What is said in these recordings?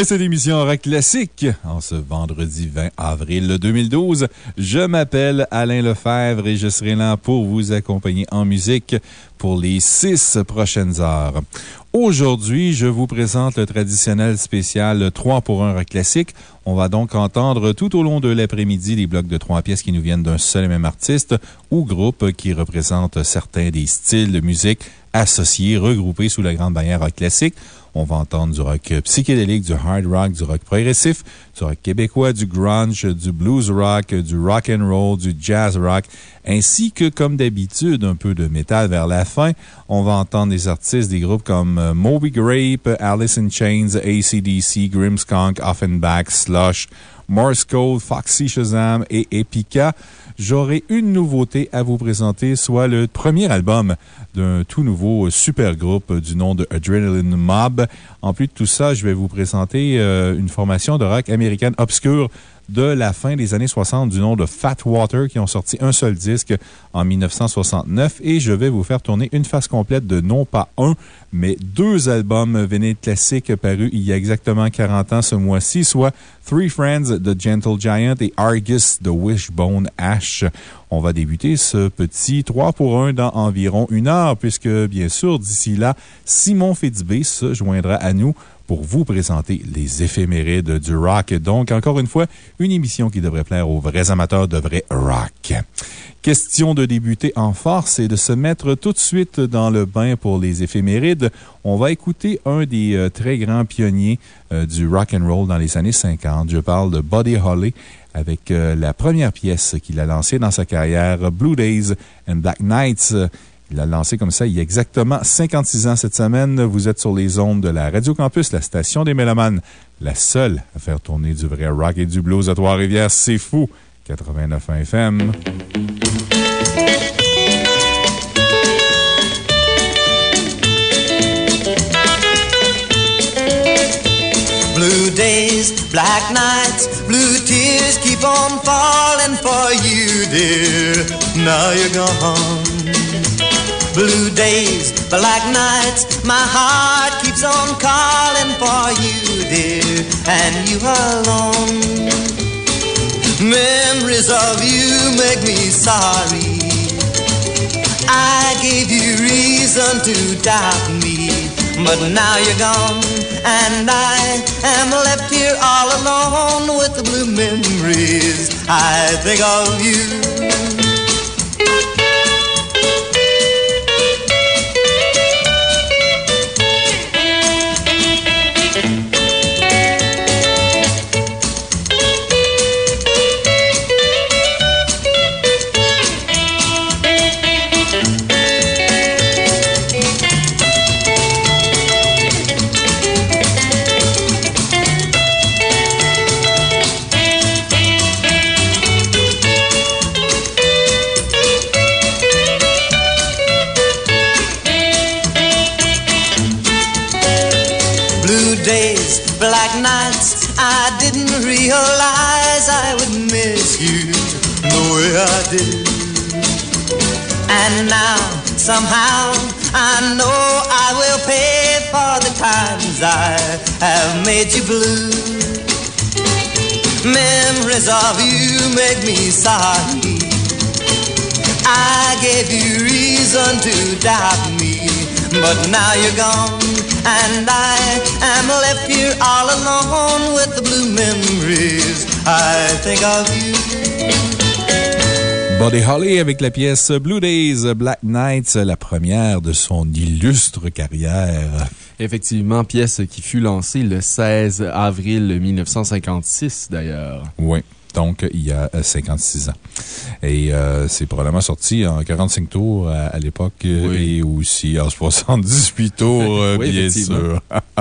À cette émission Rock Classique. En ce vendredi 20 avril 2012, je m'appelle Alain Lefebvre et je serai là pour vous accompagner en musique pour les six prochaines heures. Aujourd'hui, je vous présente le traditionnel spécial 3 pour 1 Rock Classique. On va donc entendre tout au long de l'après-midi des blocs de trois pièces qui nous viennent d'un seul et même artiste ou groupe qui représente certains des styles de musique associés, regroupés sous la grande bannière rock classique. On va entendre du rock psychédélique, du hard rock, du rock progressif, du rock québécois, du grunge, du blues rock, du rock and roll, du jazz rock, ainsi que, comme d'habitude, un peu de métal vers la fin. On va entendre des artistes des groupes comme euh, Moby Grape, Alice in Chains, ACDC, Grimmskunk, Offenbach, Slush, Morse Code, Foxy Shazam et Epica. J'aurai une nouveauté à vous présenter, soit le premier album d'un tout nouveau super groupe du nom de Adrenaline Mob. En plus de tout ça, je vais vous présenter euh, une formation de rock américaine obscure de la fin des années 60 du nom de Fat Water qui ont sorti un seul disque en 1969 et je vais vous faire tourner une phase complète de non pas un, mais deux albums vénéles classiques parus il y a exactement 40 ans ce mois-ci, soit Three Friends The Gentle Giant et Argus The Wishbone Ash. On va débuter ce petit 3 pour 1 dans environ une heure, puisque, bien sûr, d'ici là, Simon Fitzbé se joindra à nous pour vous présenter les éphémérides du rock. Donc, encore une fois, une émission qui devrait plaire aux vrais amateurs de vrai rock. Question de débuter en force et de se mettre tout de suite dans le bain pour les éphémérides. On va écouter un des euh, très grands pionniers euh, du rock and roll dans les années 50. Je parle de Buddy Holly avec euh, la première pièce qu'il a lancée dans sa carrière, Blue Days and Black Nights. Il l'a lancé comme ça il y a exactement 56 ans cette semaine. Vous êtes sur les ondes de la Radio Campus, la station des Mélomanes, la seule à faire tourner du vrai rock et du blues à Trois-Rivières. C'est fou! 89 FM. Blue days, black nights, blue tears keep on falling for you, dear. Now you're gone. Blue days, black nights, my heart keeps on calling for you, dear, and you alone. Memories of you make me sorry. I gave you reason to doubt me. But now you're gone, and I am left here all alone with the blue memories. I think of you. Realize I would miss you the way I did. And now, somehow, I know I will pay for the times I have made you blue. Memories of you make me sorry. I gave you reason to doubt me, but now you're gone, and I am left here all alone with the blue memories. I think of you. Buddy Holly avec la pièce Blue Days, Black Nights, la première de son illustre carrière. Effectivement, pièce qui fut lancée le 16 avril 1956, d'ailleurs. Oui. Donc, il y a 56 ans. Et euh, c'est probablement sorti en 45 tours à, l'époque et aussi en 78 tours, euh, bien sûr.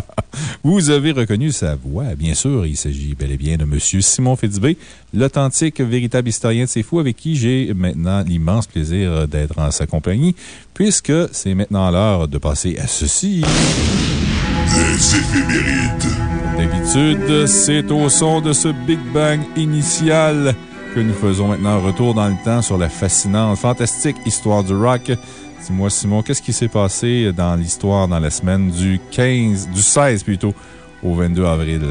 Vous avez reconnu sa voix, bien sûr. Il s'agit bel et bien de M. Simon Fitzbé, l'authentique, véritable historien de ces fous avec qui j'ai maintenant l'immense plaisir d'être en sa compagnie, puisque c'est maintenant l'heure de passer à ceci. Des éphémérides. D'habitude, c'est au son de ce Big Bang initial que nous faisons maintenant un retour dans le temps sur la fascinante, fantastique histoire du rock. Dis-moi, Simon, qu'est-ce qui s'est passé dans l'histoire dans la semaine du 15, du 16 plutôt, au 22 avril?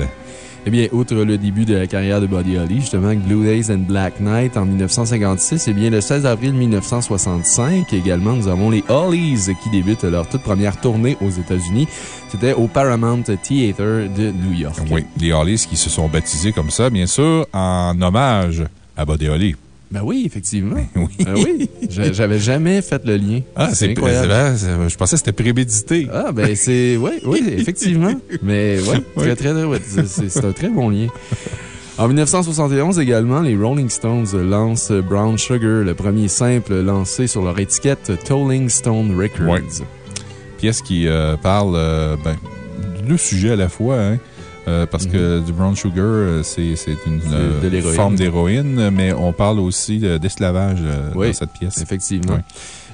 Eh bien, outre le début de la carrière de Buddy Holly, justement, Blue Days and Black Night en 1956, eh bien, le 16 avril 1965, également, nous avons les Hollies qui débutent leur toute première tournée aux États-Unis. C'était au Paramount Theater de New York. Oui, les Hollies qui se sont baptisés comme ça, bien sûr, en hommage à Buddy Holly. Ben oui, effectivement. Ben oui. Ben oui. J'avais jamais fait le lien. Ah, c'est incroyable. Je pensais que c'était prémédité. Ah, ben c'est. Oui, oui, effectivement. Mais ouais, très, très, très. C'est un très bon lien. En 1971 également, les Rolling Stones lancent Brown Sugar, le premier simple lancé sur leur étiquette Tolling Stone Records. Pièce qui euh, parle euh, ben, de deux sujets à la fois. Hein. Euh, parce que mhm. du brown sugar, euh, c'est une euh, forme d'héroïne, mais on parle aussi d'esclavage dans cette pièce. Effectivement.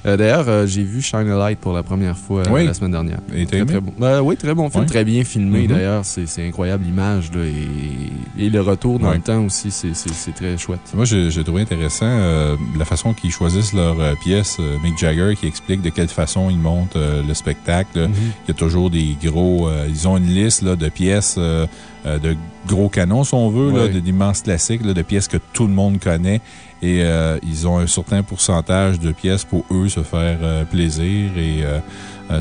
D'ailleurs, euh, j'ai vu Shine a Light pour la première fois euh, la semaine dernière. Et très, très bon. oui, très bon film, très bien filmé mm-hmm. d'ailleurs. C'est incroyable l'image et, et, le retour dans le temps aussi, c'est très chouette. Moi, j'ai trouvé intéressant la façon qu'ils choisissent leur pièce. Mick Jagger qui explique de quelle façon ils montent le spectacle. Mm-hmm. Il y a toujours des gros. ils ont une liste là, de pièces de gros canons, si on veut, d'immenses classiques, de pièces que tout le monde connaît. Et euh, ils ont un certain pourcentage de pièces pour eux se faire euh, plaisir et euh,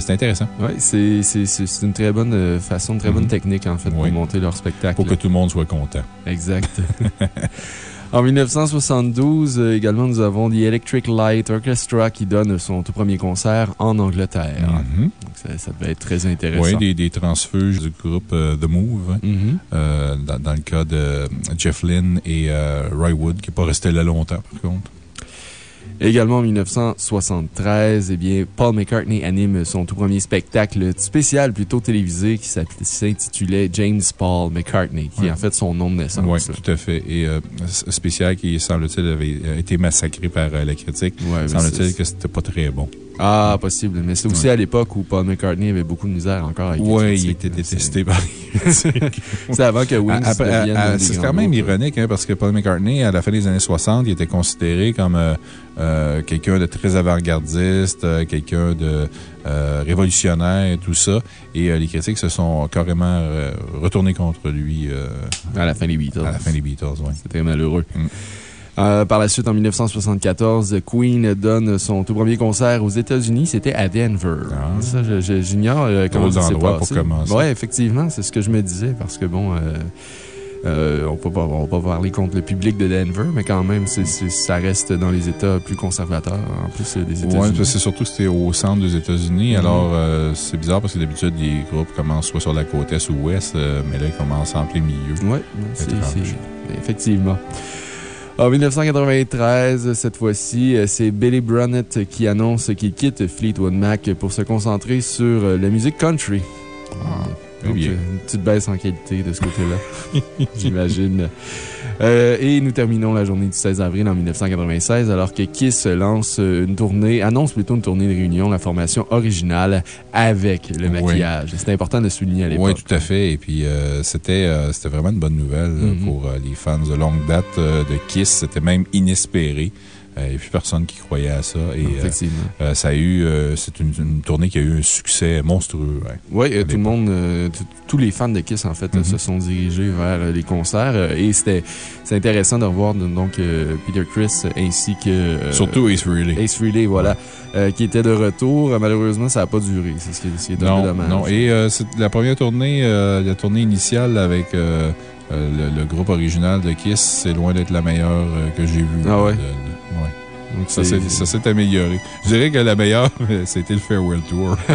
c'est intéressant. Oui, c'est une très bonne façon, une très bonne mm-hmm. technique, en fait, pour monter leur spectacle. Pour que tout le monde soit content. Exact. En 1972, également, nous avons The Electric Light Orchestra qui donne son tout premier concert en Angleterre. Mm-hmm. ça, ça, devait être très intéressant. Oui, des, des transfuges du groupe The Move. Hein. Mm-hmm. dans, dans, le cas de Jeff Lynne et Roy Wood, qui n'est pas resté là longtemps, par contre. Également en 1973, eh bien, Paul McCartney anime son tout premier spectacle spécial, plutôt télévisé, qui s'intitulait James Paul McCartney, qui est en fait son nom de naissance. Oui, tout à fait. Et euh, spécial qui, semble-t-il, avait euh, été massacré par euh, la critique. semble-t-il que c'était pas très bon. Ah, possible. Mais c'est aussi à l'époque où Paul McCartney avait beaucoup de misère encore avec Oui, il était détesté par les C'est avant que Wings C'est quand même ironique, hein, parce que Paul McCartney, à la fin des années 60, il était considéré comme euh, euh, quelqu'un de très avant-gardiste, euh, quelqu'un de révolutionnaire et tout ça. Et les critiques se sont carrément retournés contre lui. à la fin des Beatles. À la fin des Beatles, oui. C'était malheureux. Mm. Euh, par la suite, en 1974, Queen donne son tout premier concert aux États-Unis. C'était à Denver. Ah. Ça, j'ignore euh, comment ça s'est passé. pour commencer. Oui, effectivement, c'est ce que je me disais parce que bon. Euh, on ne va pas parler contre le public de Denver, mais quand même, ça reste dans les États plus conservateurs, en plus des États-Unis. Oui, c'est surtout que c'était au centre des États-Unis. Mm-hmm. Alors, c'est bizarre parce que d'habitude, les groupes commencent soit sur la côte est ou ouest, mais là, ils commencent en plein milieu. Oui, c'est effectivement. En 1993, cette fois-ci, c'est Billy Brunnett qui annonce qu'il quitte Fleetwood Mac pour se concentrer sur euh, la musique country. Ah, Donc, bien. une petite baisse en qualité de ce côté-là, j'imagine. Euh, et nous terminons la journée du 16 avril en 1996, alors que Kiss lance une tournée, annonce plutôt une tournée de réunion, la formation originale avec le maquillage. C'est important de souligner à l'époque. Oui, tout à fait. Et puis, euh, c'était c'était vraiment une bonne nouvelle mm-hmm. pour les fans de longue date de Kiss. C'était même inespéré. Il n'y a plus personne qui croyait à ça. Et, Effectivement. Euh, ça a eu, euh, c'est une, tournée qui a eu un succès monstrueux. Oui, tout le monde, euh, tous les fans de Kiss, en fait, mm-hmm. se sont dirigés vers les concerts. et c'était intéressant de revoir donc, Peter Chris ainsi que. Surtout Ace Frehley. Ace Frehley, voilà. qui était de retour. Malheureusement, ça n'a pas duré. C'est ce qui est, dommage. Non, et la première tournée, la tournée initiale avec le, groupe original de Kiss, c'est loin d'être la meilleure que j'ai vue. Ah ouais? Donc ça s'est amélioré. Je dirais que la meilleure, c'était le Farewell Tour.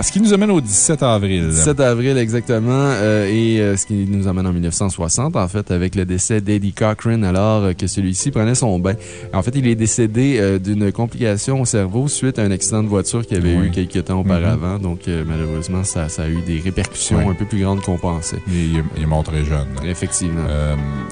Ce qui nous amène au 17 avril. 17 avril, exactement. Euh, et euh, ce qui nous amène en 1960, en fait, avec le décès d'Eddie Cochran, alors euh, que celui-ci prenait son bain. En fait, il est décédé d'une complication au cerveau suite à un accident de voiture qu'il avait eu quelques temps auparavant. Mm-hmm. Donc, malheureusement, ça, a eu des répercussions un peu plus grandes qu'on pensait. Il, il, est mort très jeune. Effectivement.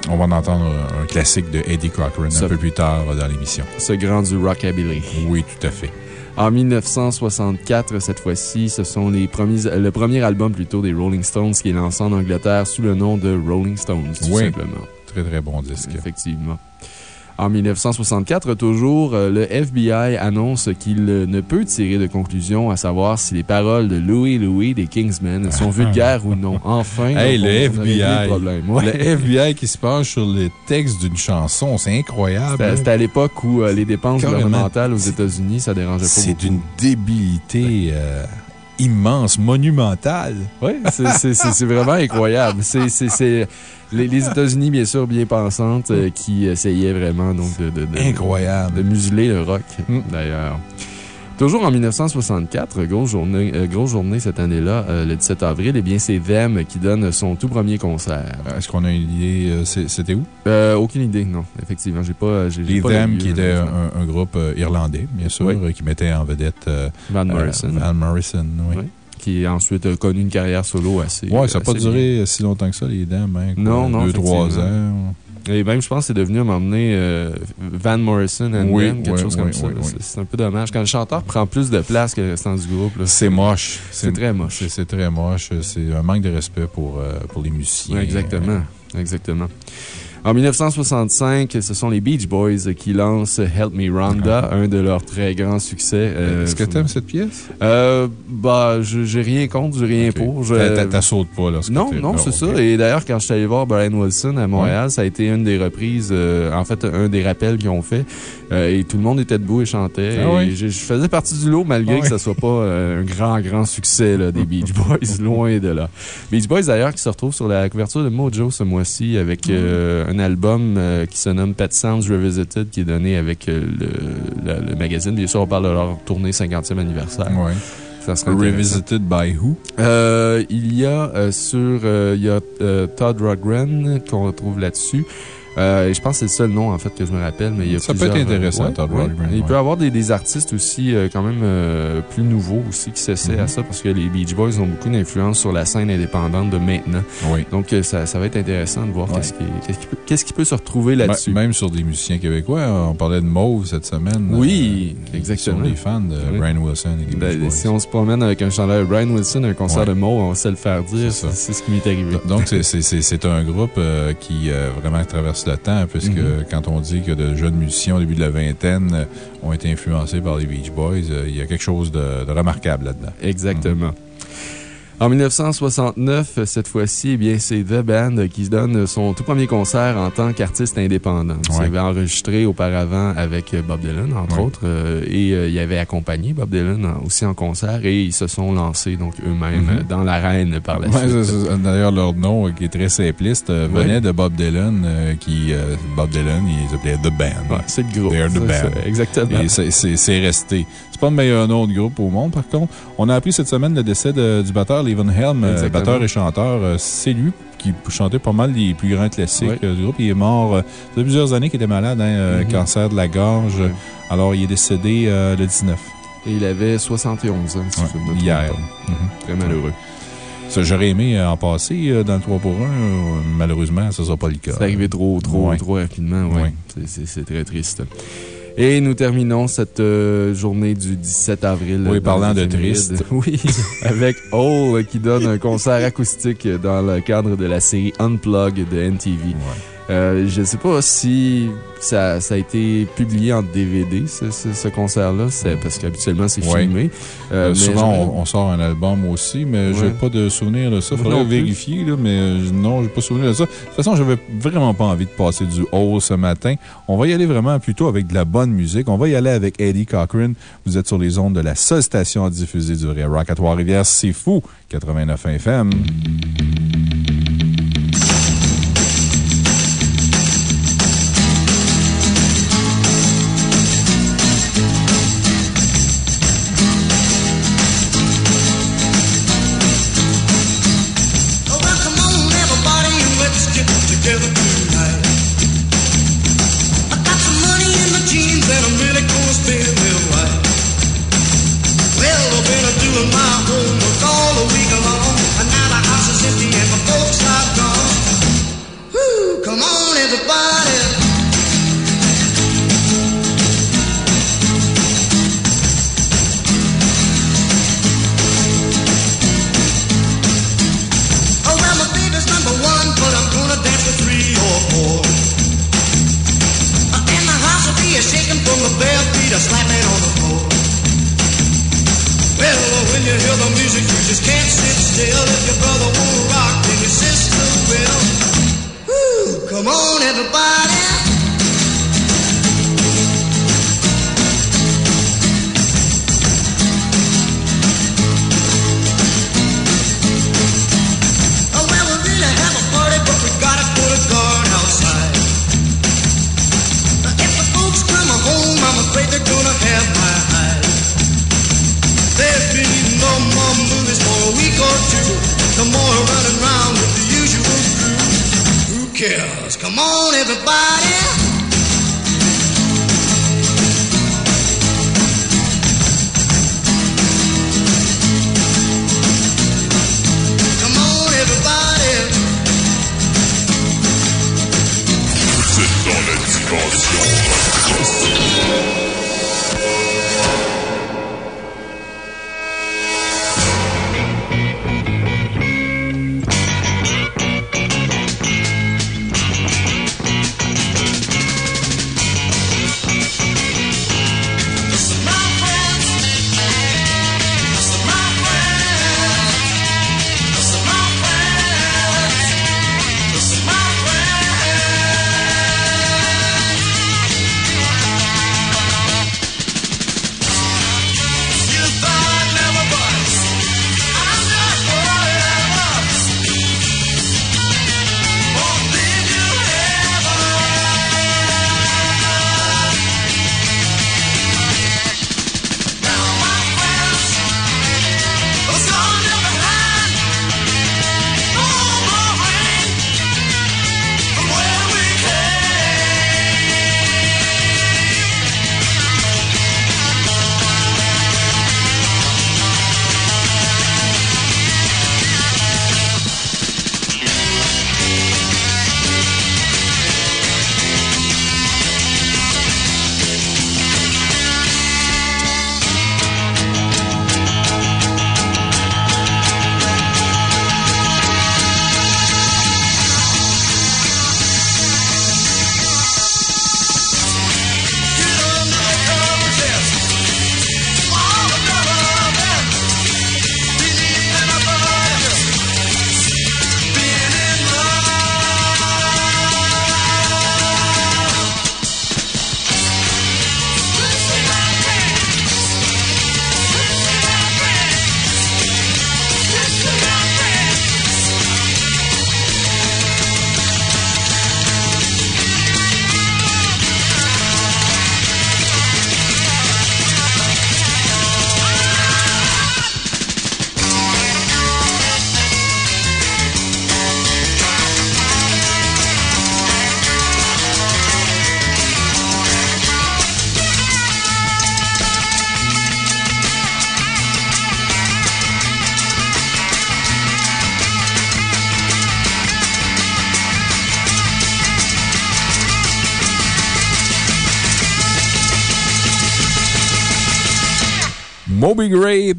on va en entendre un classique de Eddie Cochran un peu plus tard dans l'émission. Ce grand du rockabilly. Oui, tout à fait. En 1964, cette fois-ci, ce sont les premiers, le premier album plutôt des Rolling Stones qui est lancé en Angleterre sous le nom de Rolling Stones, tout oui. simplement. Très, très bon disque. Effectivement. En 1964, toujours, euh, le FBI annonce qu'il ne peut tirer de conclusion à savoir si les paroles de Louis Louis des Kingsmen sont vulgaires ou non. Enfin, hey, le FBI. Le FBI qui se penche sur les textes d'une chanson, c'est incroyable. C'était à l'époque où euh, les dépenses gouvernementales aux États-Unis, ça dérangeait pas C'est d'une débilité. Euh, immense, monumentale. Oui, c'est vraiment incroyable. C'est les, États-Unis, bien sûr, bien pensantes, euh, qui essayaient vraiment donc, de, de, Incroyable. de museler le rock, mm. d'ailleurs. Toujours en 1964, grosse journée, euh, grosse journée cette année-là, euh, le 17 avril, eh bien, c'est Them qui donne son tout premier concert. Est-ce qu'on a une idée, c'était où? aucune idée, non. Effectivement, j'ai pas. Les Them, qui était un, groupe irlandais, bien sûr, qui mettait en vedette Van Morrison. Van Morrison, oui qui a ensuite connu une carrière solo assez. Ouais, ça n'a pas duré si longtemps que ça, les dames. Hein, non, non. Deux, trois ans. Et même, je pense que c'est devenu à m'emmener euh, Van Morrison and oui, quelque chose comme ça. C'est un peu dommage. Quand le chanteur prend plus de place que le restant du groupe. C'est moche. C'est très moche. C'est très moche. C'est un manque de respect pour, euh, pour les musiciens. exactement. Exactement. En 1965, ce sont les Beach Boys qui lancent Help Me Rhonda, un de leurs très grands succès. Euh, Est-ce que tu aimes cette pièce? Euh, bah, j'ai rien contre, j'ai rien pour. T'as saute pas, là. Non, non, c'est ça. Et d'ailleurs, quand je suis allé voir Brian Wilson à Montréal, ça a été une des reprises, euh, en fait, un des rappels qu'ils ont fait. Et tout le monde était debout et chantait. Ah je, faisais partie du lot malgré ah que ce soit pas un grand, grand succès des Beach Boys, loin de là. Beach Boys, d'ailleurs, qui se retrouve sur la couverture de Mojo ce mois-ci avec un album qui se nomme Pet Sounds Revisited qui est donné avec le, magazine. Bien sûr, on parle de leur tournée 50e anniversaire. Revisited by who? il y a sur il y a, Todd Rogren qu'on retrouve là-dessus. Euh, je pense que c'est le seul nom, en fait, que je me rappelle. Mais il y a ça peut être intéressant, Todd Il peut y avoir des, des, artistes aussi, euh, quand même, euh, plus nouveaux aussi, qui s'essaient à mhm. ça, parce que les Beach Boys ont beaucoup d'influence sur la scène indépendante de maintenant. Donc, ça, ça, va être intéressant de voir qu'est-ce qui, qui, peut se retrouver là-dessus. Même sur des musiciens québécois. On parlait de Mauve cette semaine. Oui, exactement. Sont des fans de Brian Wilson et des ben, Beach Boys. Si on se promène avec un chanteur de Brian Wilson, un concert de Mauve, on sait le faire dire. C'est ce qui m'est arrivé. Donc, c'est un groupe qui vraiment traverse le temps, puisque mhm. quand on dit que de jeunes musiciens au début de la vingtaine euh, ont été influencés par les Beach Boys, euh, il y a quelque chose de, remarquable là-dedans. Exactement. En 1969, cette fois-ci, eh bien, c'est The Band qui donne son tout premier concert en tant qu'artiste indépendant. Il avait enregistré auparavant avec Bob Dylan, entre autres, euh, et euh, il avait accompagné Bob Dylan aussi en concert et ils se sont lancés donc eux-mêmes mm-hmm. dans l'arène par la suite. D'ailleurs, leur nom, qui est très simpliste, euh, venait de Bob Dylan, qui, Bob Dylan, ils appelaient The Band. c'est le groupe. They're the Band. exactement. Et c'est resté. C'est pas le meilleur nom de groupe au monde, par contre. On a appris cette semaine le décès du batteur Levon Helm, euh, batteur et chanteur. Euh, c'est lui qui chantait pas mal des plus grands classiques euh, du groupe. Il est mort, ça fait plusieurs années qu'il était malade, hein, mm-hmm. cancer de la gorge. Alors, il est décédé le 19. Et il avait 71 ans, si Hier. Mm-hmm. Très malheureux. J'aurais aimé en passer dans le 3 pour 1. Malheureusement, ça ne sera pas le cas. C'est arrivé trop, trop, trop rapidement. Ouais. C'est très triste. Et nous terminons cette euh, journée du 17 avril. Oui, parlant de triste. Oui, avec Hole qui donne un concert acoustique dans le cadre de la série Unplug de NTV. Euh, je ne sais pas si ça, ça, a été publié en DVD, ce, ce, concert-là, parce qu'habituellement, c'est filmé. Euh, souvent, on, sort un album aussi, mais je n'ai pas de souvenir de ça. Il faudrait vérifier, là, mais euh, non, je n'ai pas souvenir de ça. De toute façon, je n'avais vraiment pas envie de passer du haut ce matin. On va y aller vraiment plutôt avec de la bonne musique. On va y aller avec Eddie Cochran. Vous êtes sur les ondes de la seule station à diffuser du vrai rock à Trois-Rivières. C'est fou! 89 FM.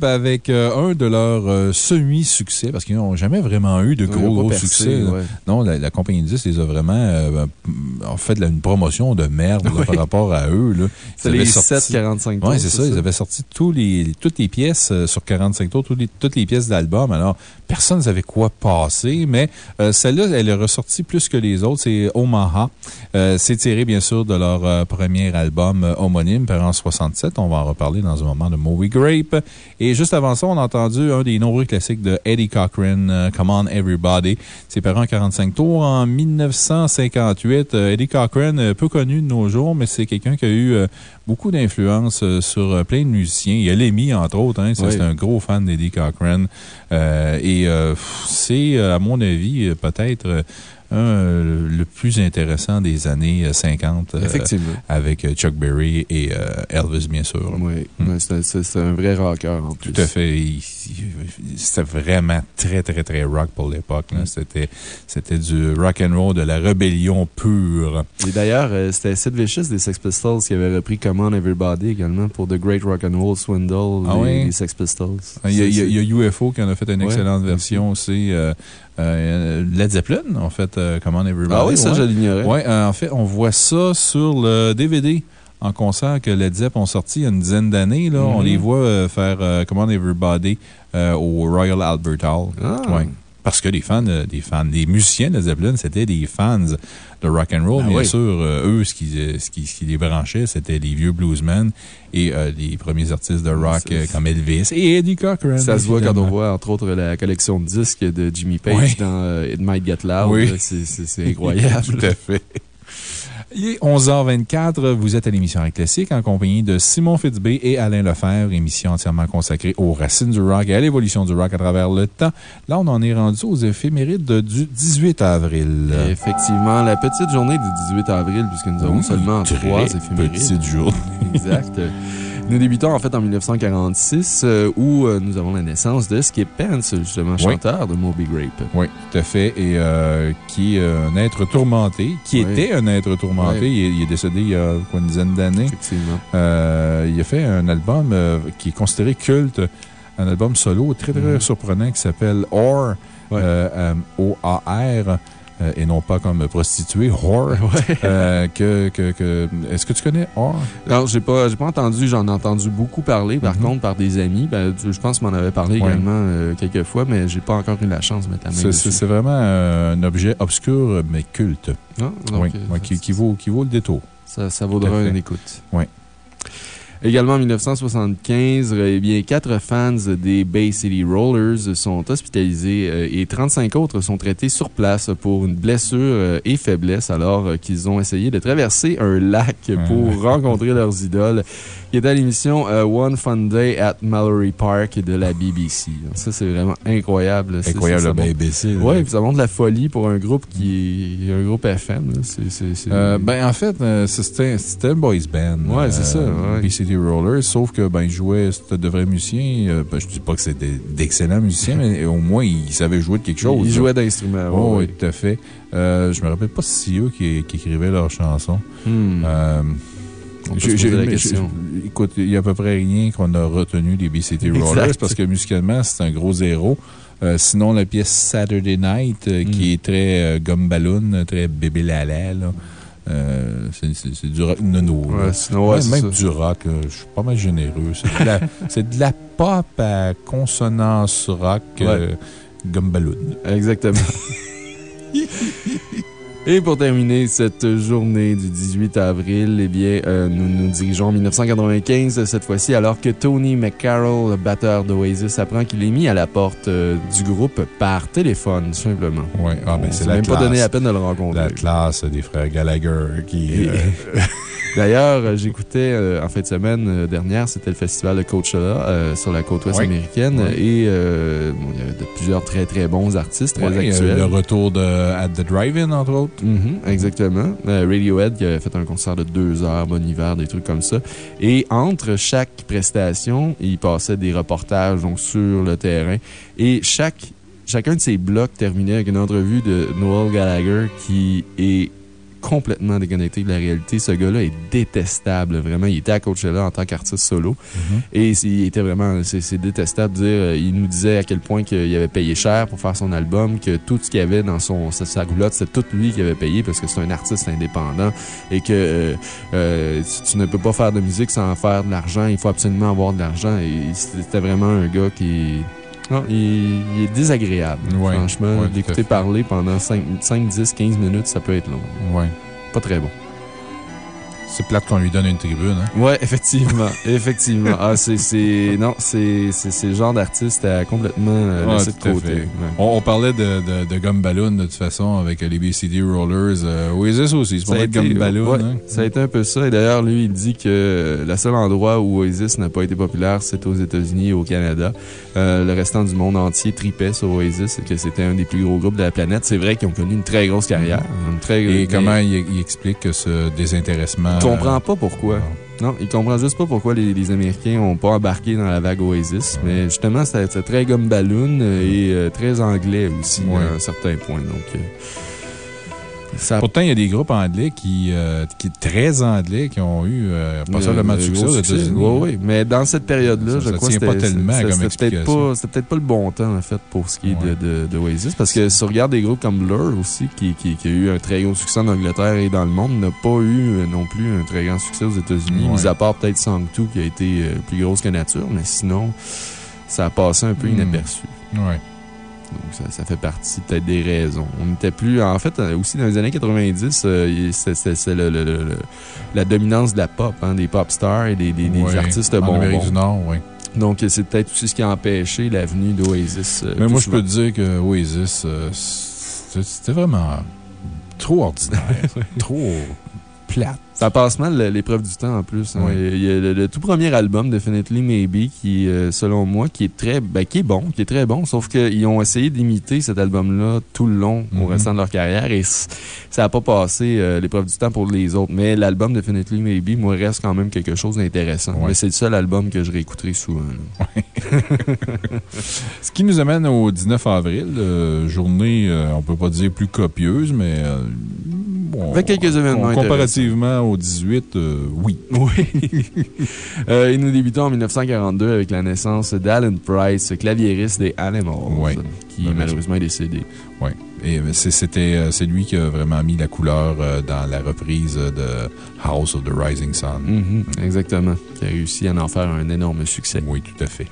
Avec euh, un de leurs euh, semi-succès, parce qu'ils n'ont jamais vraiment eu de gros, percé, succès. ouais. Non, la, la compagnie de disques les a vraiment euh, en fait là, une promotion de merde là, par rapport à eux. C'est les sorti- 7 45 tours. Oui, c'est ça. Ils avaient sorti tous les, toutes les pièces sur 45 tours, toutes les, toutes les pièces d'album. Alors, personne ne savait quoi passer, mais celle-là, elle est ressortie plus que les autres. C'est Omaha. C'est tiré, bien sûr, de leur premier album homonyme, par en 67. On va en reparler dans un moment de Moby Grape. Et juste avant ça, on a entendu un des nombreux classiques de Eddie Cochran, euh, Come On Everybody. C'est par en 45 tours en 1958. Euh, Eddie Cochran, euh, peu connu de nos jours, mais c'est quelqu'un qui a eu beaucoup d'influence sur plein de musiciens. Il y a Lemmy, entre autres. Hein, Oui. C'est un gros fan d'Eddie Cochran. Euh, et euh, c'est, à mon avis, peut-être un, euh, le plus intéressant des années euh, 50. euh, Effectivement. Avec euh, Chuck Berry et euh, Elvis, bien sûr. Oui, ouais, c'est un- vrai rocker en plus. Tout à fait. C'était vraiment très, très, très rock pour l'époque. là. C'était du rock and roll de la rébellion pure. Et d'ailleurs, euh, c'était Sid Vicious des Sex Pistols qui avait repris Come On Everybody également pour The Great Rock and Roll Swindle Ah des, oui? des Sex Pistols. Il y, a, il y a- UFO qui en a fait une Ouais. excellente version aussi. euh, euh, Led Zeppelin, en fait, euh, Come On Everybody. Ah oui, ça, ouais. je l'ignorais. Ouais, euh, en fait, on voit ça sur le DVD en concert que Led Zepp ont sorti il y a une dizaine d'années. On Mhm. les voit euh, faire euh, On Everybody euh, au Royal Albert Hall. Ah. Ouais. Parce que les fans, euh, des fans, des musiciens de Zeppelin, c'était des fans de rock and roll. Ah Bien oui. sûr, euh, eux, ce qui, euh, ce, qui, ce qui les branchait, c'était les vieux bluesmen et euh, les premiers artistes de rock comme Elvis et Eddie Cochran. Ça se voit quand on voit, entre autres, la collection de disques de Jimmy Page Oui. dans euh, It Might Get Loud. Oui. c'est incroyable. Tout à fait. Il est 11h24. Vous êtes à l'émission Rock Classique en compagnie de Simon Fitzbé et Alain Lefebvre, émission entièrement consacrée aux racines du rock et à l'évolution du rock à travers le temps. Là, on en est rendu aux éphémérides du 18 avril. Effectivement, la petite journée du 18 avril, puisque nous avons Oui, seulement trois éphémérides. petite journée. Exact. Nous débutons en fait en 1946, euh, où euh, nous avons la naissance de Skip Pence, justement chanteur de Moby Grape. Oui, tout à fait. Et euh, qui est un être tourmenté, qui Oui. était un être tourmenté. Oui. Il, est, il est décédé il y a quoi, une dizaine d'années. Effectivement. Il a fait un album qui est considéré culte, un album solo très, très Mhm. surprenant qui s'appelle Or, O-A-R, euh, et non pas comme prostituée, Whore. Ouais. Euh, que, que, que, Est-ce que tu connais Or? Non, j'ai pas, pas entendu, j'en ai entendu beaucoup parler, par Mhm. contre, par des amis. Ben, je pense que m'en avait parlé Ouais. également euh, quelques fois, mais j'ai pas encore eu la chance de mettre la main C'est- vraiment un objet obscur, mais culte. Ah, donc, Oui, ouais, qui, qui vaut, qui vaut le détour. Ça, ça vaudra une écoute. Oui. Également en 1975, euh, eh bien, quatre fans des Bay City Rollers sont hospitalisés euh, et 35 autres sont traités sur place pour une blessure euh, et faiblesse alors qu'ils ont essayé de traverser un lac pour rencontrer leurs idoles, qui était à l'émission euh, One Fun Day at Mallory Park de la BBC. Ça, c'est vraiment incroyable. Incroyable, c'est- ça le montre- BBC. Oui, ça montre la folie pour un groupe qui est un groupe FM. Euh, ben, en fait, euh, c'était un boys band. Ouais, c'est ça, ouais. Rollers, sauf que, ben, ils jouaient, c'était de vrais musiciens. Euh, ben, je dis pas que c'était d'excellents musiciens, mais au moins, ils savaient jouer de quelque chose. Ils jouaient d'instruments. Oh, oui, tout à fait. Euh, je me rappelle pas si c'est eux qui, qui écrivaient leurs chansons. Hmm. Euh, j'ai- la question. Écoute, il y a à peu près rien qu'on a retenu des BCT Exact. Rollers parce que musicalement, c'est un gros zéro. Euh, sinon, la pièce Saturday Night, euh, qui Mm. est très euh, gomme ballon, très bébé lala, là. Euh, c'est- du rock nono. Ouais, sinon, ouais, même du rock, là, je suis pas mal généreux. C'est de, de la pop à consonance rock euh, gomme ballon. Exactement. Et pour terminer cette journée du 18 avril, eh bien, euh, nous nous dirigeons en 1995, cette fois-ci, alors que Tony McCarroll, le batteur d'Oasis, apprend qu'il est mis à la porte euh, du groupe par téléphone, tout simplement. Ouais, ah, ben, c'est la même pas classe. donné la peine de le rencontrer. La classe des frères Gallagher qui. Euh, D'ailleurs, j'écoutais en fin de semaine dernière, c'était le festival de Coachella sur la côte ouest Oui. américaine. Oui. Et bon, il y avait de- plusieurs très très bons artistes, très actuels. le retour de At the Drive-In, entre autres. Mhm, exactement. Euh, Radiohead qui avait fait un concert de deux heures, bon hiver, des trucs comme ça. Et entre chaque prestation, il passait des reportages donc, sur le terrain. Et chaque, chacun de ces blocs terminait avec une entrevue de Noel Gallagher qui est complètement déconnecté de la réalité. Ce gars-là est détestable, vraiment. Il était à Coachella en tant qu'artiste solo. Et c'est- il était vraiment, c'est c'est détestable de dire, euh, il nous disait à quel point qu'il avait payé cher pour faire son album, que tout ce qu'il y avait dans son, sa, sa roulotte, c'était tout lui qui avait payé parce que c'est un artiste indépendant et que euh, euh, tu, tu ne peux pas faire de musique sans faire de l'argent. Il faut absolument avoir de l'argent et c'était vraiment un gars qui non, il, il est désagréable. Ouais, franchement, ouais, d'écouter parler pendant 5, 5, 10, 15 minutes, ça peut être long. Ouais. Pas très bon. C'est plate qu'on lui donne une tribune, hein. Ouais, effectivement. effectivement. Ah, c'est, non, c'est, le genre d'artiste à complètement euh, laisser de côté. Ouais. On, on parlait de, de, de Gum Balloon, de toute façon, avec les BCD Rollers. Euh, Oasis aussi, c'est été, Gum Balloon. ouais, hein. ça a été un peu ça. Et d'ailleurs, lui, il dit que le seul endroit où Oasis n'a pas été populaire, c'est aux États-Unis et au Canada. Euh, le restant du monde entier tripait sur Oasis et que c'était un des plus gros groupes de la planète. C'est vrai qu'ils ont connu une très grosse carrière. Une très, Et mais comment il, il explique que ce désintéressement. Il comprend pas pourquoi. Non, il comprend juste pas pourquoi les, les Américains n'ont pas embarqué dans la vague Oasis. Mais justement, c'était très gomme ballon et euh, très anglais aussi Ouais. à un certain point. Donc, euh, Ça- Pourtant, il y a des groupes anglais qui, euh, qui très anglais, qui ont eu euh, passablement de Euh, succès aux. États-Unis. Oui, oui. Mais dans cette période-là, je ça crois que c'était pas peut-être pas, peut-être pas le bon temps, en fait, pour ce qui est de, Ouais. de, de Oasis. Parce que si on regarde des groupes comme Blur aussi, qui, qui, qui a eu un très gros succès en Angleterre et dans le monde, n'a pas eu euh, non plus un très grand succès aux États-Unis, Ouais. mis à part peut-être Song 2 qui a été euh, plus grosse que nature, mais sinon, ça a passé un peu Hmm. inaperçu. Ouais. Donc, ça, ça fait partie peut-être des raisons. On n'était plus. En fait, euh, aussi dans les années 90, euh, c'est le- le- le- la dominance de la pop, hein, des pop stars et des, des- des Ouais. artistes En Amérique du Nord, oui. Donc, c'est peut-être aussi ce qui a empêché l'avenue d'Oasis. euh, Mais moi, je peux te dire que Oasis, euh, c'était c'était vraiment trop ordinaire. trop plate. Ça passe mal l'épreuve du temps en plus. hein. Oui. Il y a le, le tout premier album, Definitely Maybe, qui, euh, selon moi, qui est très, ben, qui est bon, qui est très bon, sauf qu'ils ont essayé d'imiter cet album-là tout le long au Mhm. restant de leur carrière et ça n'a pas passé euh, l'épreuve du temps pour les autres. Mais l'album Definitely Maybe, moi, reste quand même quelque chose d'intéressant. Mais c'est le seul album que je réécouterai souvent. Ce qui nous amène au 19 avril, euh, journée, on peut pas dire plus copieuse, mais. bon, Avec quelques événements Comparativement au 18, euh, oui. Oui. Euh, et nous débutons en 1942 avec la naissance d'Alan Price, claviériste des Animals, Ouais. qui Ben, malheureusement est décédé. Oui. Et euh, c'est- lui qui a vraiment mis la couleur dans la reprise de House of the Rising Sun. Mhm, exactement. Qui a réussi à en faire un énorme succès. Oui, tout à fait.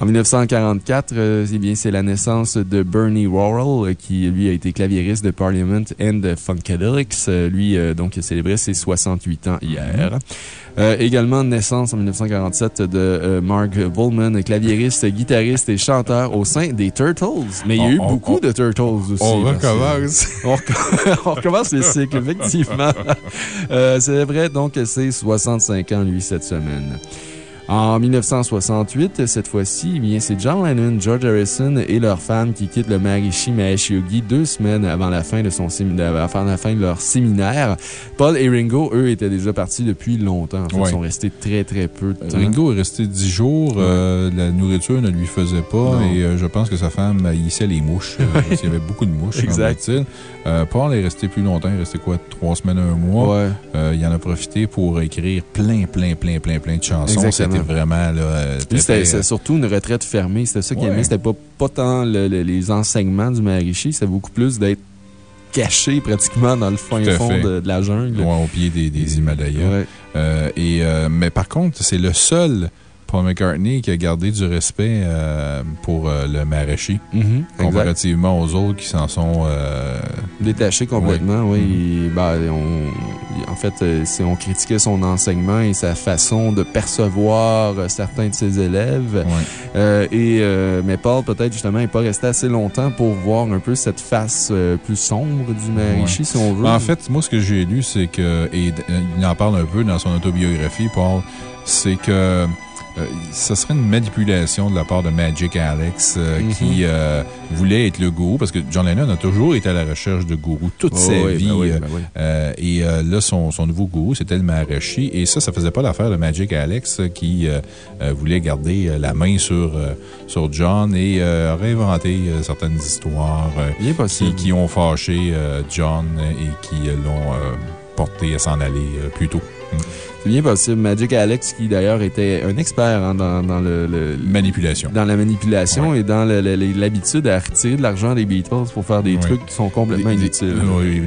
En 1944, euh, eh bien, c'est la naissance de Bernie Worrell, euh, qui, lui, a été claviériste de Parliament and Funkadelics. Euh, lui, euh, donc, a célébré ses 68 ans hier. Euh, également, naissance en 1947 de euh, Mark Volman, claviériste, guitariste et chanteur au sein des Turtles. Mais il y a eu on- beaucoup on- de Turtles aussi. On recommence. on, recom- on recommence le cycle, effectivement. Euh, c'est vrai, donc, c'est 65 ans, lui, cette semaine. En 1968, cette fois-ci, eh bien, c'est John Lennon, George Harrison et leur femme qui quittent le Maharishi Mahesh Yogi deux semaines avant la fin de, son sémi- avant la fin de leur séminaire. Paul et Ringo, eux, étaient déjà partis depuis longtemps. En fait, Ouais. Ils sont restés très, très peu de temps. Ringo est resté 10 jours. euh, la nourriture ne lui faisait pas Non. et euh, je pense que sa femme haïssait les mouches. euh, parce qu'il y avait beaucoup de mouches. Exact. Euh, Paul est resté plus longtemps. Il est resté quoi, trois semaines, un mois? Ouais. Euh, il en a profité pour écrire plein, plein, plein, plein, plein de chansons. Exactement. C'était vraiment, là, euh, très, c'était c'était surtout une retraite fermée. C'était ça qu'il Ouais. aimait. C'était pas, pas tant le- le- les enseignements du Maharishi, c'était beaucoup plus d'être caché pratiquement dans le fin fond de, de la jungle. loin au pied des, des Himalayas. Ouais. Euh, et, euh, mais par contre, c'est le seul Paul McCartney qui a gardé du respect euh, pour euh, le Mhm, exact. comparativement aux autres qui s'en sont. euh, Détaché complètement, oui. Mhm. Et, ben, on- en fait, euh, si on critiquait son enseignement et sa façon de percevoir certains de ses élèves. et, mais Paul, peut-être justement, n'est pas resté assez longtemps pour voir un peu cette face plus sombre du Maharishi, si on veut. En fait, moi, ce que j'ai lu, c'est que, et il en parle un peu dans son autobiographie, Paul, c'est que euh, ce serait une manipulation de la part de Magic Alex euh, Mhm. qui euh, voulait être le gourou, parce que John Lennon a toujours été à la recherche de gourou toute Oh, sa oui, vie. ben oui, euh, ben oui. Euh, et euh, là, son, son nouveau gourou, c'était le Maharishi. Et ça, ça faisait pas l'affaire de Magic Alex euh, qui euh, euh, voulait garder euh, la main sur, euh, sur John et euh, réinventer euh, certaines histoires euh, qui, ont fâché euh, John et qui euh, l'ont euh, porté à s'en aller euh, plus tôt. Bien possible. Magic Alex, qui d'ailleurs était un expert hein, dans, dans le, le- Manipulation. dans la manipulation et dans l'habitude à retirer de l'argent des Beatles pour faire des Ouais. trucs qui sont complètement Des- inutiles.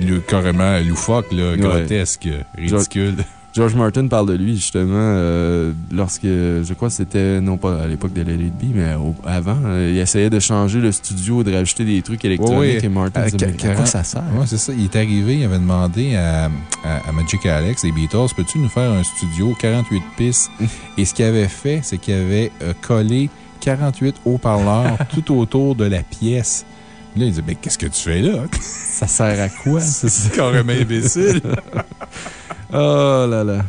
le- carrément loufoque, là, grotesque, ridicule. George Martin parle de lui, justement, euh, lorsque, je crois que c'était, non pas à l'époque de Be, mais au- avant, euh, il essayait de changer le studio, de rajouter des trucs électroniques Ouais, ouais. et Martin À disait, mais qua- à quoi ça sert? Ouais, c'est ça. Il est arrivé, il avait demandé à, à, Magic Alex, les Beatles, peux-tu nous faire un studio 48 pistes? Et ce qu'il avait fait, c'est qu'il avait euh, collé 48 haut-parleurs tout autour de la pièce. Là, il dit, mais qu'est-ce que tu fais là? Ça sert à quoi? C'est carrément imbécile. Oh là là.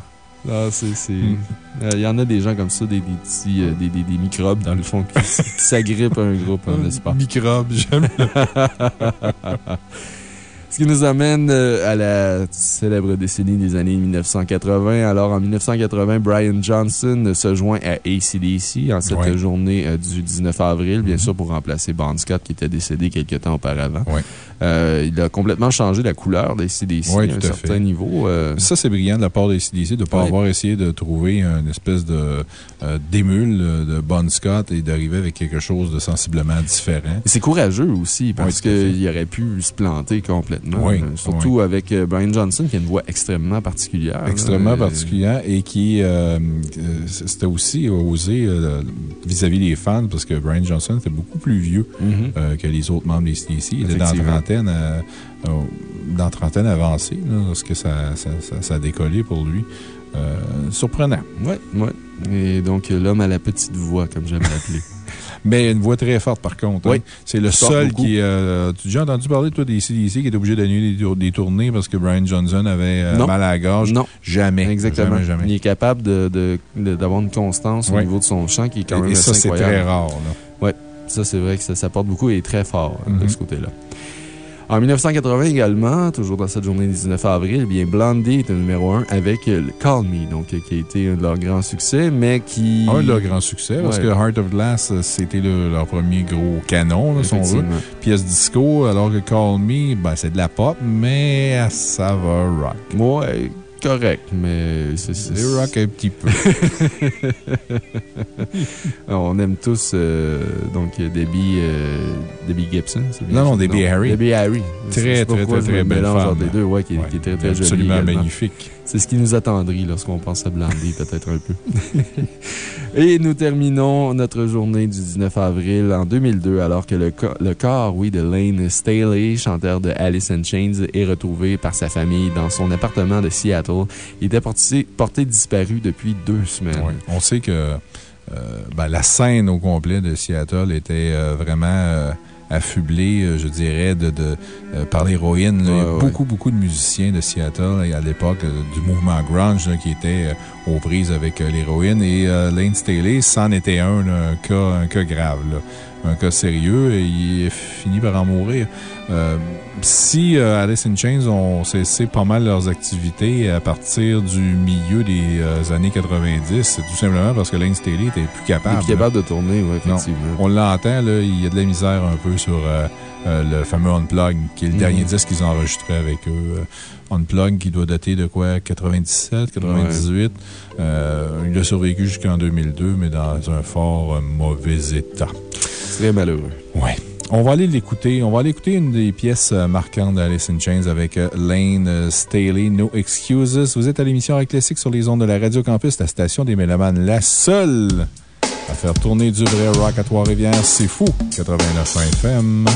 Ah, c'est. c'est- Mm. Euh, Il y en a des gens comme ça, des, des petits euh, des, des, des microbes, dans le fond, qui, qui s'agrippent à un groupe, hein, n'est-ce pas? Microbe, j'aime. Ce qui nous amène euh, à la célèbre décennie des années 1980. Alors, en 1980, Brian Johnson se joint à ACDC en cette Ouais. journée du 19 avril, bien sûr, pour remplacer Bon Scott qui était décédé quelques temps auparavant. Ouais. Euh, il a complètement changé la couleur d'ACDC Ouais, à un à certain fait. niveau. euh, Ça, c'est brillant de la part des CDC de ne pas Ouais. avoir essayé de trouver une espèce de euh, d'émule de Bon Scott et d'arriver avec quelque chose de sensiblement différent. C'est courageux aussi, parce qu'il aurait pu se planter complètement. Surtout avec Brian Johnson, qui a une voix extrêmement particulière. Extrêmement là. particulière et qui, c'était aussi osé vis-à-vis des fans parce que Brian Johnson était beaucoup plus vieux Mhm. euh, que les autres membres des CDC. Il était dans la. Trentaine, euh, euh, dans trentaine avancée là, lorsque ça, ça, ça- ça a décollé pour lui. Euh, surprenant. Ouais, ouais. Et donc, l'homme à la petite voix, comme j'aime l'appeler. Mais une voix très forte, par contre. Oui. hein. C'est le seul beaucoup. qui. Euh, tu as déjà entendu parler, toi, des CDC qui étaient obligés d'annuler des, tour- des tournées parce que Brian Johnson avait euh, mal à la gorge? Non. Jamais. Exactement. Jamais, jamais. Il est capable de- de- de- d'avoir une constance au niveau de son chant qui est quand Et- même et ça, c'est très rare. Là. Ça, c'est vrai que ça, ça porte beaucoup et est très fort euh, de ce côté-là. En 1980 également, toujours dans cette journée du 19 avril, eh bien Blondie était numéro 1 avec euh, le Call Me, donc, euh, qui a été un de leurs grands succès, mais qui. Un de leurs grands succès, parce Ouais. que Heart of Glass, euh, c'était le- leur premier gros canon, là, si on veut. Effectivement. Pièce disco, alors que Call Me, ben, c'est de la pop, mais ça va rock. Ouais, correct, mais c'est. rock un petit peu. On aime tous euh, donc Debbie, euh, Debbie Gibson. c'est bien Non, non? Debbie Harry. Debbie Harry. Très, très, très, très belle mélange femme. entre les deux, ouais, qui, Ouais, qui est très, très jolie. Absolument magnifique. C'est ce qui nous attendrit lorsqu'on pense à Blondie, peut-être un peu. Et nous terminons notre journée du 19 avril en 2002, alors que le, co- le corps, oui, de Lane Staley, chanteur de Alice in Chains, est retrouvé par sa famille dans son appartement de Seattle. Il était porté, disparu depuis deux semaines. On sait que euh, ben, la scène au complet de Seattle était euh, vraiment euh, affublée, euh, je dirais, de, de, euh, par l'héroïne. là. Il y a Ouais, ouais. beaucoup, beaucoup de musiciens de Seattle et à l'époque euh, du mouvement grunge là, qui étaient aux prises avec l'héroïne. Et euh, Lane Staley, c'en était un, là, un, cas, un cas grave. là. Un cas sérieux et il est fini par en mourir. Euh, si euh, Alice in Chains ont cessé pas mal leurs activités à partir du milieu des euh, années 90, c'est tout simplement parce que Lane Staley était plus capable. plus capable de tourner, oui, Non. effectivement. On l'entend, il y a de la misère un peu sur euh, le fameux Unplug, qui est le Mhm. dernier disque qu'ils ont enregistré avec eux. Unplug, qui doit dater de quoi 97, 98. Euh, il a survécu jusqu'en 2002, mais dans un fort euh, mauvais état. Très malheureux. Ouais. On va aller l'écouter. On va aller écouter une des pièces euh, marquantes d'Alice in Chains avec Lane Staley, No Excuses. Vous êtes à l'émission Rock Classique sur les ondes de la Radio Campus, la station des Mélomanes, la seule à faire tourner du vrai rock à Trois-Rivières. C'est fou. 89 FM.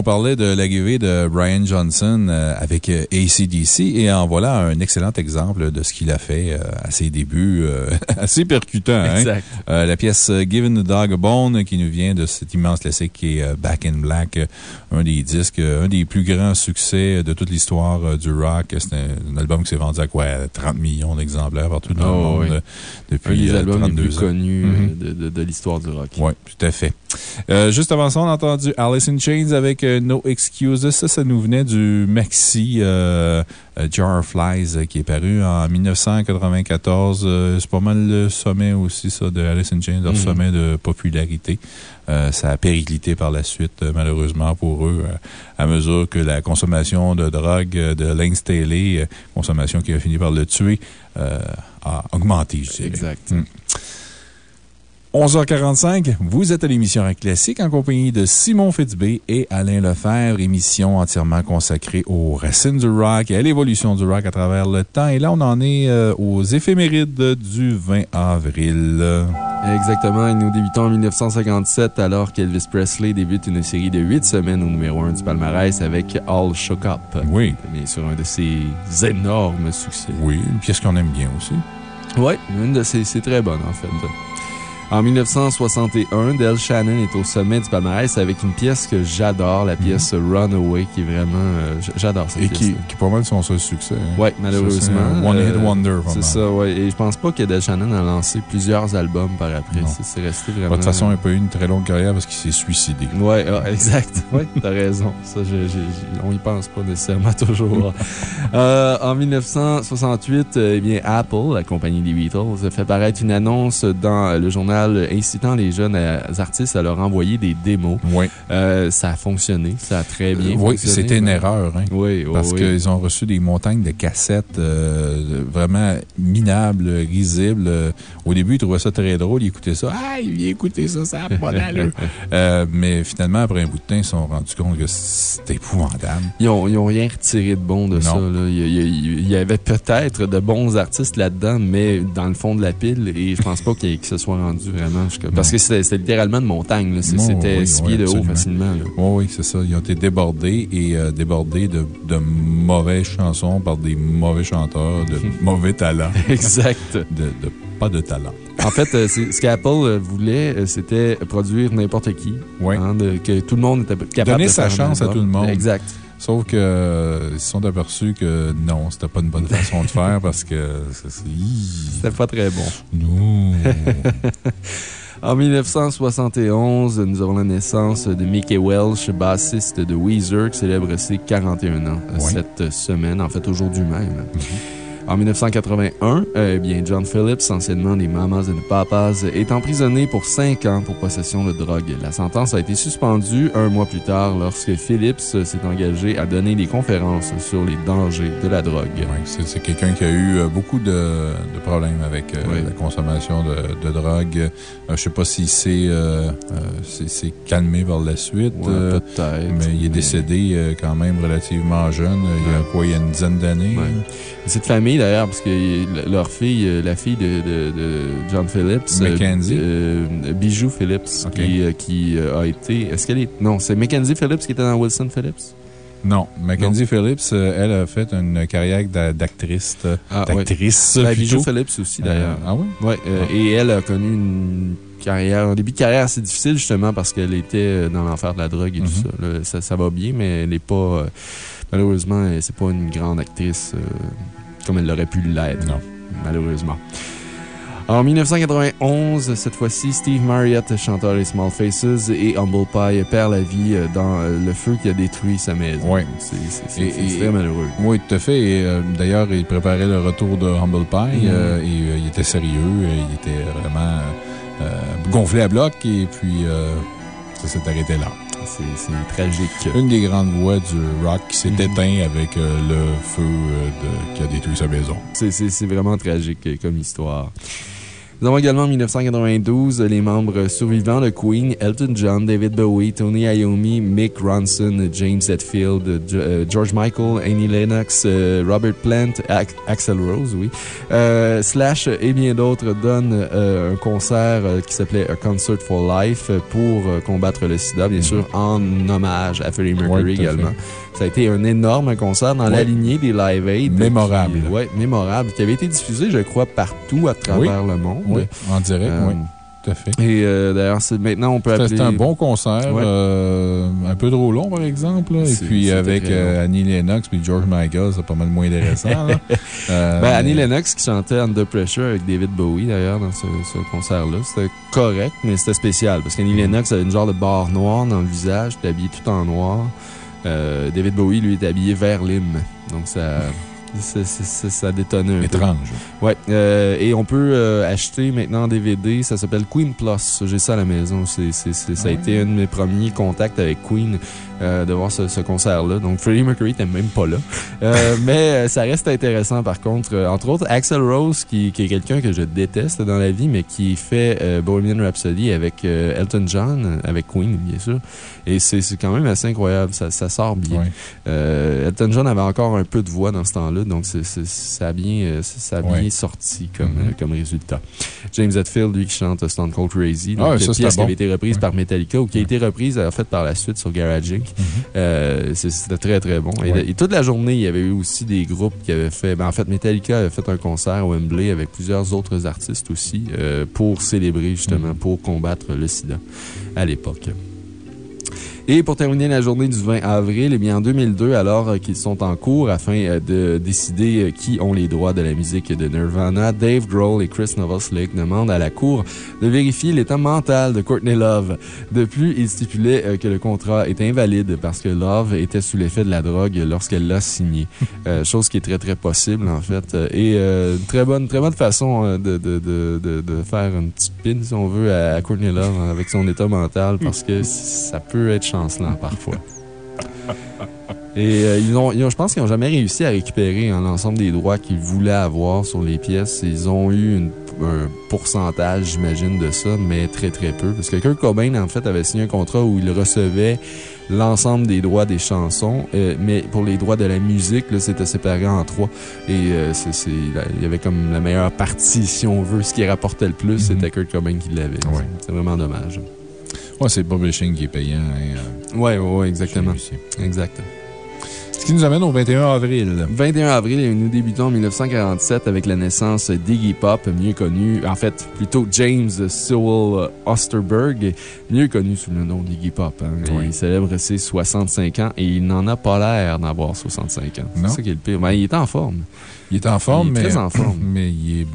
On parlait de l'arrivée de Brian Johnson euh, avec euh, ACDC et en voilà un excellent exemple de ce qu'il a fait à ses débuts, assez percutant. Hein? Exact. la pièce Given the Dog a Bone qui nous vient de cet immense classique qui est Back in Black, un des disques, un des plus grands succès de toute l'histoire du rock. C'est un, album qui s'est vendu à quoi 30 millions d'exemplaires partout dans le oh, monde depuis un des albums les plus connus mm-hmm. de, de l'histoire du rock. Oui, tout à fait. Euh, juste avant ça, on a entendu Alice in Chains avec euh, No Excuses. Ça, ça nous venait du maxi euh, Jar Flies qui est paru en 1994. C'est pas mal le sommet aussi, ça, de Alice in Chains, leur mm-hmm. sommet de popularité. ça a périclité par la suite, malheureusement pour eux, à mesure que la consommation de drogue de Lane Staley, consommation qui a fini par le tuer, a augmenté, je dirais. Exact. Mm. 11h45, vous êtes à l'émission Rock Classique en compagnie de Simon Fitzbé et Alain Lefebvre, émission entièrement consacrée aux racines du rock et à l'évolution du rock à travers le temps. Et là, on en est euh, aux éphémérides du 20 avril. Exactement, et nous débutons en 1957 alors qu'Elvis Presley débute une série de huit semaines au numéro 1 du palmarès avec All Shook Up. Oui. Bien sûr, un de ses énormes succès. Oui, une pièce qu'on aime bien aussi. Oui, une de ses, c'est très bonne en fait. En 1961, Del Shannon est au sommet du palmarès avec une pièce que j'adore, la pièce mhm. Runaway, qui est vraiment. Euh, j'adore cette Et pièce. qui, qui, pour moi, son seul succès. Hein. Oui, malheureusement. One Hit euh, Wonder, C'est ça, oui. Et je pense pas que Del Shannon a lancé plusieurs albums par après. C'est resté vraiment. De toute façon, il n'a pas eu une très longue carrière parce qu'il s'est suicidé. Oui, ah, exact. oui, t'as raison. Ça, on y pense pas nécessairement toujours. euh, en 1968, eh bien, Apple, la compagnie des Beatles, fait paraître une annonce dans le journal incitant les jeunes artistes à leur envoyer des démos. Oui. Euh, ça a fonctionné. Ça a très bien oui, c'était une erreur. Hein, oui, Parce qu'ils ont reçu des montagnes de cassettes euh, vraiment minables, risibles. Au début, ils trouvaient ça très drôle. Ils écoutaient ça. Ah, il vient écouter ça, ça n'a pas d'allure. Euh, mais finalement, après un bout de temps, ils se sont rendus compte que c'était épouvantable. Ils n'ont rien retiré de bon de ça. Il, y avait peut-être de bons artistes là-dedans, mais dans le fond de la pile, et je pense pas qu'ils se soient rendus vraiment. Parce que c'était littéralement une montagne. C'était six pieds de haut facilement. Oui, c'est ça. Ils ont été débordés et euh, débordés de, de mauvaises chansons par des mauvais chanteurs, de mauvais talents. exact. De, pas de talent. En fait, euh, ce qu'Apple euh, voulait, c'était produire n'importe qui. Oui. Hein, que tout le monde était capable Donner de sa chance à tout le monde. Exact. Sauf qu'ils se sont aperçus que non, c'était pas une bonne façon de faire parce que c'était pas très bon. Non. En 1971, nous avons la naissance de Mickey Welsh, bassiste de Weezer, qui célèbre ses 41 ans cette semaine, en fait aujourd'hui même. Mm-hmm. En 1981, euh, bien, John Phillips, anciennement des Mamas and Papas, est emprisonné pour cinq ans pour possession de drogue. La sentence a été suspendue un mois plus tard lorsque Phillips s'est engagé à donner des conférences sur les dangers de la drogue. Oui, c'est quelqu'un qui a eu euh, beaucoup de, problèmes avec euh, la consommation de, drogue. je ne sais pas s'il s'est calmé par la suite. Peut-être. Mais il est décédé quand même relativement jeune, il y a quoi, il y a une dizaine d'années? Cette famille, d'ailleurs, parce que leur fille, euh, la fille de, de, John Phillips. Euh, Mackenzie. Euh, Bijou Phillips, qui, qui a été. Est-ce qu'elle est. Non, c'est Mackenzie Phillips qui était dans Wilson Phillips? Non, Mackenzie Phillips, elle a fait une carrière d'actrice. Ah, d'actrice. Ouais. Ben, Bijou Phillips aussi, d'ailleurs. ah oui? Oui, ah. et elle a connu une carrière, un début de carrière assez difficile, justement, parce qu'elle était dans l'enfer de la drogue et tout mm-hmm. ça. ça. ça. va bien, mais elle n'est pas. Malheureusement, c'est pas une grande actrice comme elle l'aurait pu l'être. Non. Malheureusement. En 1991, cette fois-ci, Steve Marriott, chanteur des Small Faces, et Humble Pie perd la vie dans le feu qui a détruit sa maison. Oui. C'est très malheureux. Oui, tout à fait. Et euh, d'ailleurs, il préparait le retour de Humble Pie euh, et euh, il était sérieux. il était vraiment gonflé à bloc et puis ça s'est arrêté là. C'est tragique. Une des grandes voix du rock qui s'est mhm. éteinte avec euh, le feu euh, qui a détruit sa maison. C'est vraiment tragique comme histoire. Nous avons également en 1992 les membres survivants de Queen, Elton John, David Bowie, Tony Iommi, Mick Ronson, James Hetfield, euh, George Michael, Annie Lennox, euh, Robert Plant, Axel Rose, oui, euh, Slash et bien d'autres donnent un concert qui s'appelait A Concert for Life pour combattre le sida, bien sûr, en hommage à Freddie Mercury également. Ça a été un énorme concert dans la lignée des Live Aid. Mémorable. Oui, mémorable, qui avait été diffusé, je crois, partout à travers le monde. Oui, en direct, oui. Tout à fait. Et euh, d'ailleurs, maintenant, on peut appeler. C'était un bon concert, euh, un peu trop long, par exemple. Et puis avec euh, Annie Lennox et George Michael, c'est pas mal moins intéressant. ben, Annie Lennox qui chantait Under Pressure avec David Bowie, d'ailleurs, dans ce, ce concert-là. C'était correct, mais c'était spécial parce qu'Annie Lennox avait une genre de barre noire dans le visage, était habillée tout en noir. David Bowie, lui, était habillé vert lime. Donc, ça ça détonne un Étrange. Ouais. Euh, et on peut euh, acheter maintenant en DVD. Ça s'appelle Queen Plus. J'ai ça à la maison. ça a ah été un de mes premiers contacts avec Queen. Euh, de voir ce, concert-là. Donc, Freddie Mercury n'était même pas là. Euh, mais euh, ça reste intéressant, par contre. entre autres, Axel Rose, qui, est quelqu'un que je déteste dans la vie, mais qui fait Bohemian Rhapsody avec Elton John, avec Queen, bien sûr. Et c'est quand même assez incroyable. Ça, sort bien. Elton John avait encore un peu de voix dans ce temps-là, donc ça a bien, ça bien sorti comme, mm-hmm. comme résultat. James Hetfield, lui, qui chante Stone Cold Crazy, donc, ah, une pièce qui avait été reprise par Metallica ou qui a été reprise, en fait, par la suite sur Euh, c'était très, très bon. Et, toute la journée, il y avait eu aussi des groupes qui avaient fait. Ben, en fait, Metallica avait fait un concert à Wembley avec plusieurs autres artistes aussi euh, pour célébrer justement, mm-hmm. pour combattre le sida à l'époque. Et pour terminer la journée du 20 avril, eh bien, en 2002, alors euh, qu'ils sont en cours afin euh, de décider euh, qui ont les droits de la musique de Nirvana, Dave Grohl et Chris Novoselic demandent à la Cour de vérifier l'état mental de Courtney Love. De plus, ils stipulaient que le contrat était invalide parce que Love était sous l'effet de la drogue lorsqu'elle l'a signé. chose qui est très, très possible, en fait. Et une très bonne, très bonne façon de, de, de, de, faire une petite pin, si on veut, à Courtney Love avec son état mental parce que ça peut être parfois. Et euh, ils ont, je pense qu'ils n'ont jamais réussi à récupérer l'ensemble des droits qu'ils voulaient avoir sur les pièces. Ils ont eu un pourcentage, j'imagine, de ça, mais très, très peu. Parce que Kurt Cobain, en fait, avait signé un contrat où il recevait l'ensemble des droits des chansons, euh, mais pour les droits de la musique, c'était séparé en trois. Et euh, il y avait comme la meilleure partie, si on veut, ce qui rapportait le plus, mm-hmm. c'était Kurt Cobain qui l'avait. C'est vraiment dommage. Ouais, c'est publishing qui est payant. Hein, euh, oui, oui, exactement. Exact. Ce qui nous amène au 21 avril. 21 avril, nous débutons en 1947 avec la naissance d'Iggy Pop, mieux connu, en fait, plutôt James Sewell Osterberg, mieux connu sous le nom d'Iggy Pop. Hein. Il célèbre ses 65 ans et il n'en a pas l'air d'avoir 65 ans. C'est ça qui est le pire. Ben, il est en forme. Il est en forme, mais. Très en forme. Mais il est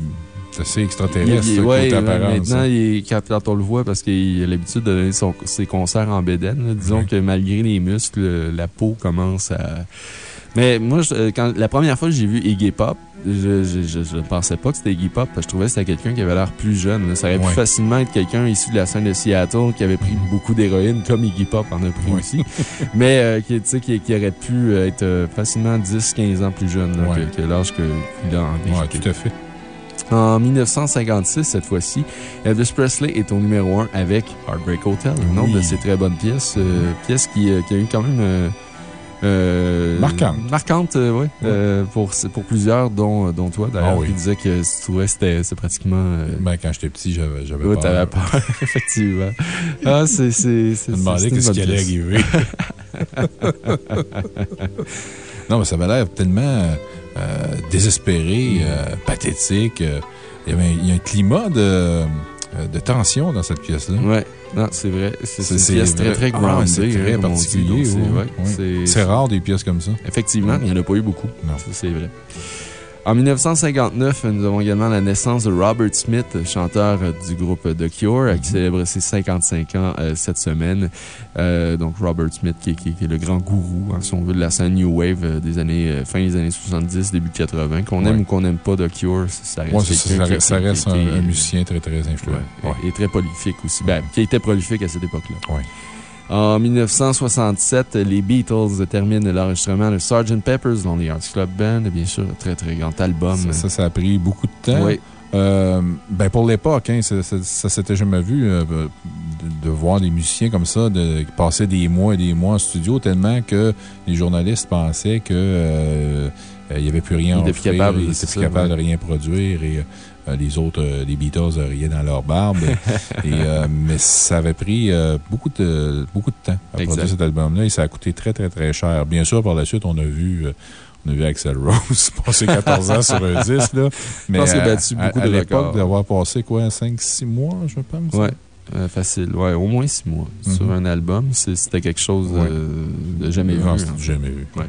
c'est assez extraterrestre, Oui, maintenant, il quand, on le voit, parce qu'il a l'habitude de donner ses concerts en bédaine, disons que malgré les muscles, la peau commence à. Mais moi, quand, la première fois que j'ai vu Iggy Pop, je ne pensais pas que c'était Iggy Pop, parce que je trouvais que c'était quelqu'un qui avait l'air plus jeune. Ça aurait pu facilement être quelqu'un issu de la scène de Seattle qui avait pris beaucoup d'héroïne, comme Iggy Pop en a pris aussi. Mais euh, qui, qui, qui, aurait pu être euh, facilement 10-15 ans plus jeune que, l'âge qu'il a en Oui, tout à fait. En 1956, cette fois-ci, Elvis Presley est au numéro 1 avec Heartbreak Hotel, autre de ses très bonnes pièces. Euh, pièce qui, euh, qui, a eu quand même. Euh, euh marquante. Marquante, oui. pour, pour plusieurs, dont, dont toi, d'ailleurs, ah, qui disait que tu trouvais que c'était pratiquement. Ben, quand j'étais petit, j'avais oui, peur. t'avais peur, effectivement. ah, c'est. Je me demandais qu'est-ce qui allait arriver. non, mais ça m'a l'air tellement euh, désespéré, euh, pathétique. Euh, il y, a un climat de, de tension dans cette pièce-là. Oui, non, c'est vrai. C'est une pièce très, très grande. c'est très hein, particulier. C'est rare des pièces comme ça. Effectivement, il n'y en a pas eu beaucoup. Non. C'est vrai. En 1959, nous avons également la naissance de Robert Smith, chanteur du groupe The Cure, qui célèbre ses 55 ans euh, cette semaine. Euh, donc, Robert Smith, qui, est le grand gourou, hein, si on veut, de la scène New Wave euh, des années, fin des années 70, début 80. Qu'on aime ou qu'on n'aime pas The Cure, ça reste, ça, reste un, musicien très, très influent. Et très prolifique aussi. Ben, qui était prolifique à cette époque-là. En 1967, les Beatles terminent l'enregistrement de Sgt. Pepper's Lonely Hearts Club Band. Bien sûr, un très, très grand album. Ça, ça, a pris beaucoup de temps. Oui. Euh, ben pour l'époque, hein, ça, ça, ça s'était jamais vu euh, de, de voir des musiciens comme ça de, qui passaient des mois et des mois en studio tellement que les journalistes pensaient que euh, euh, il n'y avait plus rien à offrir, c'est étaient plus ouais. de rien produire et les autres, euh, les Beatles riaient dans leur barbe. et, euh, mais ça avait pris euh, beaucoup, de, beaucoup de temps à Exact. produire cet album-là et ça a coûté très, très, très cher. Bien sûr, par la suite, on a vu. euh, on a vu Axel Rose passer 14 ans sur un disque, là. Mais pense qu'il a à- battu à- beaucoup à de l'époque, d'avoir passé quoi, 5-6 mois, je pense? Euh, facile, ouais, au moins six mois sur Mhm. un album. C'était quelque chose Ouais. euh, de jamais vu. Non, hein. c'était jamais vu. Ouais.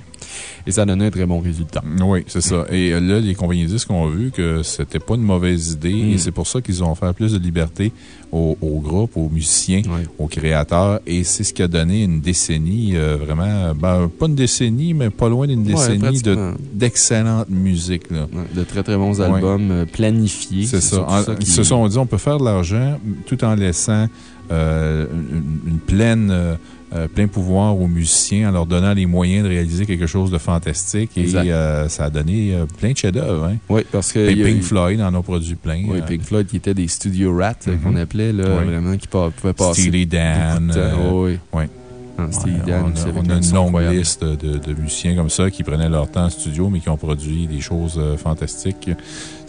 Et ça donnait un très bon résultat. Oui, c'est ça. Et euh, là, les compagnies disques ont vu que c'était pas une mauvaise idée Mm. et c'est pour ça qu'ils ont offert plus de liberté aux, aux groupes, aux musiciens, aux créateurs et c'est ce qui a donné une décennie euh, vraiment, ben, pas une décennie, mais pas loin d'une Ouais, décennie de- d'excellente musique, là. Ouais, de très très bons albums euh, planifiés. C'est ça. qui- Ils se sont dit, on peut faire de l'argent tout en laissant euh, une, une pleine, euh, euh, plein pouvoir aux musiciens, en leur donnant les moyens de réaliser quelque chose de fantastique. Et euh, ça a donné euh, plein de chefs-d'œuvre. Hein. Oui, parce que. Et Pink eu- Floyd en a produit plein. Oui, Pink Floyd qui étaient des studio rats euh, Mhm. qu'on appelait, là, vraiment, qui pa- pouvaient passer. Steely Dan. Oh, oui. Ah, Steely Ouais, Dan, on a, on a un une longue liste de, de musiciens comme ça qui prenaient leur temps en studio, mais qui ont produit des choses fantastiques.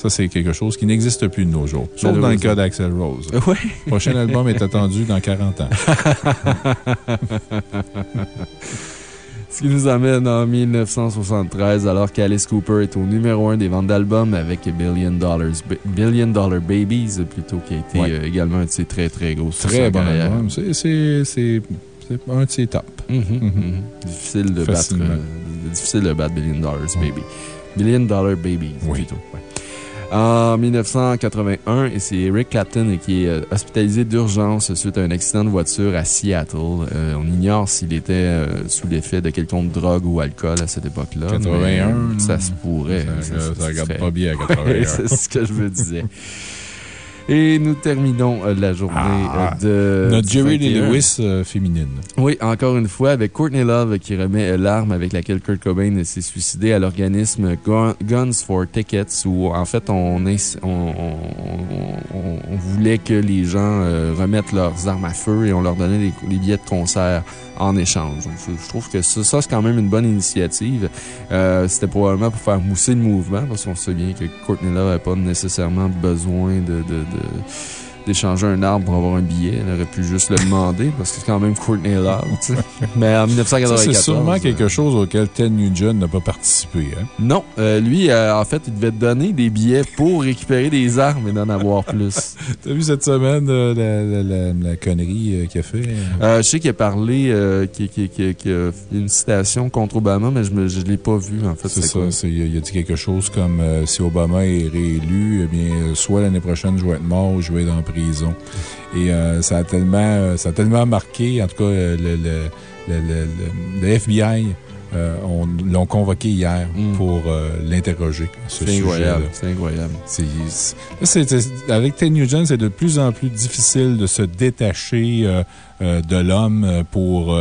Ça, c'est quelque chose qui n'existe plus de nos jours. Sauf dans le cas d'Axel Rose. Oui. Le prochain album est attendu dans 40 ans. Ce qui nous amène en 1973, alors qu'Alice Cooper est au numéro 1 des ventes d'albums avec Billion, Dollars, Billion Dollar Babies, plutôt, qui a été Ouais. euh, également un de ses très très gros Très bon carrière. album. C'est un de ses tops. Mhm, Mhm. mhm. Difficile de battre, Facilement. euh, difficile de battre Billion Dollars. Baby. Billion Dollar Babies, Oui. plutôt. ouais. En 1981, et c'est Eric Clapton qui est euh, hospitalisé d'urgence suite à un accident de voiture à Seattle. Euh, on ignore s'il était euh, sous l'effet de quelconque drogue ou alcool à cette époque-là. 81, mais Ça se pourrait. Ça, Ça- ça, ça regarde serait- pas bien à Ouais, 81. c'est ce que je me disais. Et nous terminons euh, la journée Ah, euh, de. Notre Jerry Lee 21. Lewis euh, féminine. Oui, encore une fois, avec Courtney Love qui remet l'arme avec laquelle Kurt Cobain s'est suicidé à l'organisme Gun- Guns for Tickets, où en fait on, ins- on, on- on- on voulait que les gens euh, remettent leurs armes à feu et on leur donnait des, des billets de concert en échange. Je trouve que ça, ça, c'est quand même une bonne initiative. Euh, C'était probablement pour faire mousser le mouvement, parce qu'on sait bien que Courtney Love n'avait pas nécessairement besoin de- de- de d'échanger un arbre pour avoir un billet. Elle aurait pu juste le demander parce que c'est quand même Courtney Love. Mais en Ça, 1994. c'est sûrement euh, quelque chose auquel Ted Nugent n'a pas participé. Hein? Non, euh, lui, euh, en fait, il devait donner des billets pour récupérer des armes et d'en avoir plus. T'as vu cette semaine la, la- la- la connerie qu'il a fait? Euh, je sais qu'il a parlé, qu'il qu'il- qu'il a fait une citation contre Obama, mais je ne l'ai pas vu, en fait. C'est ça. Il a dit quelque chose comme si Obama est réélu, eh bien, soit l'année prochaine, je vais être mort ou je vais être en prison. Et euh, ça, a tellement, euh, ça a tellement marqué, en tout cas, euh, le, le, le, le- le FBI euh, on- l'ont convoqué hier Mm. pour euh, l'interroger ce C'est incroyable. C'est incroyable. C'est- avec Ted Nugent, c'est de plus en plus difficile de se détacher euh, de l'homme pour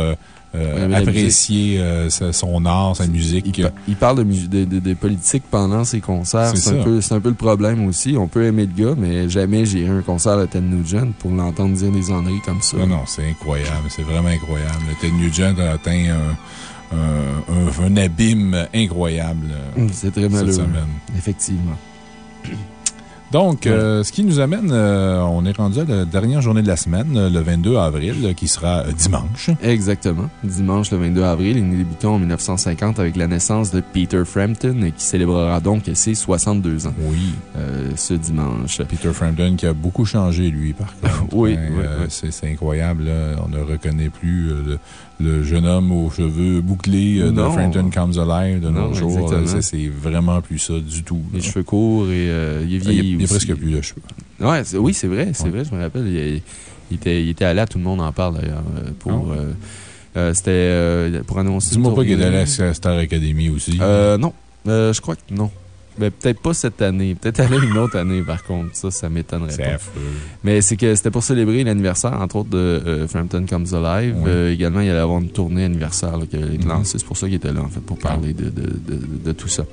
euh, euh, Ouais, apprécier euh, sa- son art, sa musique. Il, pa- il parle de, de, de- de politique pendant ses concerts. C'est un, peu- c'est un peu le problème aussi. On peut aimer le gars, mais jamais j'irai à un concert de Ted Nugent pour l'entendre dire des enneries comme ça. Non, non, c'est incroyable. C'est vraiment incroyable. Ted Nugent a atteint un, un- un- abîme incroyable euh, Hum, C'est très cette malheureux. semaine. Effectivement. Donc, euh, ce qui nous amène, euh, on est rendu à la dernière journée de la semaine, euh, le 22 avril, qui sera dimanche. Exactement. Dimanche le 22 avril, et nous débutons en 1950 avec la naissance de Peter Frampton, qui célébrera donc ses 62 ans Oui. euh, ce dimanche. Peter Frampton qui a beaucoup changé, lui, par contre. Oui, Hein, oui, oui. c'est- incroyable. là. On ne reconnaît plus le, le jeune homme aux cheveux bouclés euh, de. Frampton Comes Alive de nos jours. Euh, c'est- vraiment plus ça du tout. Les cheveux courts et euh, il est Il vieilli il a aussi. presque plus de cheveux. Ouais, oui, c'est vrai, c'est Ouais. vrai, je me rappelle. Il, il était, il était allé à Tout le monde en parle d'ailleurs. Pour, euh, C'était pour annoncer. Dis-moi pas qu'il est allé à Star Academy aussi. Non. Je crois que non. Mais peut-être pas cette année. Peut-être aller une autre année, par contre. Ça, ça m'étonnerait pas. affreux. Mais c'est que c'était pour célébrer l'anniversaire, entre autres, de euh, Frampton Comes Alive. Oui. Euh, également, il allait avoir une tournée anniversaire là, être Mhm. lancée. C'est pour ça qu'il était là, en fait, pour parler de, de, de, de tout ça.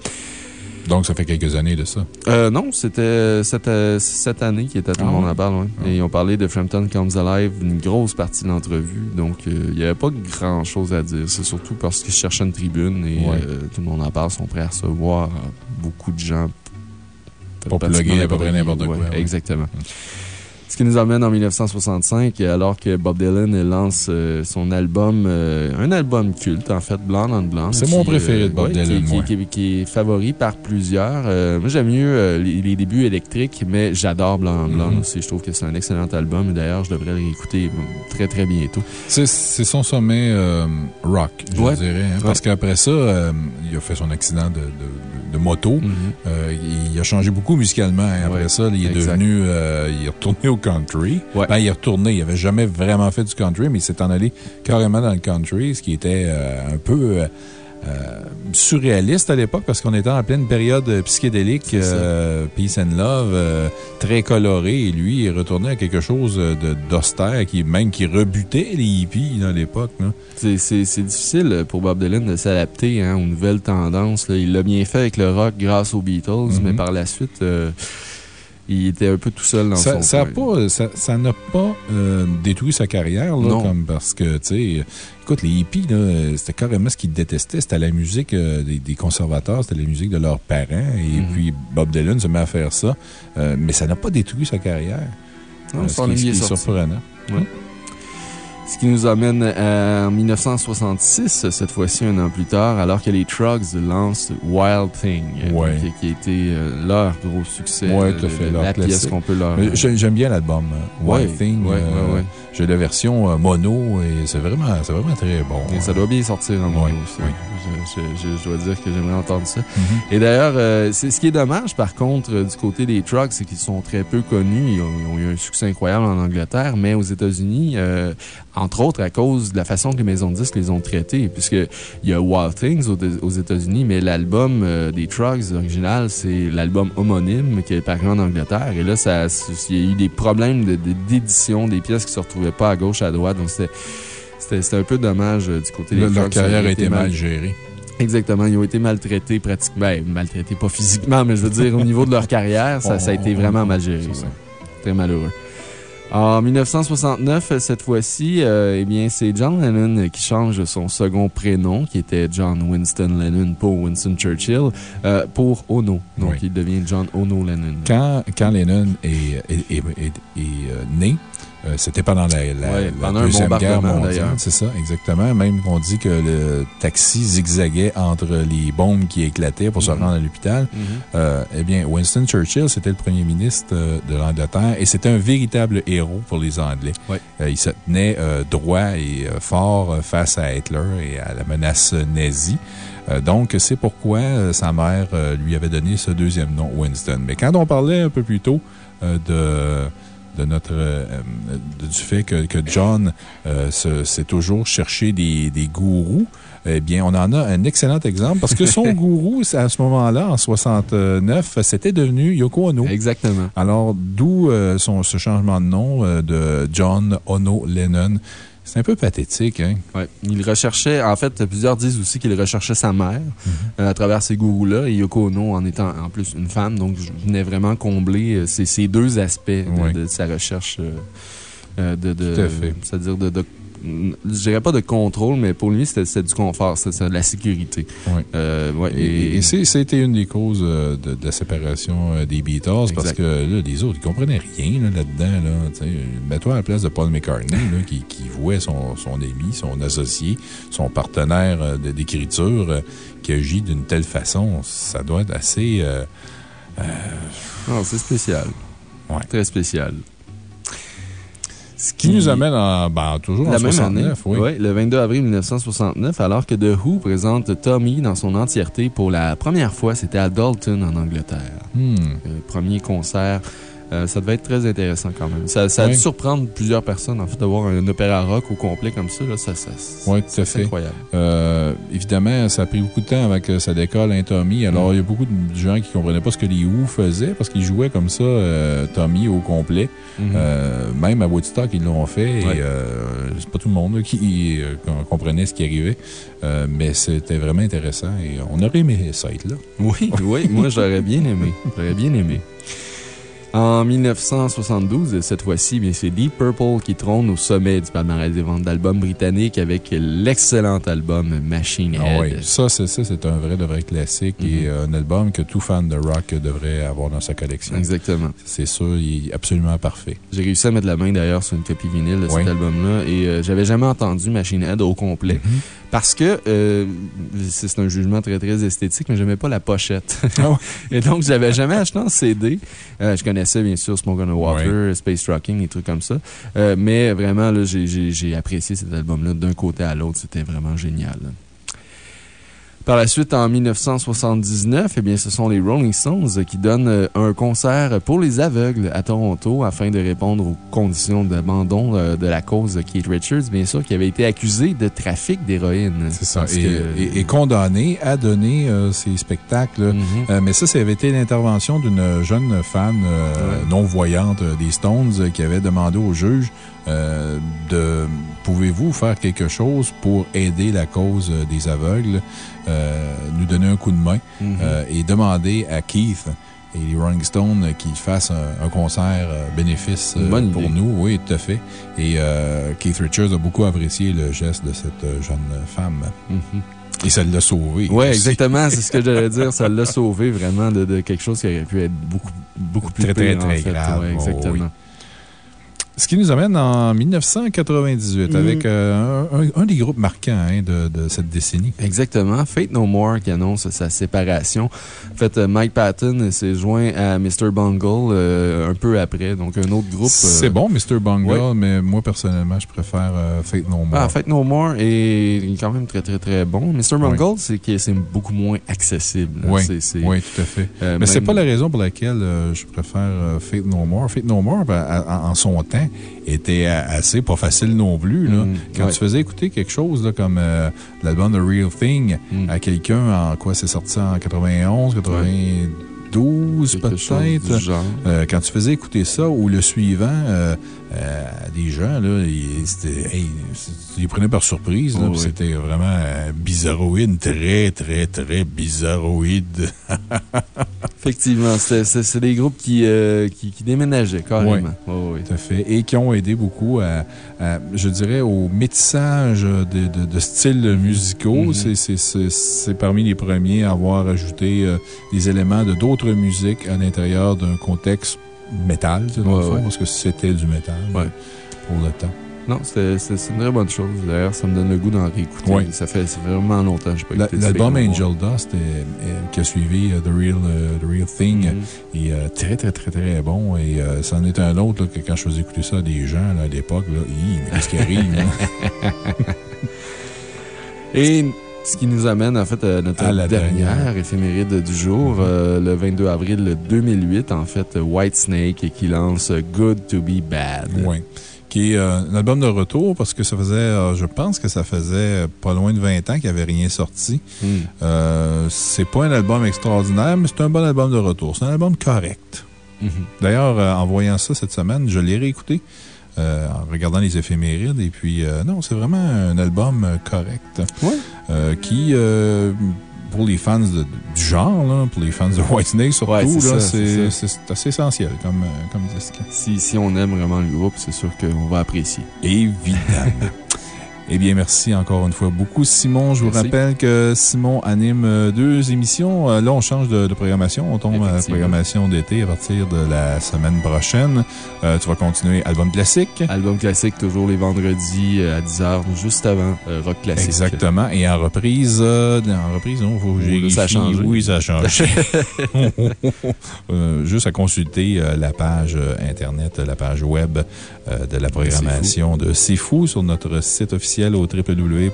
Donc, ça fait quelques années de ça. Euh, non, c'était cette, euh, cette année qui était tout le Ah monde ouais? en parle. ouais. Ah. Et ils ont parlé de Frampton Comes Alive une grosse partie de l'entrevue. Donc, euh, il n'y avait pas grand chose à dire. C'est surtout parce qu'ils cherchaient une tribune et Ouais. euh, tout le monde en parle, sont prêts à recevoir beaucoup de gens. Pour plugger à peu près n'importe quoi, ouais. Exactement. Ce qui nous amène en 1965, alors que Bob Dylan lance euh, son album, euh, un album culte, en fait, Blonde on Blonde. C'est qui, mon préféré de Bob ouais, qui- Dylan, qui, moi. qui- qui est favori par plusieurs. Euh, moi, j'aime mieux euh, les, les débuts électriques, mais j'adore Blonde on Blonde Mhm. aussi. Je trouve que c'est un excellent album. D'ailleurs, je devrais le réécouter euh, très, très bientôt. C'est c'est son sommet euh, rock, je Ouais. dirais. hein, parce qu'après ça, euh, il a fait son accident de, de- de moto. Mhm. Euh, il a changé beaucoup musicalement. hein. Après ça, il est exact. devenu. euh, il est retourné au country. Ouais. Ben, il est retourné. Il n'avait jamais vraiment fait du country, mais il s'est en allé carrément dans le country, ce qui était euh, un peu. euh, euh, surréaliste à l'époque parce qu'on était en pleine période psychédélique, euh, Peace and Love, euh, très coloré. Et lui, il est retourné à quelque chose de- d'austère, qui, même qui rebutait les hippies à l'époque. C'est- difficile pour Bob Dylan de s'adapter hein, aux nouvelles tendances. là. Il l'a bien fait avec le rock grâce aux Beatles, Mhm. mais par la suite, il était un peu tout seul dans Ça son ça a coin. pas, ça, ça n'a pas euh, détruit sa carrière, là, Non. comme parce que, tu sais, écoute, les hippies, c'était carrément ce qu'ils détestaient. C'était la musique euh, des, des conservateurs, c'était la musique de leurs parents. Et Mhm. puis, Bob Dylan se met à faire ça. Euh, mais ça n'a pas détruit sa carrière. Non, son ce qui, ami ce est qui est sorti. surprenant. Ce qui nous amène à- en 1966, cette fois-ci un an plus tard, alors que les Trugs lancent Wild Thing, euh, Ouais. qui, qui a été euh, leur gros succès. Ouais, euh, tout à fait, leur La pièce qu'on peut leur. J'aime bien l'album Ouais, Wild Thing. ouais, euh. J'ai la version mono et c'est vraiment, vraiment très bon. Et ça doit bien sortir en mono aussi. oui. Je, je- je- je dois dire que j'aimerais entendre ça. Mhm. Et d'ailleurs, euh, c'est ce qui est dommage, par contre, du côté des Trucks, c'est qu'ils sont très peu connus. Ils ont, ils ont eu un succès incroyable en Angleterre, mais aux États-Unis, entre autres à cause de la façon que les maisons de disques les ont traités, puisque il y a Wild Things aux, États-Unis, mais l'album euh, des Trucks original, c'est l'album homonyme qui est paru en Angleterre. Et là, ça, il y a eu des problèmes de- de- d'édition, des pièces qui se retrouvaient pas à gauche, à droite. Donc, c'était. Un peu dommage euh, du côté des Le- leur carrière a été mal mal gérée. Exactement. Ils ont été maltraités pratiquement. Ben, maltraités pas physiquement, mais je veux dire, au niveau de leur carrière, ça, ça a été vraiment mal géré. Très malheureux. En 1969, euh, cette fois-ci, euh, eh bien, c'est John Lennon qui change son second prénom, qui était John Winston Lennon pour Winston Churchill, euh, pour Ono. Donc, Oui. il devient John Ono Lennon. Quand, quand Lennon est, est, est- est- est, euh, né, euh, c'était pendant la, la, Ouais, la pendant un Deuxième Guerre mondiale. C'est ça, exactement. Même qu'on dit que le taxi zigzaguait entre les bombes qui éclataient pour se Mhm. rendre à l'hôpital. Mhm. Euh, eh bien, Winston Churchill, c'était le premier ministre euh, de l'Angleterre et c'était un véritable héros pour les Anglais. Ouais. Euh, il se tenait droit et fort face à Hitler et à la menace nazie. Donc, c'est pourquoi sa mère lui avait donné ce deuxième nom, Winston. Mais quand on parlait un peu plus tôt de de notre euh, euh, du fait que, que John euh, se- s'est toujours cherché des, des gourous, eh bien, on en a un excellent exemple parce que son gourou, à ce moment-là, en 69, c'était devenu Yoko Ono. Exactement. Alors, d'où euh, son- ce changement de nom euh, de John Ono Lennon. C'est un peu pathétique, hein? Ouais. Il recherchait, en fait, plusieurs disent aussi qu'il recherchait sa mère euh, à travers ces gourous-là. Et Yoko Ono, en étant en plus une femme, donc je venais vraiment combler euh, ces, ces deux aspects de, Oui. de sa recherche euh, euh, de. de Tout à fait. C'est-à-dire de. Je dirais pas de contrôle, mais pour lui, c'était du confort, c'était de la sécurité. Oui. Euh, ouais, Et, et c'était une des causes euh, de, de la séparation euh, des Beatles parce que là, les autres, ils comprenaient rien là, là-dedans. Là, sais. Mets-toi à la place de Paul McCartney là, qui, qui vouait son, son ami, son associé, son partenaire d'écriture qui agit d'une telle façon. Ça doit être assez. euh, Non, c'est spécial. Ouais. Très spécial. Ce qui nous amène en, ben, toujours La en même 69, année, oui. Ouais, le 22 avril 1969, alors que The Who présente Tommy dans son entièreté pour la première fois, c'était à Dalton, en Angleterre. Hmm. Le premier concert Euh, ça devait être très intéressant quand même. Ça, ça a dû surprendre plusieurs personnes, en fait, d'avoir un opéra rock au complet comme ça. Là, ça, ça oui, tout à fait. incroyable. Euh, évidemment, ça a pris beaucoup de temps avec que ça décolle, un Tommy. Alors, il y a beaucoup de gens qui ne comprenaient pas ce que les Who faisaient parce qu'ils jouaient comme ça, euh, Tommy au complet. Mhm. même à Woodstock, ils l'ont fait. Et c'est pas tout le monde qui comprenait ce qui arrivait. mais c'était vraiment intéressant et on aurait aimé ça être là. Oui, oui, moi j'aurais bien aimé. J'aurais bien aimé. En 1972, cette fois-ci, c'est Deep Purple qui trône au sommet du palmarès des ventes d'albums britanniques avec l'excellent album Machine ah Head. oui, ça, c'est un vrai, de vrai classique et Mhm. un album que tout fan de rock devrait avoir dans sa collection. Exactement. C'est sûr, il est absolument parfait. J'ai réussi à mettre la main d'ailleurs sur une copie vinyle de Oui. cet album-là et euh, j'avais jamais entendu Machine Head au complet. Mhm. Parce que, euh, c'est un jugement très très esthétique, mais j'aimais pas la pochette. Et donc, j'avais jamais acheté en CD. Euh, je connaissais bien sûr Smoke on the Water, Space Trucking, des trucs comme ça. Euh, mais vraiment, j'ai- apprécié cet album-là d'un côté à l'autre. C'était vraiment génial. là. Par la suite, en 1979, eh bien, ce sont les Rolling Stones qui donnent euh, un concert pour les aveugles à Toronto afin de répondre aux conditions d'abandon euh, de la cause de Keith Richards, bien sûr, qui avait été accusé de trafic d'héroïne. C'est ça. Et, que- et- et condamné à donner euh, ces spectacles. Mhm. Euh, mais ça, ça avait été l'intervention d'une jeune fan euh, Ouais. non-voyante euh, des Stones euh, qui avait demandé au juge euh, de pouvez-vous faire quelque chose pour aider la cause euh, des aveugles, euh, nous donner un coup de main Mhm. euh, et demander à Keith et les Rolling Stones qu'ils fassent un, un concert euh, bénéfice euh, Bonne pour idée. nous. Oui, tout à fait. Et euh, Keith Richards a beaucoup apprécié le geste de cette euh, jeune femme. Mhm. Et ça l'a sauvé. Oui, exactement. C'est ce que j'allais dire. Ça l'a sauvé vraiment de, de quelque chose qui aurait pu être beaucoup, beaucoup plus Très, très, en très fait. grave. Ouais, Oh, exactement. oui. Ce qui nous amène en 1998 Mhm. avec euh, un, un des groupes marquants hein, de, de cette décennie. Exactement. Fate No More qui annonce sa séparation. En fait, euh, Mike Patton s'est joint à Mr. Bungle euh, un peu après. Donc, un autre groupe. euh, C'est bon, Mr. Bungle, mais moi, personnellement, je préfère Fate No More. Ah, Fate No More est quand même très, très, très bon. Mr. Bungle, c'est qui- c'est beaucoup moins accessible. Oui, C'est- c'est- oui, tout à fait. Mais c'est même- pas la raison pour laquelle je préfère Fate No More. Fate No More, ben, en son temps, était a- assez pas facile non plus. Là. Mm, Quand ouais. tu faisais écouter quelque chose là, comme euh, l'album The Real Thing Mm. à quelqu'un, en quoi c'est sorti en 91, 92 Quelque chose peut-être. Euh, quand tu faisais écouter ça ou le suivant, euh, euh, à des gens, là, ils, hey, ils les prenaient par surprise. Oh, oui. C'était vraiment euh, bizarroïde, très, très, très bizarroïde. Effectivement, c'est des groupes qui, euh, qui, qui déménageaient carrément. Ouais, ouais. Tout à fait. Et qui ont aidé beaucoup à, à, je dirais, au métissage de, de, de styles musicaux. Mhm. C'est- parmi les premiers à avoir ajouté des éléments de d'autres musiques à l'intérieur d'un contexte métal, tu sais, dans le Ouais, fond, ouais. parce que c'était du métal Ouais. pour le temps. Non, c'est une très bonne chose. D'ailleurs, ça me donne le goût d'en réécouter. Ça fait vraiment longtemps que je n'ai pas écouté L'album. Angel Dust, qui a suivi euh, The, Real, euh, The Real Thing, Mhm. est euh, très, très, très, très bon. Et euh, c'en est un autre là, que quand je faisais écouter ça à des gens là, à l'époque, là, mais qu'est-ce qui arrive? Et ce qui nous amène en fait à notre À la dernière, dernière. éphéméride du jour, euh, le 22 avril 2008, en fait, Whitesnake qui lance Good to be Bad. Oui. Qui est euh, un album de retour parce que ça faisait, euh, je pense que ça faisait pas loin de 20 ans qu'il n'y avait rien sorti. Euh, c'est pas un album extraordinaire, mais c'est un bon album de retour. C'est un album correct. Mhm. D'ailleurs, en voyant ça cette semaine, je l'ai réécouté. Euh, en regardant les éphémérides. Et puis, euh, non, c'est vraiment un album euh, correct. Ouais. Euh, qui, pour les fans de- du genre, là, pour les fans de Whitesnake surtout, Ouais, c'est assez essentiel comme, comme disque. Si, si on aime vraiment le groupe, c'est sûr qu'on va apprécier. Évidemment. Eh bien, merci encore une fois beaucoup, Simon. Je vous Merci. rappelle que Simon anime euh, deux émissions. Euh, Là, on change de, de programmation. On tombe à la programmation d'été à partir de la semaine prochaine. Euh, tu vas continuer album classique. Album classique, toujours les vendredis à 10h, juste avant euh, Rock Classique. Exactement. Et en reprise, euh, en reprise, non, faut là, ça a changé. Oui, ça a changé. Juste à consulter la page Internet, la page web de la programmation de C'est Fou sur notre site officiel au www.cfou.ca.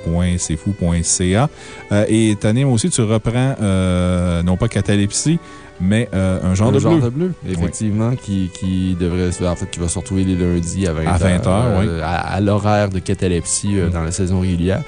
Euh, et Tanim aussi, tu reprends, euh, non pas Catalepsie, mais euh, un genre un de genre bleu. de bleu, effectivement, qui, qui devrait, en fait, qui va se retrouver les lundis à 20h. À 20 heures, oui. À, à l'horaire de catalepsie euh, Mm. dans la saison régulière.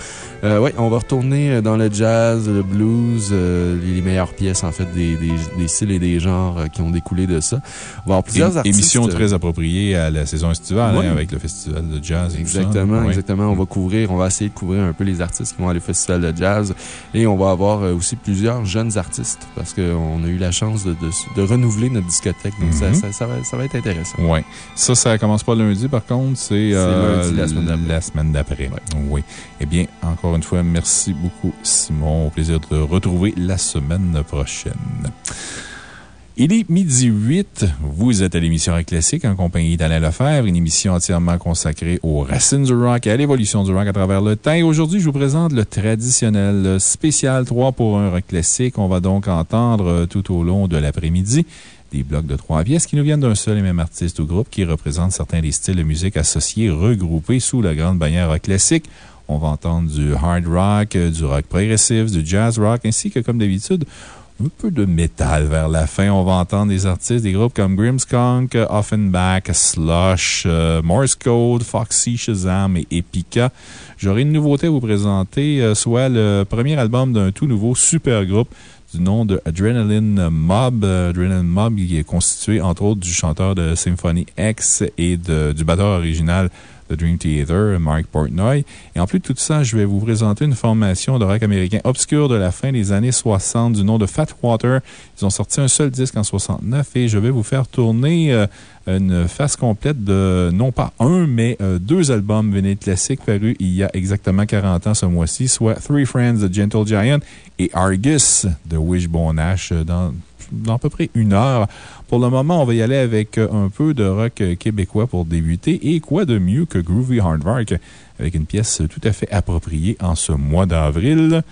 Euh, oui, on va retourner euh, dans le jazz, le blues, euh, les, meilleures pièces, en fait, des, des, des styles et des genres euh, qui ont découlé de ça. On va avoir plusieurs Une artistes. émission euh, très appropriée à la saison estivale, Oui. hein, avec le festival de jazz. et tout ça. Exactement, Oui. exactement. On va couvrir, on va essayer de couvrir un peu les artistes qui vont aller au festival de jazz et on va avoir euh, aussi plusieurs jeunes artistes parce qu'on a eu la chance de, de, de renouveler notre discothèque. Donc, ça, Mhm. ça, ça va, ça va être intéressant. Oui. Ça, ça commence pas lundi, par contre, c'est euh, lundi la semaine d'après. Oui. Eh bien, encore une fois, merci beaucoup, Simon. Au plaisir de te retrouver la semaine prochaine. Il est midi 8. Vous êtes à l'émission Rock Classique en compagnie d'Alain Lefebvre, une émission entièrement consacrée aux racines du rock et à l'évolution du rock à travers le temps. Aujourd'hui, je vous présente le traditionnel spécial 3 pour 1 Rock Classique. On va donc entendre euh, tout au long de l'après-midi des blocs de trois pièces qui nous viennent d'un seul et même artiste ou groupe qui représente certains des styles de musique associés regroupés sous la grande bannière rock classique. On va entendre du hard rock, euh, du rock progressif, du jazz rock, ainsi que, comme d'habitude, un peu de métal vers la fin. On va entendre des artistes, des groupes comme Grimmskunk, Offenbach, Slush, euh, Morse Code, Foxy, Shazam et Epica. J'aurai une nouveauté à vous présenter, euh, soit le premier album d'un tout nouveau super groupe du nom de Adrenaline Mob. Euh, Adrenaline Mob, il est constitué entre autres du chanteur de Symphony X et du batteur original de Dream Theater, Mark Portnoy. Et en plus de tout ça, je vais vous présenter une formation de rock américain obscure de la fin des années 60 du nom de Fat Water. Ils ont sorti un seul disque en 69 et je vais vous faire tourner euh, une face complète de non pas un, mais euh, deux albums vinyles classiques parus il y a exactement 40 ans ce mois-ci, soit Three Friends de Gentle Giant et Argus de Wishbone Ash euh, dans, dans à peu près une heure. Pour le moment, on va y aller avec euh, un peu de rock euh, québécois pour débuter. Et quoi de mieux que Groovy Hard Rock avec une pièce tout à fait appropriée en ce mois d'avril.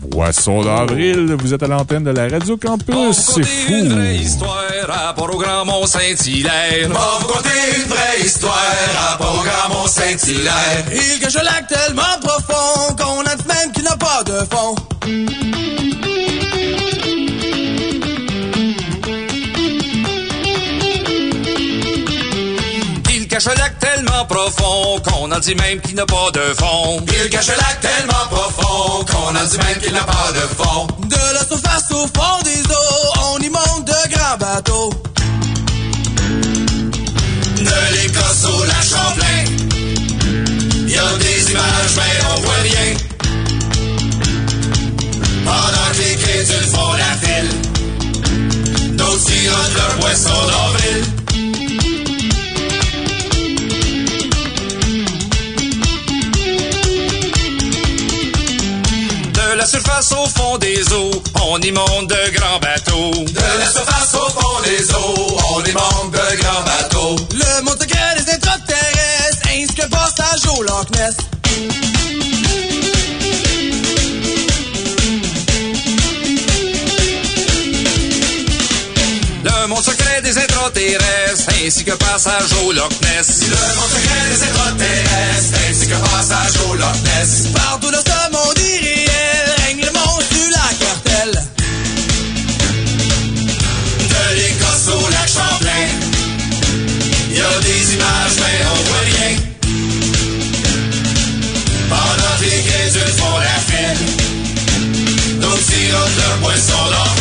Boisson d'avril, vous êtes à l'antenne de la Radio Campus. C'est fou! une vraie histoire rapport au Grand Mont-Saint-Hilaire. On va vous conter une vraie histoire rapport au Grand Mont-Saint-Hilaire. Il cache un lac tellement profond qu'on a dit même qu'il n'a pas de fond. Cache un lac tellement profond qu'on en dit même qu'il n'a pas de fond. Il cache un lac tellement profond qu'on a dit même qu'il n'a pas de fond. De la surface au fond des eaux, on y monte de grands bateaux. De l'Écosse au lac Champlain. Y a des images, mais on voit rien. Pendant que les crédules font la file, d'autres sirotent leur boisson d'avril. La surface au fond des eaux, on y monte de grands bateaux. De la surface au fond des eaux, on y monte de grands bateaux. Le monde secret des extraterrestres, ainsi que passage au Loch Ness. Le monde secret des intraterrestres, ainsi que passage au Loch Ness. Le monde secret des extraterrestres, ainsi que passage au Loch Ness. Partout dans ce monde irréel, sirotent leur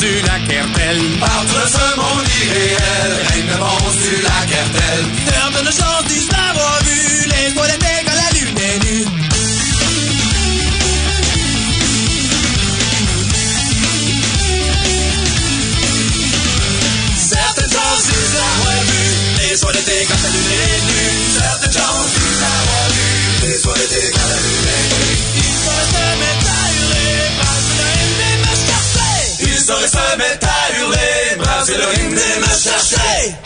du lac Hertel. De ce monde irréel, règne le monstre du lac Hertel. Brasser le rythme et me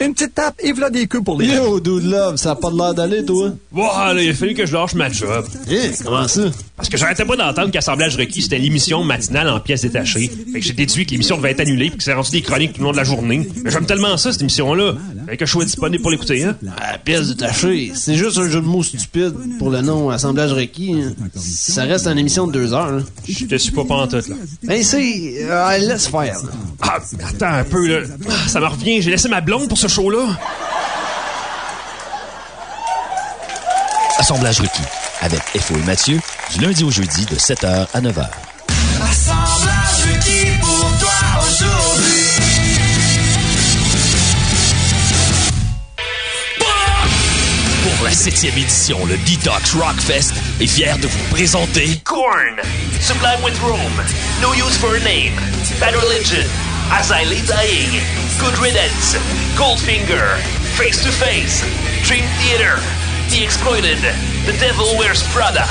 Une petite tape et voilà des queues pour les... Yo, dude love, ça a pas de l'air d'aller, toi? Voilà, il a fallu que je lâche ma job. Eh, comment ça? Parce que j'arrêtais pas d'entendre qu'Assemblage requis, c'était l'émission matinale en pièces détachées. Fait que j'ai déduit que l'émission devait être annulée puis que c'est rendu des chroniques tout le long de la journée. Mais j'aime tellement ça, cette émission-là. Fait que je sois disponible pour l'écouter, hein. Ah, pièce détachée, c'est juste un jeu de mots stupide pour le nom Assemblage requis. hein. Ça reste une émission de deux heures. Là. Je te suis pas pantoute, là. Ben, c'est... euh, laisse faire. là. Ah, attends un peu, là. Ah, Ça me revient, j'ai laissé ma blonde pour ce show-là? Assemblage requis avec FO et Mathieu du lundi au jeudi de 7h à 9h. Assemblage requis pour toi aujourd'hui. Pour la septième édition, le Detox Rockfest est fier de vous présenter Korn, Sublime with Rome, No Use for a Name, Bad Religion, As I Lay Dying, Good Riddance, Goldfinger, Face to Face, Dream Theater, The Exploited, The Devil Wears Prada,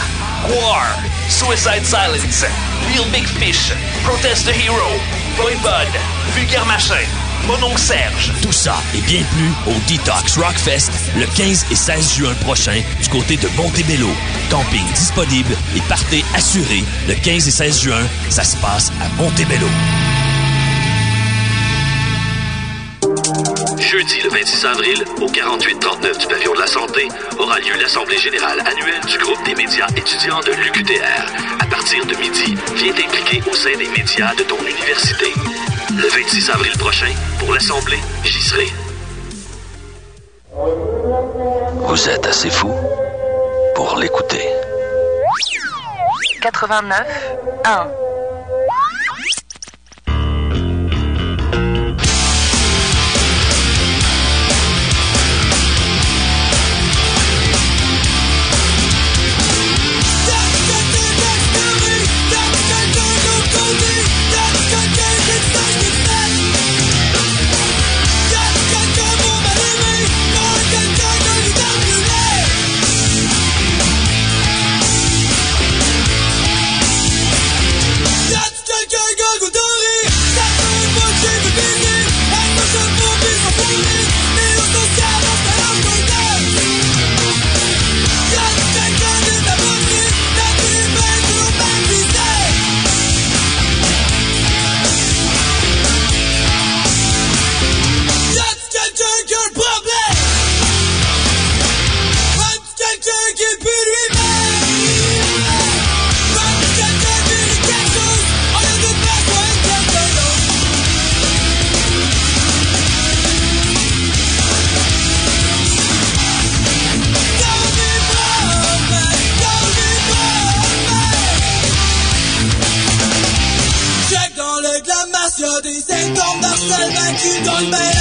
War, Suicide Silence, Real Big Fish, Protest the Hero, Boy Bud, Vulgaire Machin, Mon oncle Serge. tout ça et bien plus au Detox Rockfest le 15 et 16 juin prochain du côté de Montebello. Camping disponible et partez assuré le 15 et 16 juin. Ça se passe à Montebello. Jeudi le 26 avril, au 4839 du pavillon de la Santé, aura lieu l'Assemblée générale annuelle du groupe des médias étudiants de l'UQTR. À partir de midi, viens t'impliquer au sein des médias de ton université. Le 26 avril prochain, pour l'Assemblée, j'y serai. Vous êtes assez fou pour l'écouter. 89 1 d'harcèlement qui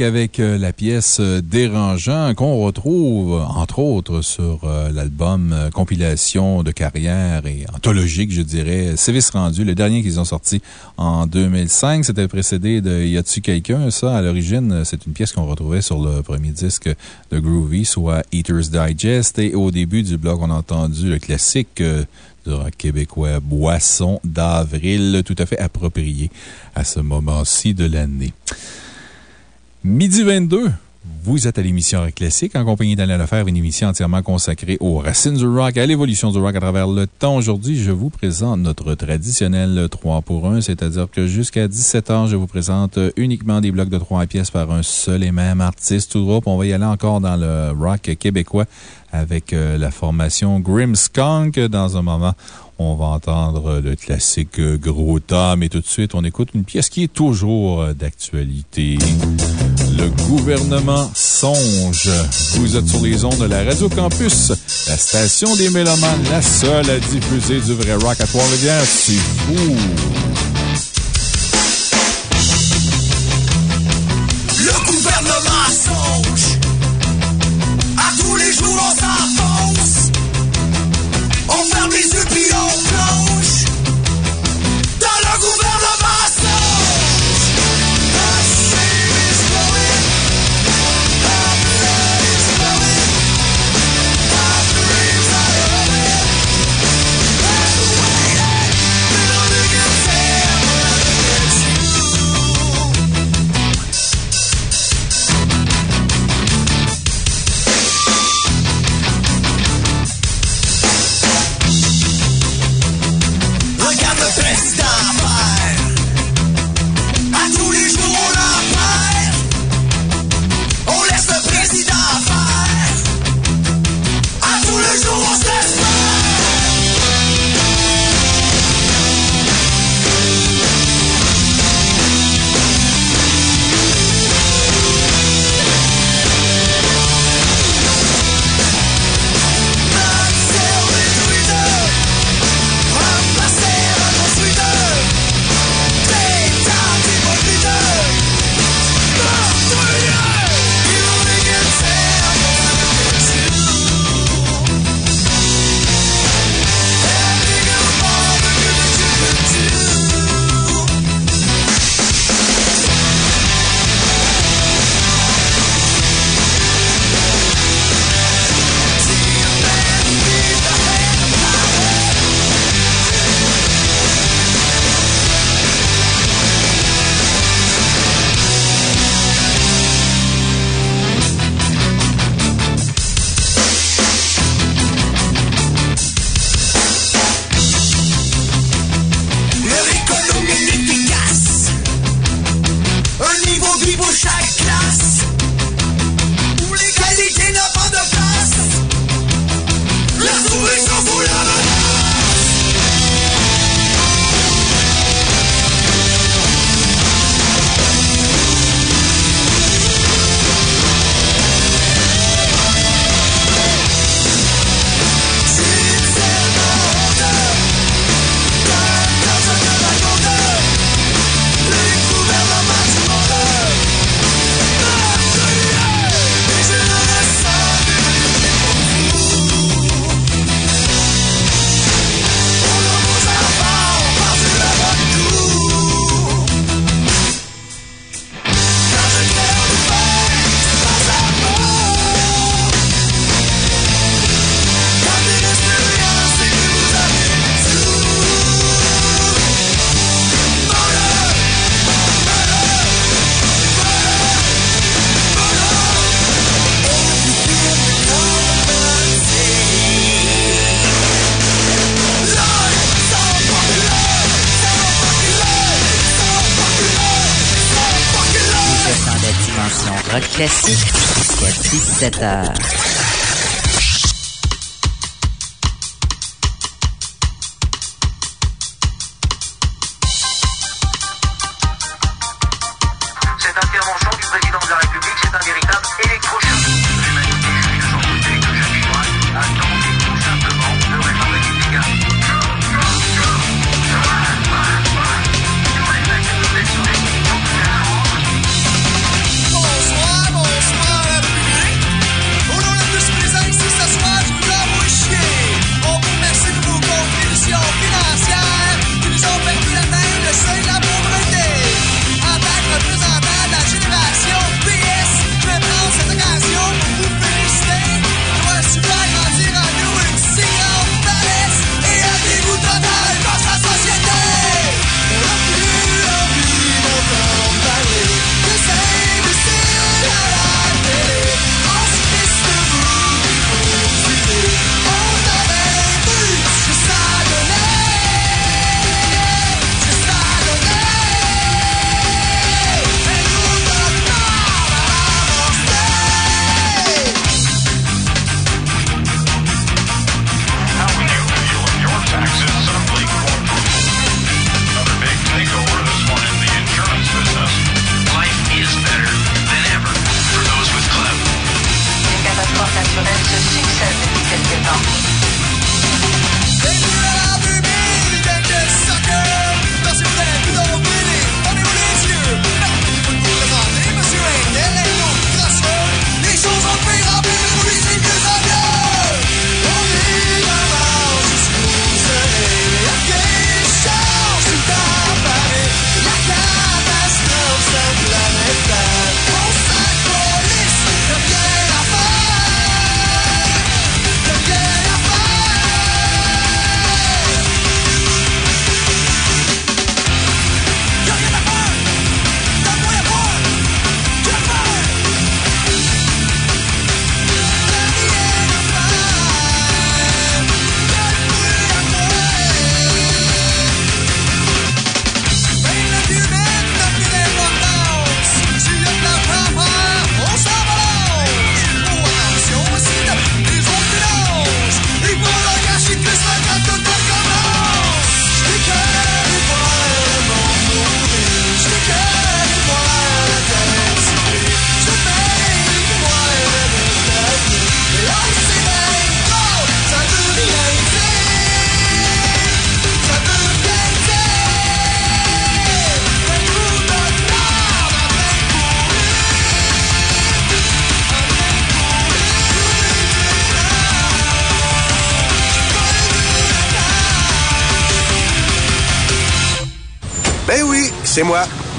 Avec euh, la pièce euh, Dérangeant qu'on retrouve, entre autres, sur euh, l'album compilation de carrière et anthologique, je dirais, Service rendu, le dernier qu'ils ont sorti en 2005. C'était précédé de Y a-tu quelqu'un? Ça, à l'origine, c'est une pièce qu'on retrouvait sur le premier disque de Groovy, soit Eater's Digest. Et au début du bloc, on a entendu le classique du rock québécois, Boisson d'avril, tout à fait approprié à ce moment-ci de l'année. Midi 22. Vous êtes à l'émission Classique en compagnie d'Alain Lefebvre, une émission entièrement consacrée aux racines du rock, à l'évolution du rock à travers le temps. Aujourd'hui, je vous présente notre traditionnel 3 pour 1, c'est-à-dire que jusqu'à 17 h je vous présente uniquement des blocs de 3 pièces par un seul et même artiste ou groupe. On va y aller encore dans le rock québécois avec euh, la formation Grimmskunk. Dans un moment, on va entendre le classique euh, Gros Tom et tout de suite, on écoute une pièce qui est toujours euh, d'actualité. Le gouvernement songe. Vous êtes sur les ondes de la Radio Campus, la station des Mélomanes, la seule à diffuser du vrai rock à Trois-Rivières. C'est fou! 17 heures.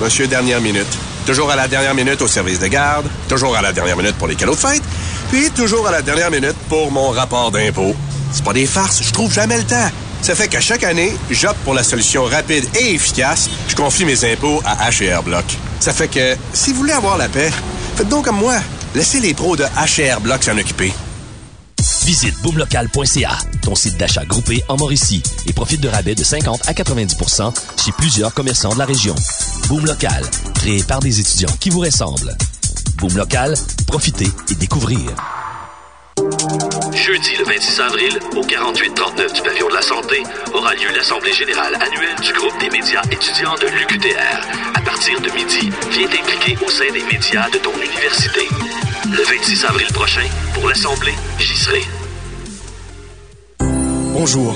Monsieur Dernière Minute. Toujours à la dernière minute au service de garde, toujours à la dernière minute pour les cadeaux de fête, puis toujours à la dernière minute pour mon rapport d'impôt. C'est pas des farces, je trouve jamais le temps. Ça fait qu'à chaque année, j'opte pour la solution rapide et efficace. Je confie mes impôts à HR Block. Ça fait que, si vous voulez avoir la paix, faites donc comme moi. Laissez les pros de HR Block s'en occuper. Visite boomlocal.ca, ton site d'achat groupé en Mauricie, et profite de rabais de 50 à 90% chez plusieurs commerçants de la région. Boom Local, créé par des étudiants qui vous ressemblent. Boom Local, profitez et découvrez. Jeudi le 26 avril, au 4839 du pavillon de la Santé, aura lieu l'Assemblée générale annuelle du groupe des médias étudiants de l'UQTR. À partir de midi, viens t'impliquer au sein des médias de ton université. Le 26 avril prochain, pour l'Assemblée, j'y serai. Bonjour,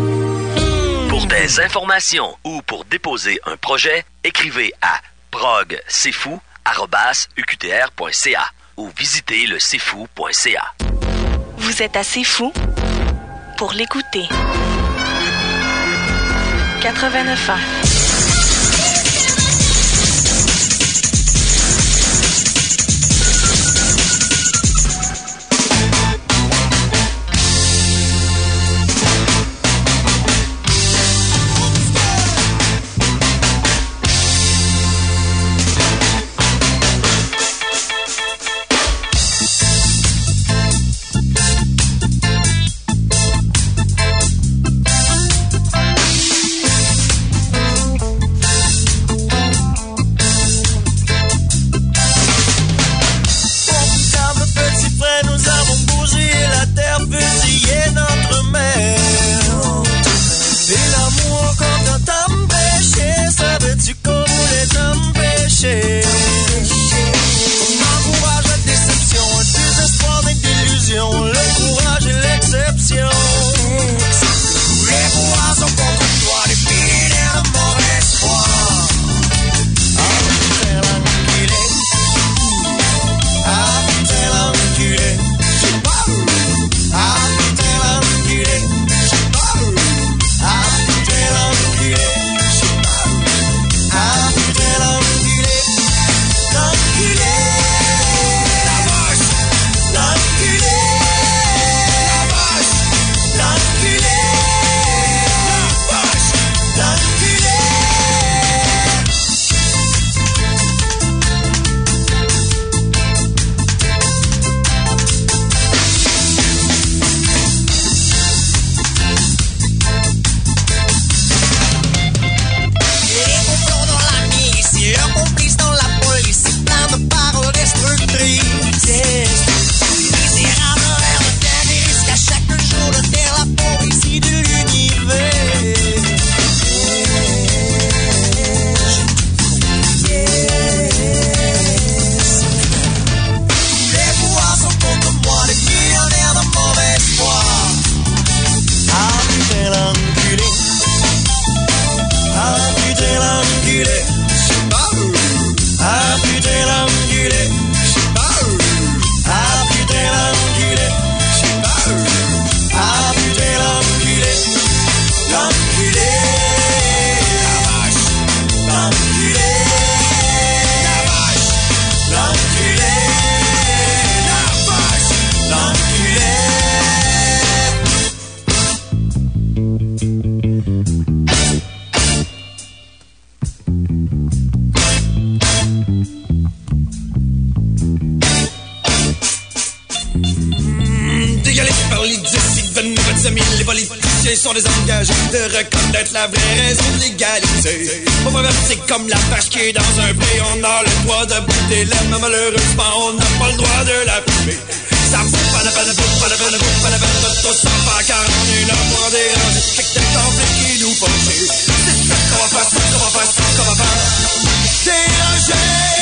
Des informations ou pour déposer un projet, écrivez à progcfou.uqtr.ca ou visitez le cfou.ca. Vous êtes assez fou pour l'écouter. 89 ans. Pas la pas peine de car on est là pour déranger. Fait que t'es en qui nous chier. C'est ça qu'on va faire, c'est qu'on va faire, c'est qu'on va faire. Déranger,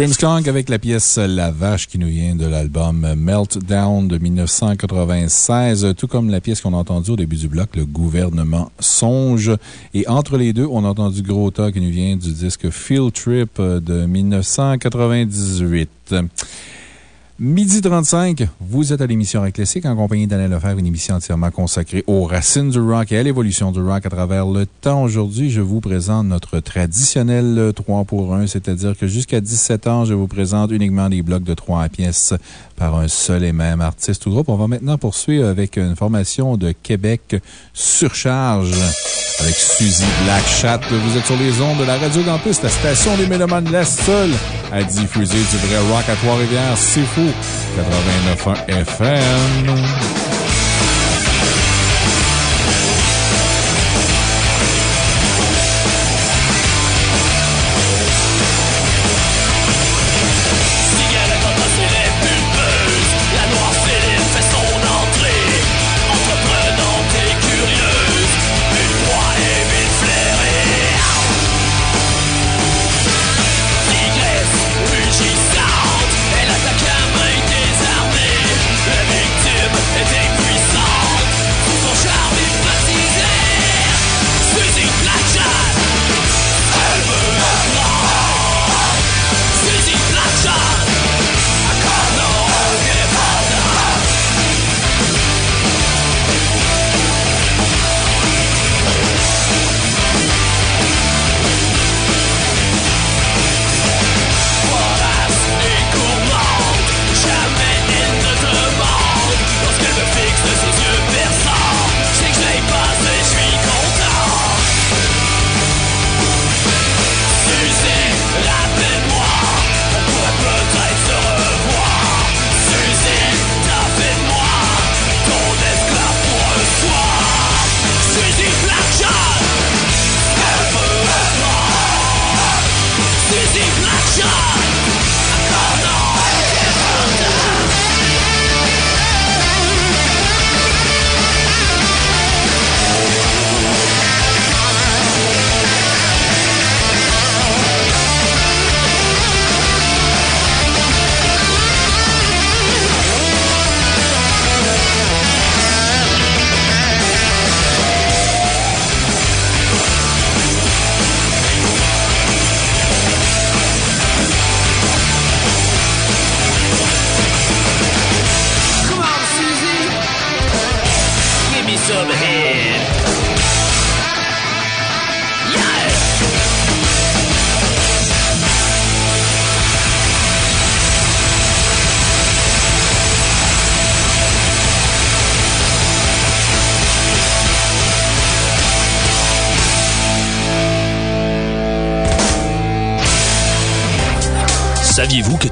Grimmskunk avec la pièce La Vache qui nous vient de l'album Meltdown de 1996, tout comme la pièce qu'on a entendue au début du bloc, Le gouvernement songe. Et entre les deux, on a entendu Gros Tas qui nous vient du disque Field Trip de 1998. Midi 35, vous êtes à l'émission Rock en compagnie d'Alain Lefebvre, une émission entièrement consacrée aux racines du rock et à l'évolution du rock à travers le temps. Aujourd'hui, je vous présente notre traditionnel 3 pour 1, c'est-à-dire que jusqu'à 17 ans, je vous présente uniquement des blocs de 3 pièces par un seul et même artiste ou groupe. On va maintenant poursuivre avec une formation de Québec Surcharge avec Suzy Blackchat. Vous êtes sur les ondes de la Radio Campus, la station des Mélomanes, la seule à diffuser du vrai rock à Trois-Rivières. C'est fou. 89.1 FM.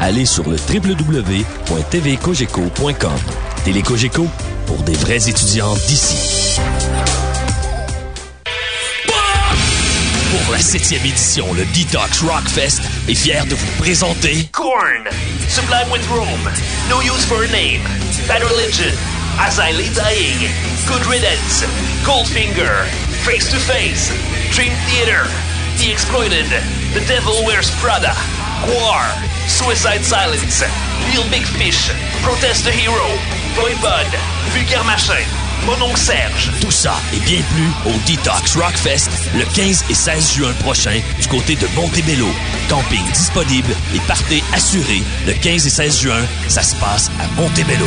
allez sur le www.tvcogeco.com. Télécogeco, pour des vrais étudiants d'ici. Pour la septième édition, le Detox Rockfest est fier de vous présenter Korn, Sublime with Rome, No Use for a Name, Bad Religion, As I Lay Dying, Good Riddance, Goldfinger, Face to Face, Dream Theater, The Exploited, The Devil Wears Prada, Quar, Suicide Silence, Real Big Fish, Protest the Hero, Voivod, Vulgaire Machin, Mononcle Serge. Tout ça et bien plus au Detox Rockfest le 15 et 16 juin prochain du côté de Montebello. Camping disponible et partez assuré le 15 et 16 juin. Ça se passe à Montebello.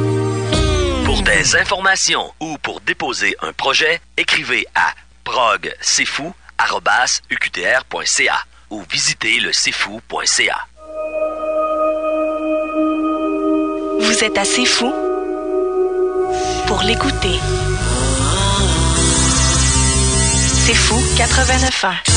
Pour des informations ou pour déposer un projet, écrivez à progcfou.uqtr.ca ou visitez le cfou.ca. Vous êtes assez fou pour l'écouter. C'est fou 89 ans.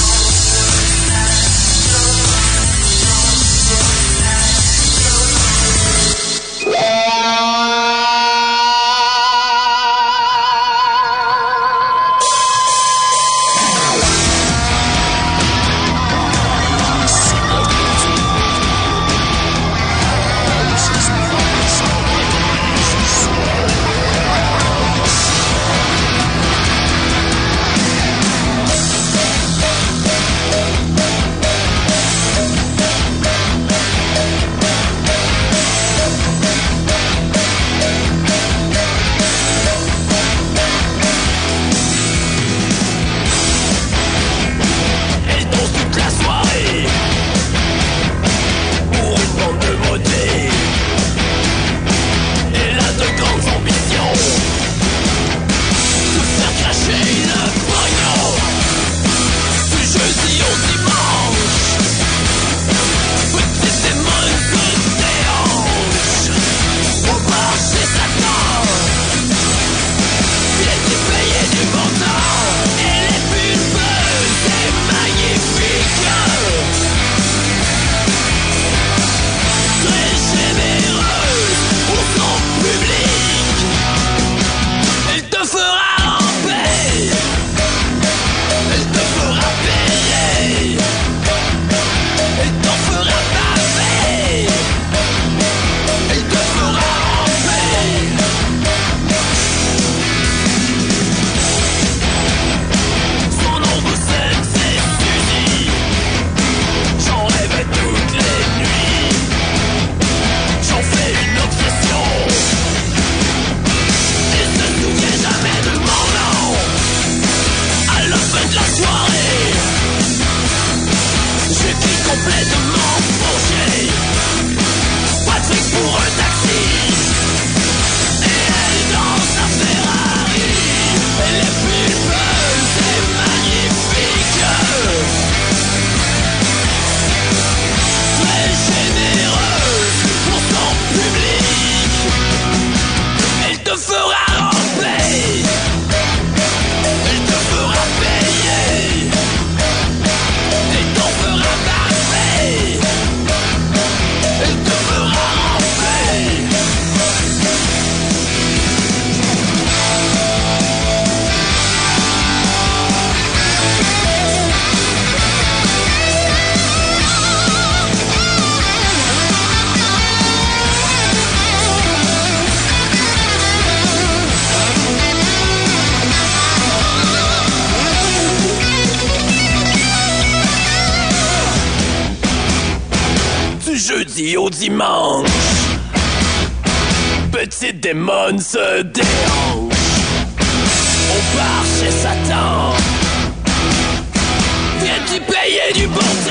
Jeudi au dimanche démon se déhanche. On part chez Satan. Viens-tu payer du bon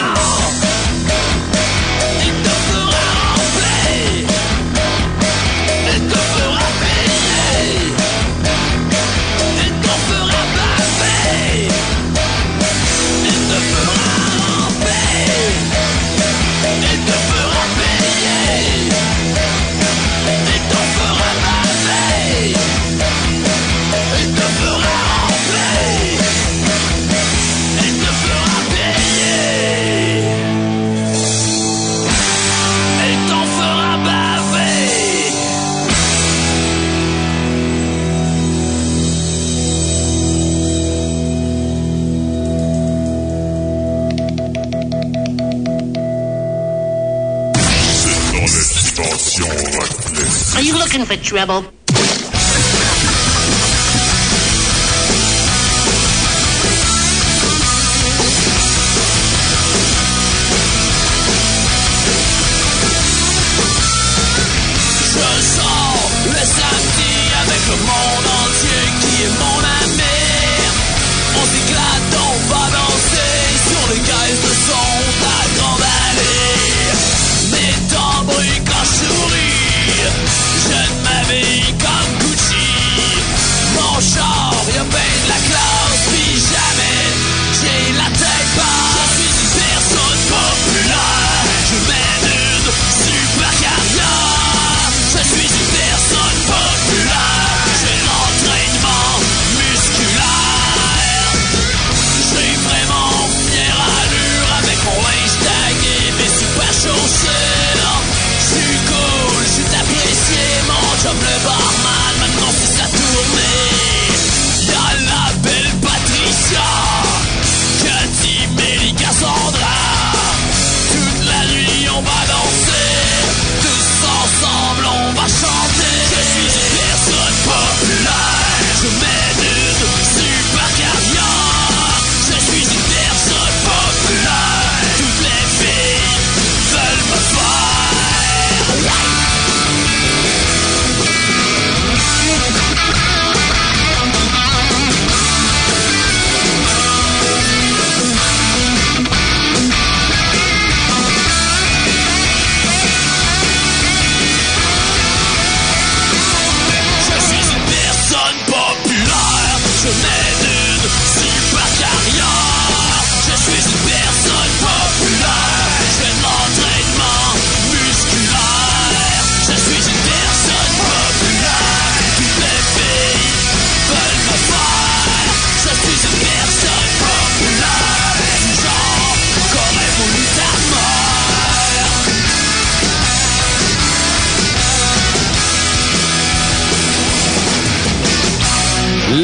looking for trouble?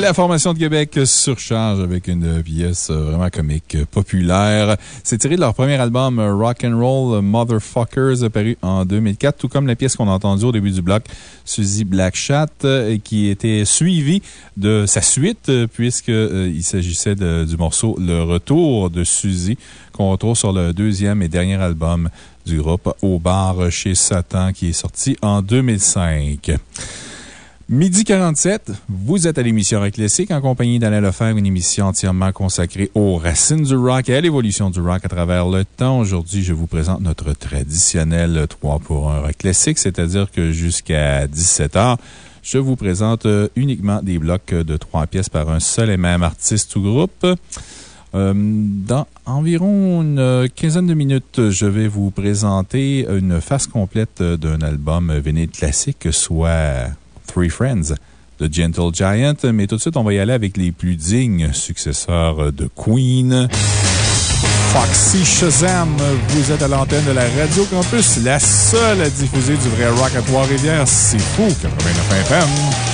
La formation de Québec surcharge avec une pièce vraiment comique, populaire. C'est tiré de leur premier album Rock and Roll Motherfuckers, paru en 2004, tout comme la pièce qu'on a entendue au début du bloc, Suzy Blackchat, euh, qui était suivie de sa suite, euh, puisqu'il s'agissait de- du morceau Le Retour de Suzy, qu'on retrouve sur le deuxième et dernier album du groupe Au bar chez Satan, qui est sorti en 2005. Midi 47, vous êtes à l'émission Rock Classique en compagnie d'Alain Lefebvre, une émission entièrement consacrée aux racines du rock et à l'évolution du rock à travers le temps. Aujourd'hui, je vous présente notre traditionnel 3 pour 1 Rock Classique, c'est-à-dire que jusqu'à 17 h je vous présente euh, uniquement des blocs de 3 pièces par un seul et même artiste ou groupe. Euh, dans environ une quinzaine de minutes, je vais vous présenter une face complète d'un album vinyle classique, soit Three Friends de Gentle Giant. Mais tout de suite, on va y aller avec les plus dignes successeurs de Queen. Foxy Shazam, vous êtes à l'antenne de la Radio Campus, la seule à diffuser du vrai rock à Trois-Rivières. C'est fou, 89 FM.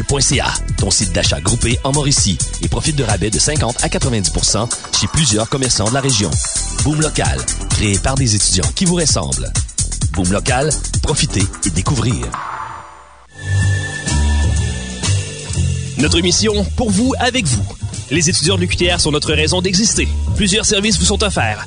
boomlocal.ca, ton site d'achat groupé en Mauricie, et profite de rabais de 50 à 90% chez plusieurs commerçants de la région. Boom Local, créé par des étudiants qui vous ressemblent. Boom Local, profitez et découvrir. Notre mission, pour vous, avec vous. Les étudiants de l'UQTR sont notre raison d'exister. Plusieurs services vous sont offerts.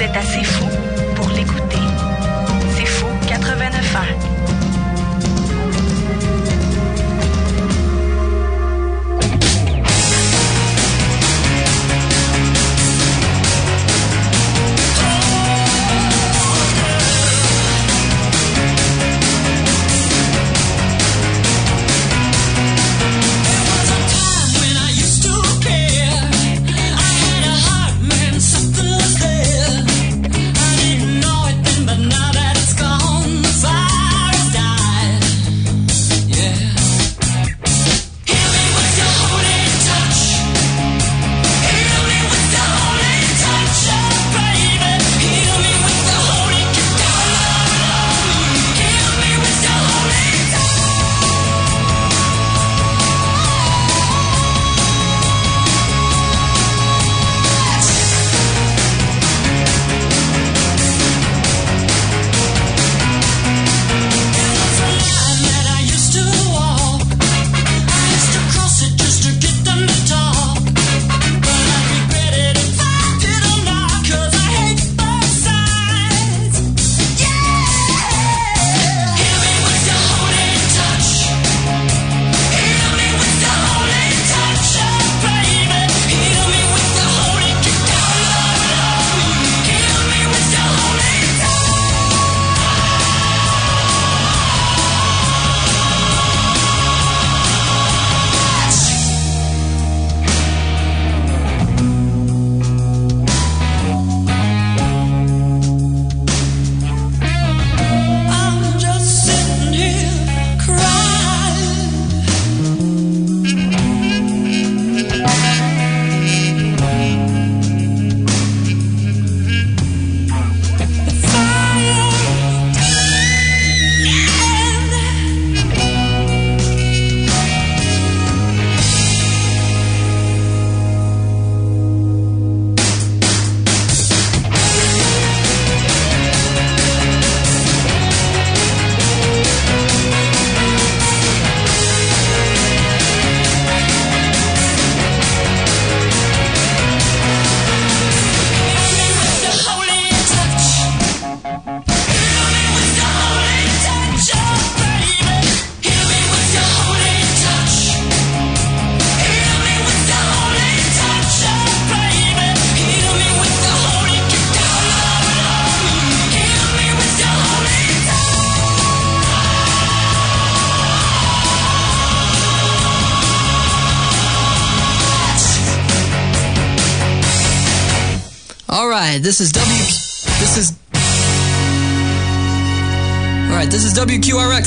Vous êtes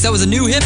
That was a new hit,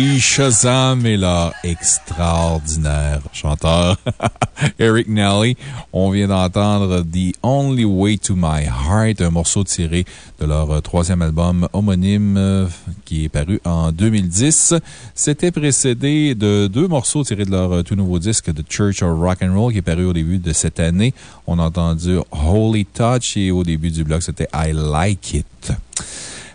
Shazam et leur extraordinaire chanteur Eric Nelly. On vient d'entendre The Only Way to My Heart, un morceau tiré de leur troisième album homonyme euh, qui est paru en 2010. C'était précédé de deux morceaux tirés de leur tout nouveau disque The Church of Rock and Roll qui est paru au début de cette année. On a entendu Holy Touch et au début du bloc, c'était I Like It.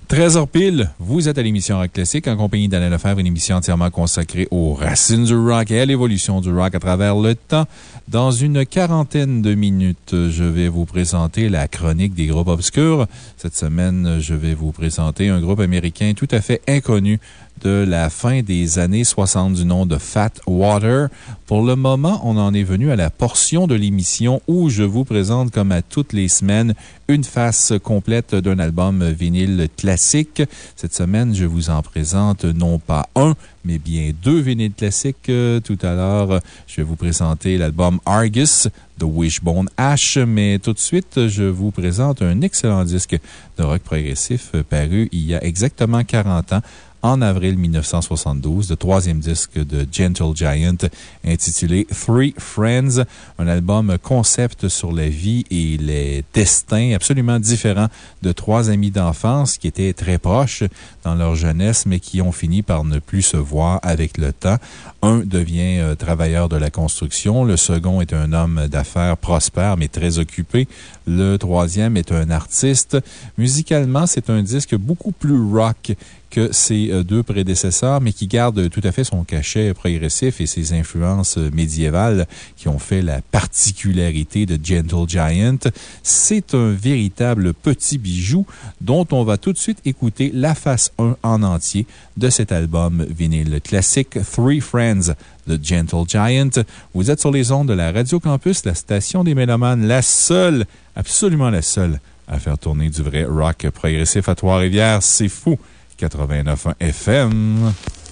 13h pile, vous êtes à l'émission Rock Classique en compagnie d'Alain Lefebvre, une émission entièrement consacrée aux racines du rock et à l'évolution du rock à travers le temps. Dans une quarantaine de minutes, je vais vous présenter la chronique des groupes obscurs. Cette semaine, je vais vous présenter un groupe américain tout à fait inconnu de la fin des années 60 du nom de Fat Water. Pour le moment, on en est venu à la portion de l'émission où je vous présente, comme à toutes les semaines, une face complète d'un album vinyle classique. Cette semaine, je vous en présente non pas un, mais bien deux vinyles classiques. Tout à l'heure, je vais vous présenter l'album Argus de Wishbone Ash, mais tout de suite, je vous présente un excellent disque de rock progressif paru il y a exactement 40 ans en avril 1972, le troisième disque de Gentle Giant intitulé Three Friends, un album concept sur la vie et les destins absolument différents de trois amis d'enfance qui étaient très proches dans leur jeunesse, mais qui ont fini par ne plus se voir avec le temps. Un devient euh, travailleur de la construction, le second est un homme d'affaires prospère mais très occupé, le troisième est un artiste. Musicalement, c'est un disque beaucoup plus rock que ses euh, deux prédécesseurs, mais qui garde tout à fait son cachet progressif et ses influences euh, médiévales qui ont fait la particularité de Gentle Giant. C'est un véritable petit bijou dont on va tout de suite écouter la face 1 en entier de cet album vinyle classique Three Friends de Gentle Giant. Vous êtes sur les ondes de la Radio Campus, la station des Mélomanes, la seule, absolument la seule à faire tourner du vrai rock progressif à Trois-Rivières. C'est fou! 89.1 FM.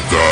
17h. Rock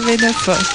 89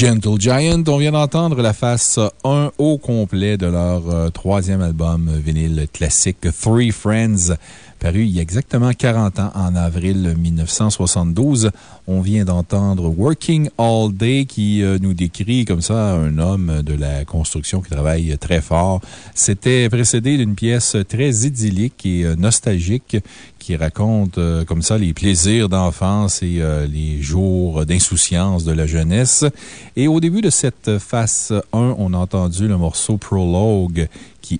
Gentle Giant, on vient d'entendre la face 1 au complet de leur euh, troisième album vinyle classique Three Friends, paru il y a exactement 40 ans en avril 1972. On vient d'entendre Working All Day qui euh, nous décrit comme ça un homme de la construction qui travaille très fort. C'était précédé d'une pièce très idyllique et euh, nostalgique qui raconte euh, comme ça les plaisirs d'enfance et les jours d'insouciance de la jeunesse. Et au début de cette face 1, on a entendu le morceau Prologue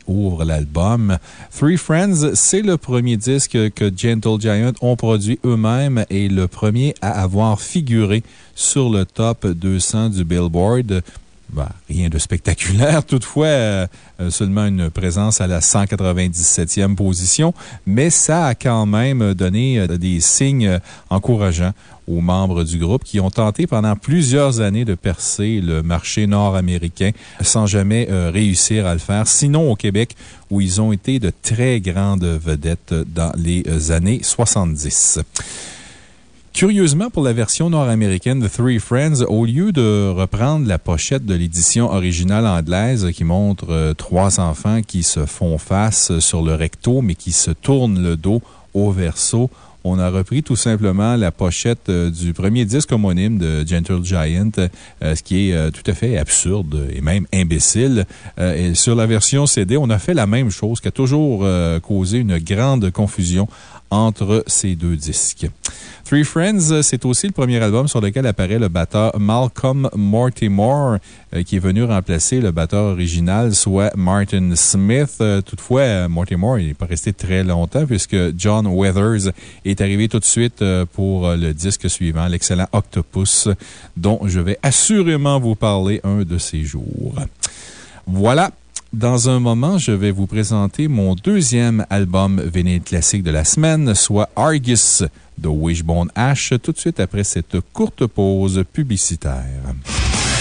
ouvre l'album. Three Friends, c'est le premier disque que Gentle Giant ont produit eux-mêmes et le premier à avoir figuré sur le top 200 du Billboard. Bah, rien de spectaculaire, toutefois, euh, euh, seulement une présence à la 197e position, mais ça a quand même donné euh, des signes encourageants aux membres du groupe qui ont tenté pendant plusieurs années de percer le marché nord-américain sans jamais réussir à le faire, sinon au Québec où ils ont été de très grandes vedettes dans les années 70. Curieusement, pour la version nord-américaine de Three Friends, au lieu de reprendre la pochette de l'édition originale anglaise qui montre euh, trois enfants qui se font face sur le recto, mais qui se tournent le dos au verso, on a repris tout simplement la pochette euh, du premier disque homonyme de Gentle Giant, euh, ce qui est tout à fait absurde et même imbécile. sur la version CD, on a fait la même chose qui a toujours causé une grande confusion entre ces deux disques. Three Friends, c'est aussi le premier album sur lequel apparaît le batteur Malcolm Mortimer, euh, qui est venu remplacer le batteur original, soit Martin Smith. Euh, toutefois, Mortimer n'est pas resté très longtemps puisque John Weathers est arrivé tout de suite euh, pour le disque suivant, l'excellent Octopus, dont je vais assurément vous parler un de ces jours. Voilà. Dans un moment, je vais vous présenter mon deuxième album vinyle classique de la semaine, soit Argus de Wishbone Ash, tout de suite après cette courte pause publicitaire.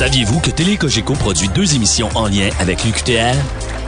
Saviez-vous que Télé Cogeco produit deux émissions en lien avec l'UQTR?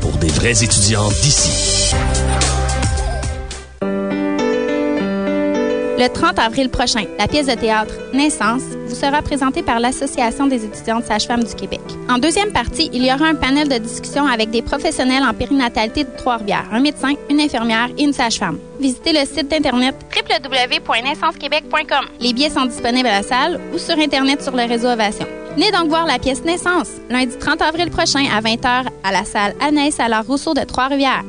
pour des vrais étudiants d'ici. Le 30 avril prochain, la pièce de théâtre Naissance vous sera présentée par l'Association des étudiantes sages-femmes du Québec. En deuxième partie, il y aura un panel de discussion avec des professionnels en périnatalité de Trois-Rivières, un médecin, une infirmière et une sage-femme. Visitez le site d'Internet www.naissancequebec.com. Les billets sont disponibles à la salle ou sur Internet sur le réseau Ovation. Venez donc voir la pièce Naissance, lundi 30 avril prochain à 20h à la salle Anaïs Allard Rousseau de Trois-Rivières.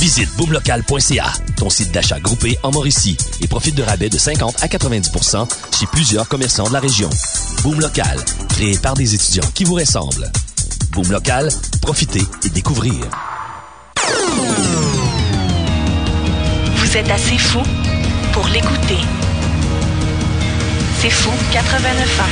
Visite boomlocal.ca, ton site d'achat groupé en Mauricie, et profite de rabais de 50 à 90% chez plusieurs commerçants de la région. Boom Local, créé par des étudiants qui vous ressemblent. Boom Local, profitez et découvrir. Vous êtes assez fou pour l'écouter. C'est fou 89 ans.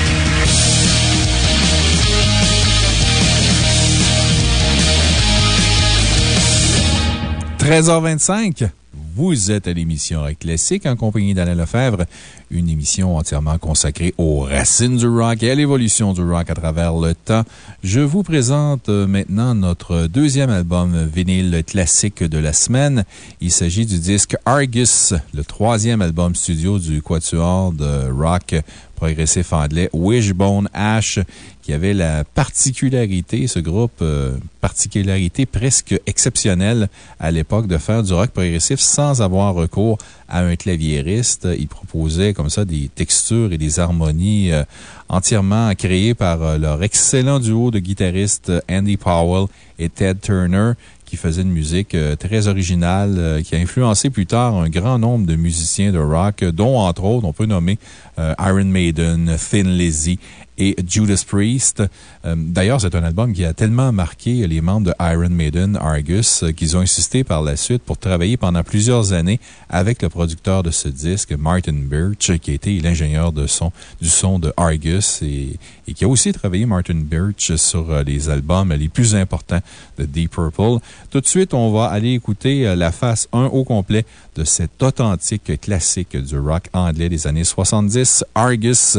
13h25. Vous êtes à l'émission Classique en compagnie d'Alain Lefebvre. Une émission entièrement consacrée aux racines du rock et à l'évolution du rock à travers le temps. Je vous présente euh, maintenant notre deuxième album vinyle classique de la semaine. Il s'agit du disque Argus, le troisième album studio du quatuor de rock progressif anglais Wishbone Ash, qui avait la particularité, ce groupe, euh, particularité presque exceptionnelle à l'époque de faire du rock progressif sans avoir recours à un claviériste. Il proposait comme ça des textures et des harmonies euh, entièrement créées par euh, leur excellent duo de guitaristes Andy Powell et Ted Turner qui faisait une musique euh, très originale, euh, qui a influencé plus tard un grand nombre de musiciens de rock, dont entre autres, on peut nommer euh, Iron Maiden, Thin Lizzy et Judas Priest. Euh, D'ailleurs, c'est un album qui a tellement marqué les membres de Iron Maiden, Argus, euh, qu'ils ont insisté par la suite pour travailler pendant plusieurs années avec le producteur de ce disque, Martin Birch, qui a été l'ingénieur son, du son de Argus et, et qui a aussi travaillé, Martin Birch, sur euh, les albums les plus importants de Deep Purple. Tout de suite, on va aller écouter la face 1 au complet de cet authentique classique du rock anglais des années 70, Argus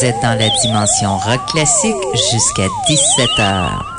Vous êtes dans la dimension rock classique jusqu'à 17h.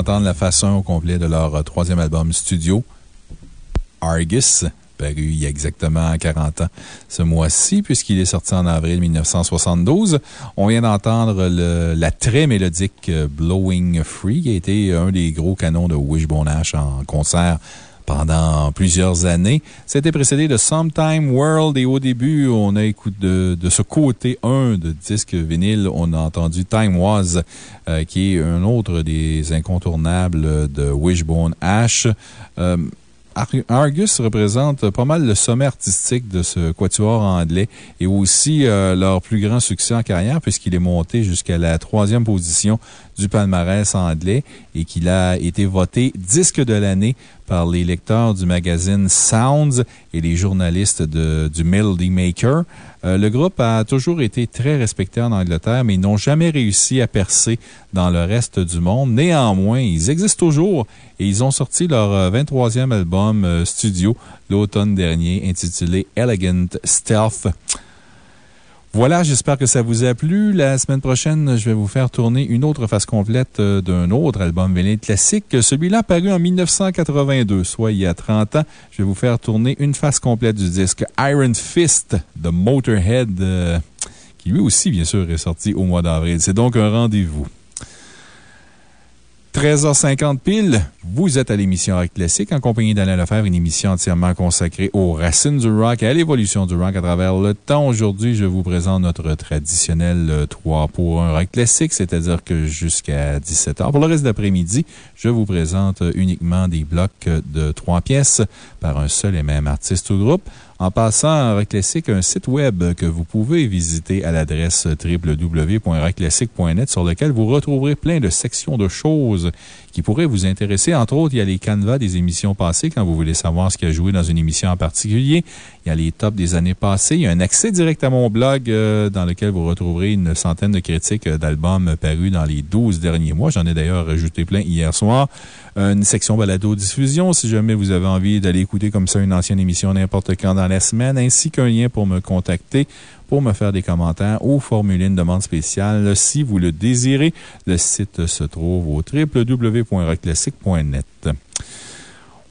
D'entendre la façon au complet de leur euh, troisième album studio, Argus, paru il y a exactement 40 ans ce mois-ci, puisqu'il est sorti en avril 1972. On vient d'entendre la très mélodique euh, Blowing Free, qui a été un des gros canons de Wishbone Ash en concert pendant plusieurs années. C'était précédé de Sometime World et au début, on a écouté de, de ce côté 1 de disque vinyle, on a entendu Time Was, euh, qui est un autre des incontournables de Wishbone Ash. Euh, Ar- Argus représente pas mal le sommet artistique de ce quatuor anglais et aussi euh, leur plus grand succès en carrière puisqu'il est monté jusqu'à la troisième position du palmarès anglais et qu'il a été voté disque de l'année par les lecteurs du magazine Sounds et les journalistes du Melody Maker. Euh, le groupe a toujours été très respecté en Angleterre, mais ils n'ont jamais réussi à percer dans le reste du monde. Néanmoins, ils existent toujours et ils ont sorti leur euh, 23e album euh, studio l'automne dernier intitulé Elegant Stealth. Voilà, j'espère que ça vous a plu. La semaine prochaine, je vais vous faire tourner une autre face complète euh, d'un autre album vinyle classique. Celui-là paru en 1982, soit il y a 30 ans. Je vais vous faire tourner une face complète du disque Iron Fist de Motorhead, euh, qui lui aussi, bien sûr, est sorti au mois d'avril. C'est donc un rendez-vous. 13h50 pile, vous êtes à l'émission Rock Classique en compagnie d'Alain Lefebvre, une émission entièrement consacrée aux racines du rock et à l'évolution du rock à travers le temps. Aujourd'hui, je vous présente notre traditionnel euh, 3 pour 1 Rock Classique, c'est-à-dire que jusqu'à 17h. Pour le reste d'après-midi, je vous présente euh, uniquement des blocs euh, de 3 pièces par un seul et même artiste ou groupe. En passant, Rock Classic, un site web que vous pouvez visiter à l'adresse www.rockclassic.net sur lequel vous retrouverez plein de sections de choses qui pourraient vous intéresser. Entre autres, il y a les canevas des émissions passées quand vous voulez savoir ce qui a joué dans une émission en particulier. Il y a les tops des années passées. Il y a un accès direct à mon blog euh, dans lequel vous retrouverez une centaine de critiques euh, d'albums parus dans les 12 derniers mois. J'en ai d'ailleurs rajouté plein hier soir. Une section balado-diffusion si jamais vous avez envie d'aller écouter comme ça une ancienne émission n'importe quand dans la semaine, ainsi qu'un lien pour me contacter pour me faire des commentaires ou formuler une demande spéciale si vous le désirez. Le site se trouve au www.rockclassic.net.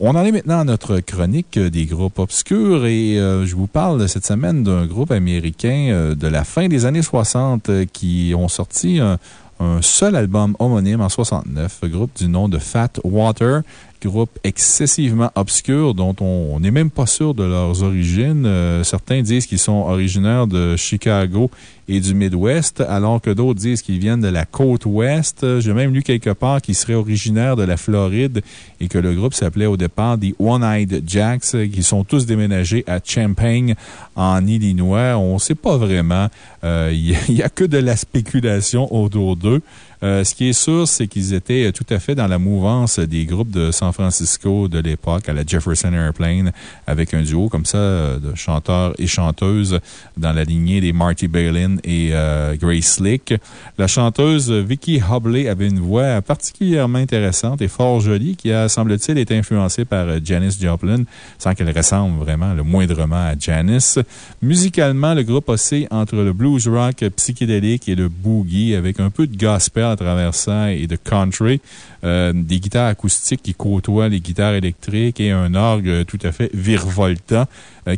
On en est maintenant à notre chronique des groupes obscurs et euh, je vous parle cette semaine d'un groupe américain euh, de la fin des années 60 euh, qui ont sorti un, un seul album homonyme en 69, groupe du nom de Fat Water, groupe excessivement obscur dont on n'est même pas sûr de leurs origines. Euh, certains disent qu'ils sont originaires de Chicago et du Midwest, alors que d'autres disent qu'ils viennent de la côte ouest. J'ai même lu quelque part qu'ils seraient originaires de la Floride et que le groupe s'appelait au départ des One-Eyed Jacks, qui sont tous déménagés à Champaign, en Illinois. On ne sait pas vraiment. Euh, Il n'y a, que de la spéculation autour d'eux. Euh, ce qui est sûr, c'est qu'ils étaient tout à fait dans la mouvance des groupes de San Francisco de l'époque, à la Jefferson Airplane, avec un duo comme ça de chanteurs et chanteuses dans la lignée des Marty Balin et euh, Grace Slick. La chanteuse Vicky Hobley avait une voix particulièrement intéressante et fort jolie qui a, semble-t-il, été influencée par euh, Janis Joplin, sans qu'elle ressemble vraiment le moindrement à Janis. Musicalement, le groupe oscille entre le blues rock psychédélique et le boogie, avec un peu de gospel à travers ça et de country. Euh, des guitares acoustiques qui côtoient les guitares électriques et un orgue tout à fait virevoltant.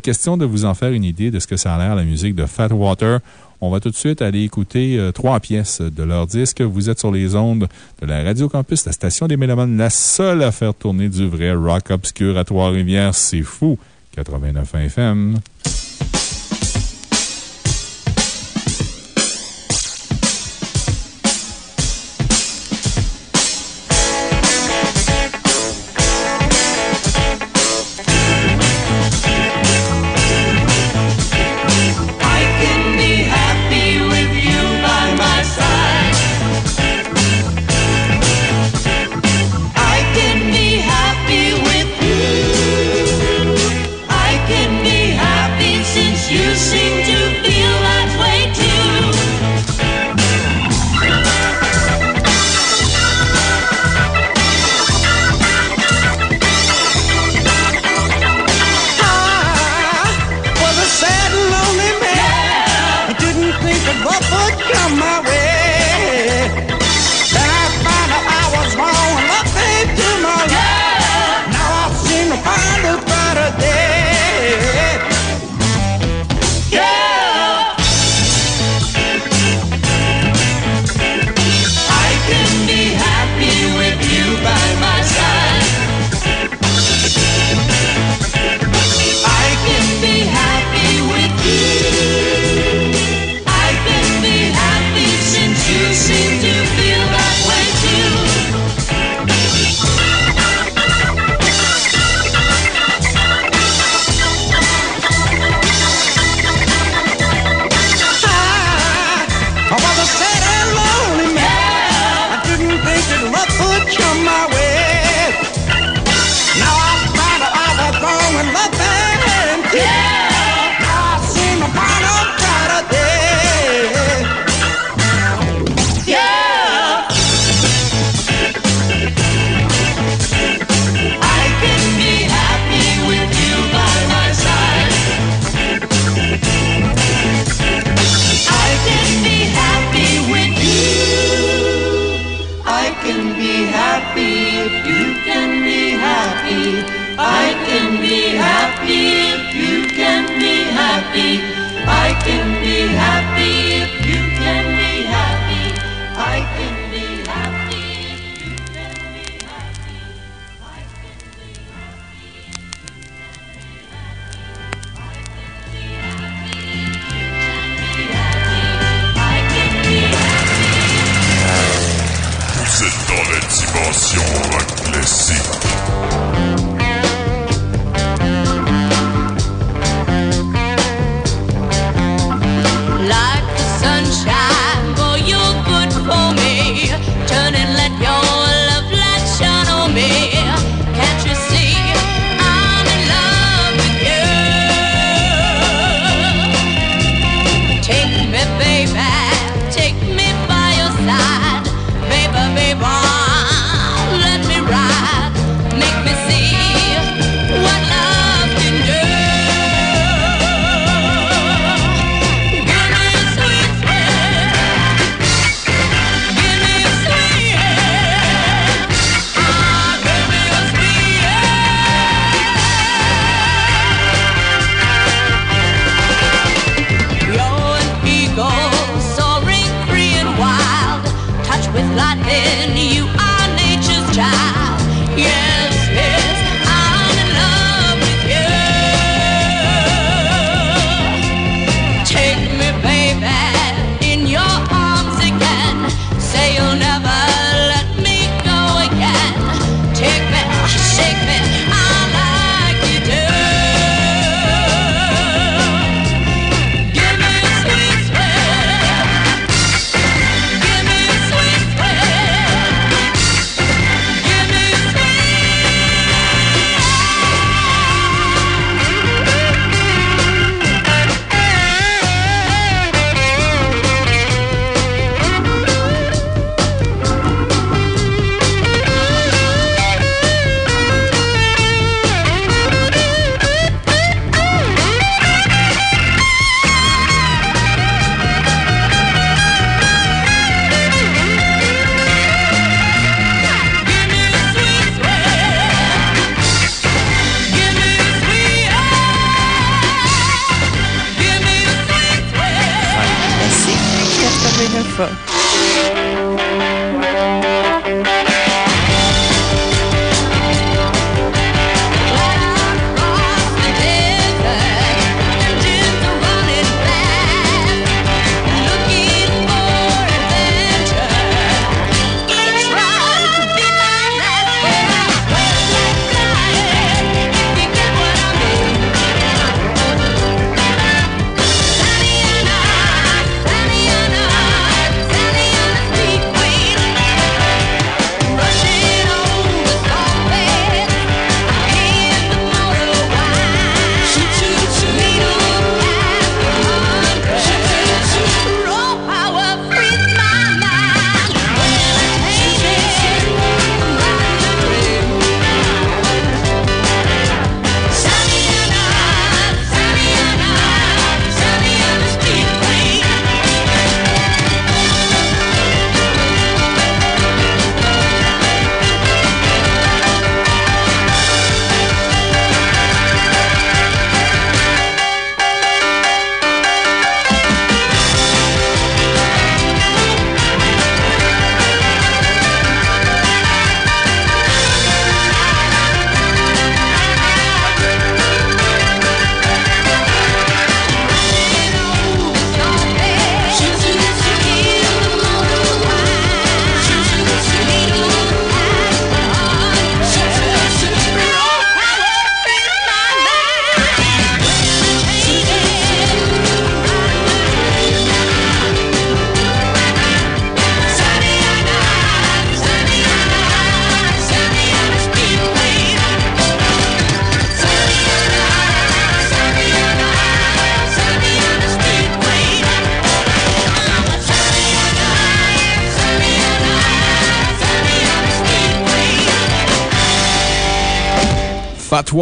Question de vous en faire une idée de ce que ça a l'air la musique de Fat Water. On va tout de suite aller écouter euh, trois pièces de leur disque. Vous êtes sur les ondes de la Radio Campus, la station des Mélomanes, la seule à faire tourner du vrai rock obscur à Trois-Rivières. C'est fou! 89 FM. Can be happy. I can be happy if you can be happy. I can be happy if you can be happy. I can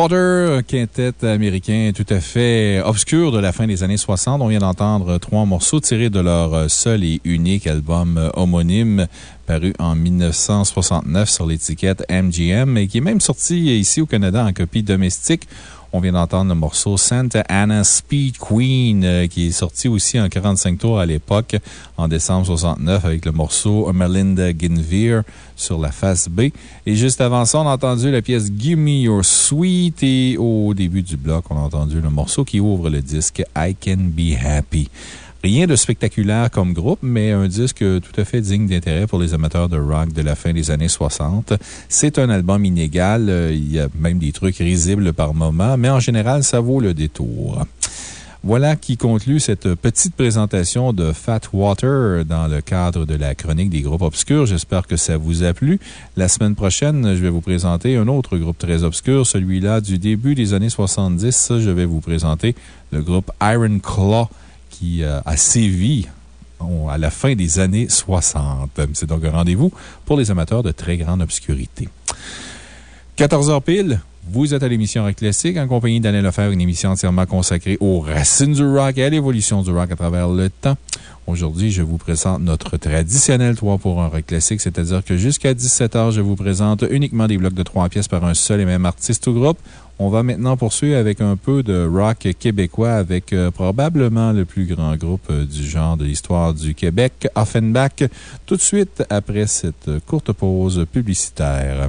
Fatwater, quintet américain tout à fait obscur de la fin des années 60. On vient d'entendre trois morceaux tirés de leur seul et unique album homonyme paru en 1969 sur l'étiquette MGM et qui est même sorti ici au Canada en copie domestique. On vient d'entendre le morceau Santa Ana Speed Queen, euh, qui est sorti aussi en 45 tours à l'époque, en décembre 69, avec le morceau Melinda Ginvere sur la face B. Et juste avant ça, on a entendu la pièce Give Me Your Sweet et au début du bloc, on a entendu le morceau qui ouvre le disque I Can Be Happy. Rien de spectaculaire comme groupe, mais un disque tout à fait digne d'intérêt pour les amateurs de rock de la fin des années 60. C'est un album inégal. euh, Il y a même des trucs risibles par moments, mais en général, ça vaut le détour. Voilà qui conclut cette petite présentation de Fat Water dans le cadre de la chronique des groupes obscurs. J'espère que ça vous a plu. La semaine prochaine, je vais vous présenter un autre groupe très obscur, celui-là du début des années 70. Je vais vous présenter le groupe Iron Claw qui euh, a sévi à la fin des années 60. C'est donc un rendez-vous pour les amateurs de très grande obscurité. 14h pile. Vous êtes à l'émission Rock Classique en compagnie d'Alain Lefebvre, une émission entièrement consacrée aux racines du rock et à l'évolution du rock à travers le temps. Aujourd'hui, je vous présente notre traditionnel 3 pour un rock classique, c'est-à-dire que jusqu'à 17h, je vous présente uniquement des blocs de 3 pièces par un seul et même artiste ou groupe. On va maintenant poursuivre avec un peu de rock québécois avec euh, probablement le plus grand groupe euh, du genre de l'histoire du Québec, Offenbach, tout de suite après cette courte pause publicitaire.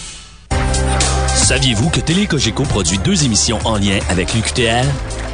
Saviez-vous que Télé Cogeco produit deux émissions en lien avec l'UQTR?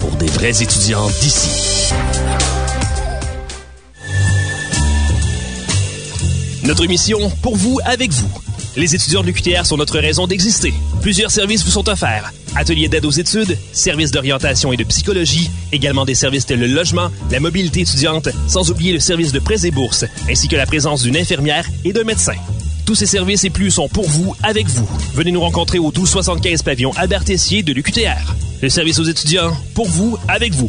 pour des vrais étudiants d'ici. Notre mission, pour vous, avec vous. Les étudiants de l'UQTR sont notre raison d'exister. Plusieurs services vous sont offerts. Ateliers d'aide aux études, services d'orientation et de psychologie, également des services tels le logement, la mobilité étudiante, sans oublier le service de prêts et bourses, ainsi que la présence d'une infirmière et d'un médecin. Tous ces services et plus sont pour vous, avec vous. Venez nous rencontrer au 1275 pavillon Albert Tessier de l'UQTR. Le service aux étudiants, pour vous, avec vous.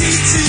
easy to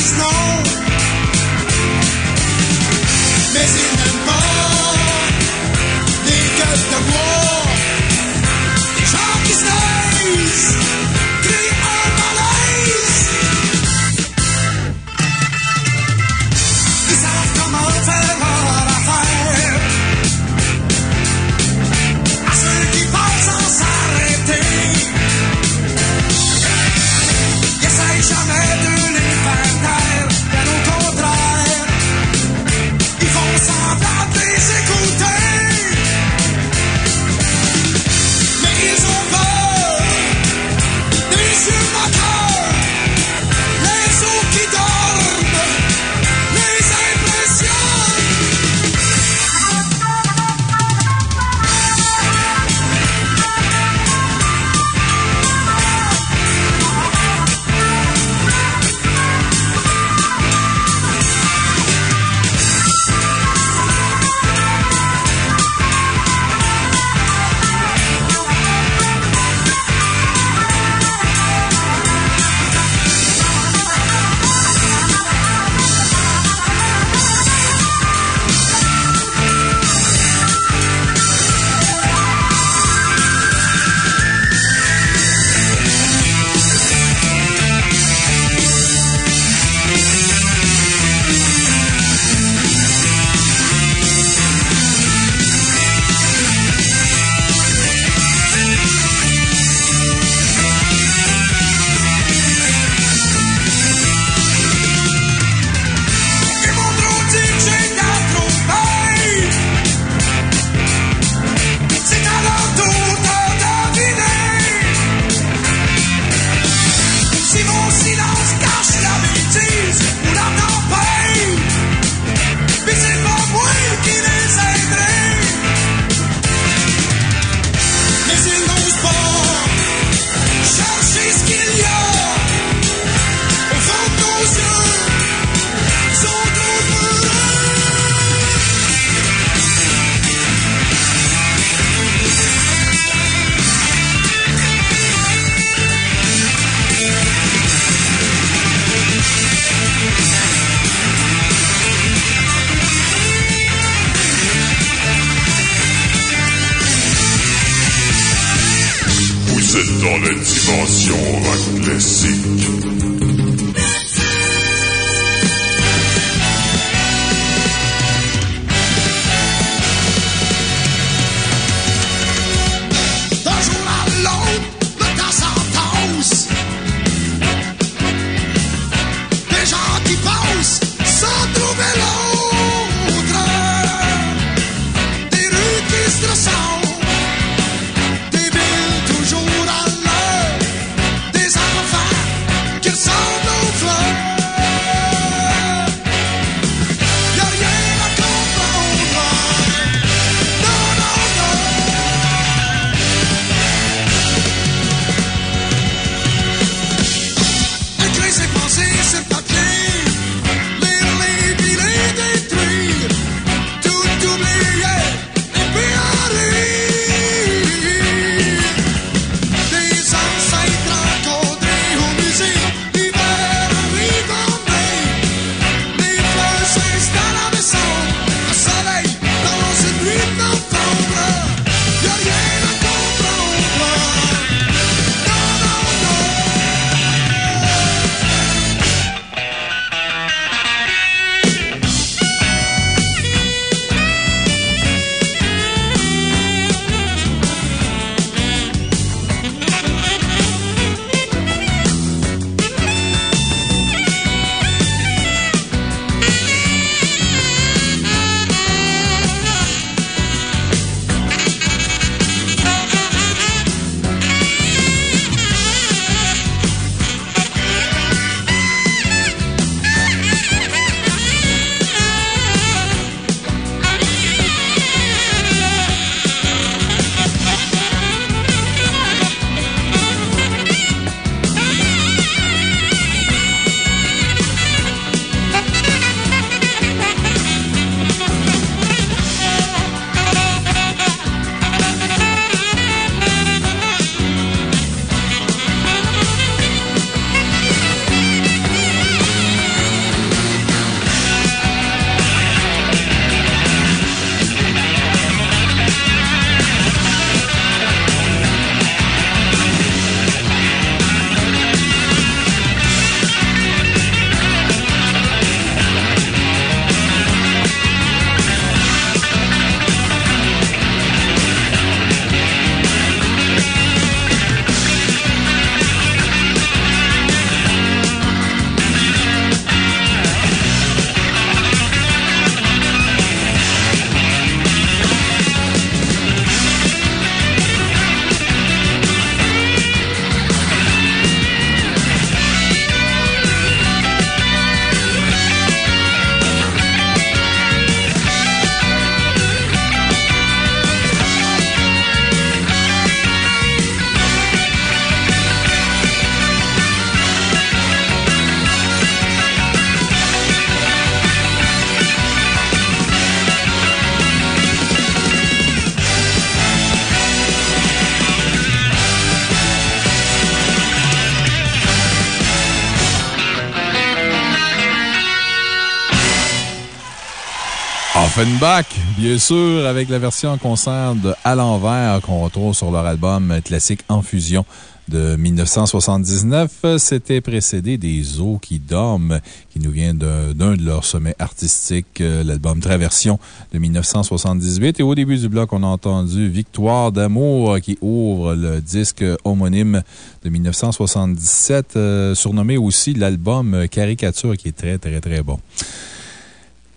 Offenbach, bien sûr, avec la version en concert de À l'envers qu'on retrouve sur leur album classique En Fusion de 1979. C'était précédé des eaux qui dorment, qui nous vient d'un de leurs sommets artistiques, euh, l'album Traversion de 1978. Et au début du bloc, on a entendu Victoire d'amour qui ouvre le disque homonyme de 1977, euh, surnommé aussi l'album Caricature, qui est très, très, très bon.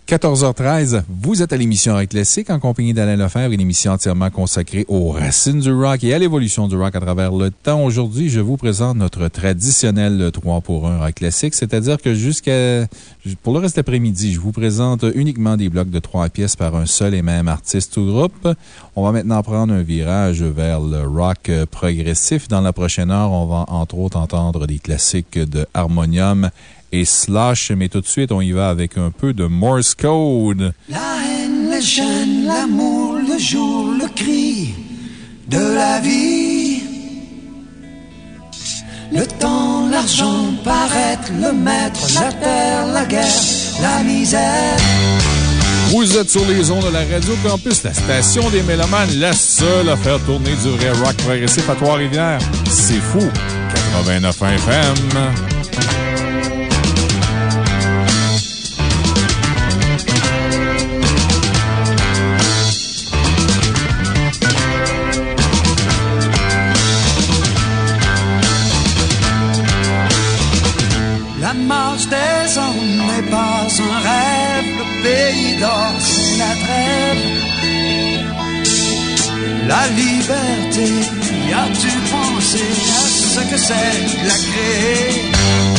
14h13, vous êtes à l'émission Rock Classique en compagnie d'Alain Lefebvre, une émission entièrement consacrée aux racines du rock et à l'évolution du rock à travers le temps. Aujourd'hui, je vous présente notre traditionnel 3 pour 1 Rock Classique, c'est-à-dire que jusqu'à, pour le reste de l'après-midi, je vous présente uniquement des blocs de 3 pièces par un seul et même artiste ou groupe. On va maintenant prendre un virage vers le rock progressif. Dans la prochaine heure, on va entre autres entendre des classiques de Harmonium et Slash. Mais tout de suite, on y va avec un peu de Morse Code. La haine, la chaîne, l'amour, le jour, le cri de la vie. Le temps, l'argent, paraître, le maître, la terre, la guerre, la misère. Vous êtes sur les ondes de la Radio Campus, la station des Mélomanes, la seule à faire tourner du vrai rock progressif à Trois-Rivières. C'est fou! 89 FM. danse la trêve. La liberté, Y as-tu pensé à ce que c'est la créer?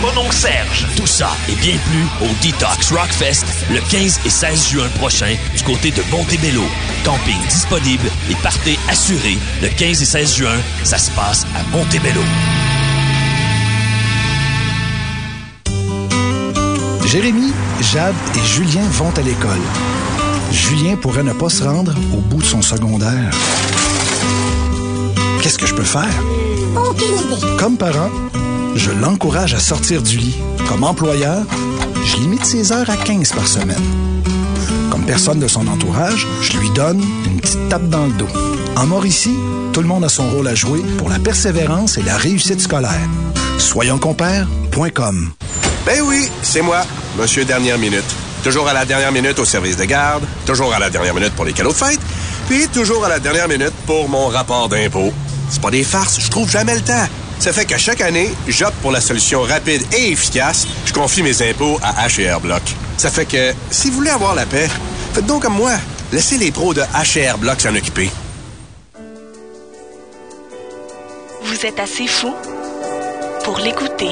Mon oncle Serge. Tout ça et bien plus au Detox Rockfest le 15 et 16 juin prochain du côté de Montebello. Camping disponible et partez assuré le 15 et 16 juin. Ça se passe à Montebello. Jérémy, Jade et Julien vont à l'école. Julien pourrait ne pas se rendre au bout de son secondaire. Qu'est-ce que je peux faire? Comme parent, je l'encourage à sortir du lit. Comme employeur, je limite ses heures à 15 par semaine. Comme personne de son entourage, je lui donne une petite tape dans le dos. En Mauricie, tout le monde a son rôle à jouer pour la persévérance et la réussite scolaire. Soyonscompères.com Ben oui, c'est moi, Monsieur Dernière Minute. Toujours à la dernière minute au service de garde, toujours à la dernière minute pour les cadeaux de fête, puis toujours à la dernière minute pour mon rapport d'impôt. C'est pas des farces, je trouve jamais le temps. Ça fait qu'à chaque année, j'opte pour la solution rapide et efficace. Je confie mes impôts à HR Block. Ça fait que, si vous voulez avoir la paix, faites donc comme moi. Laissez les pros de HR Block s'en occuper. Vous êtes assez fou pour l'écouter.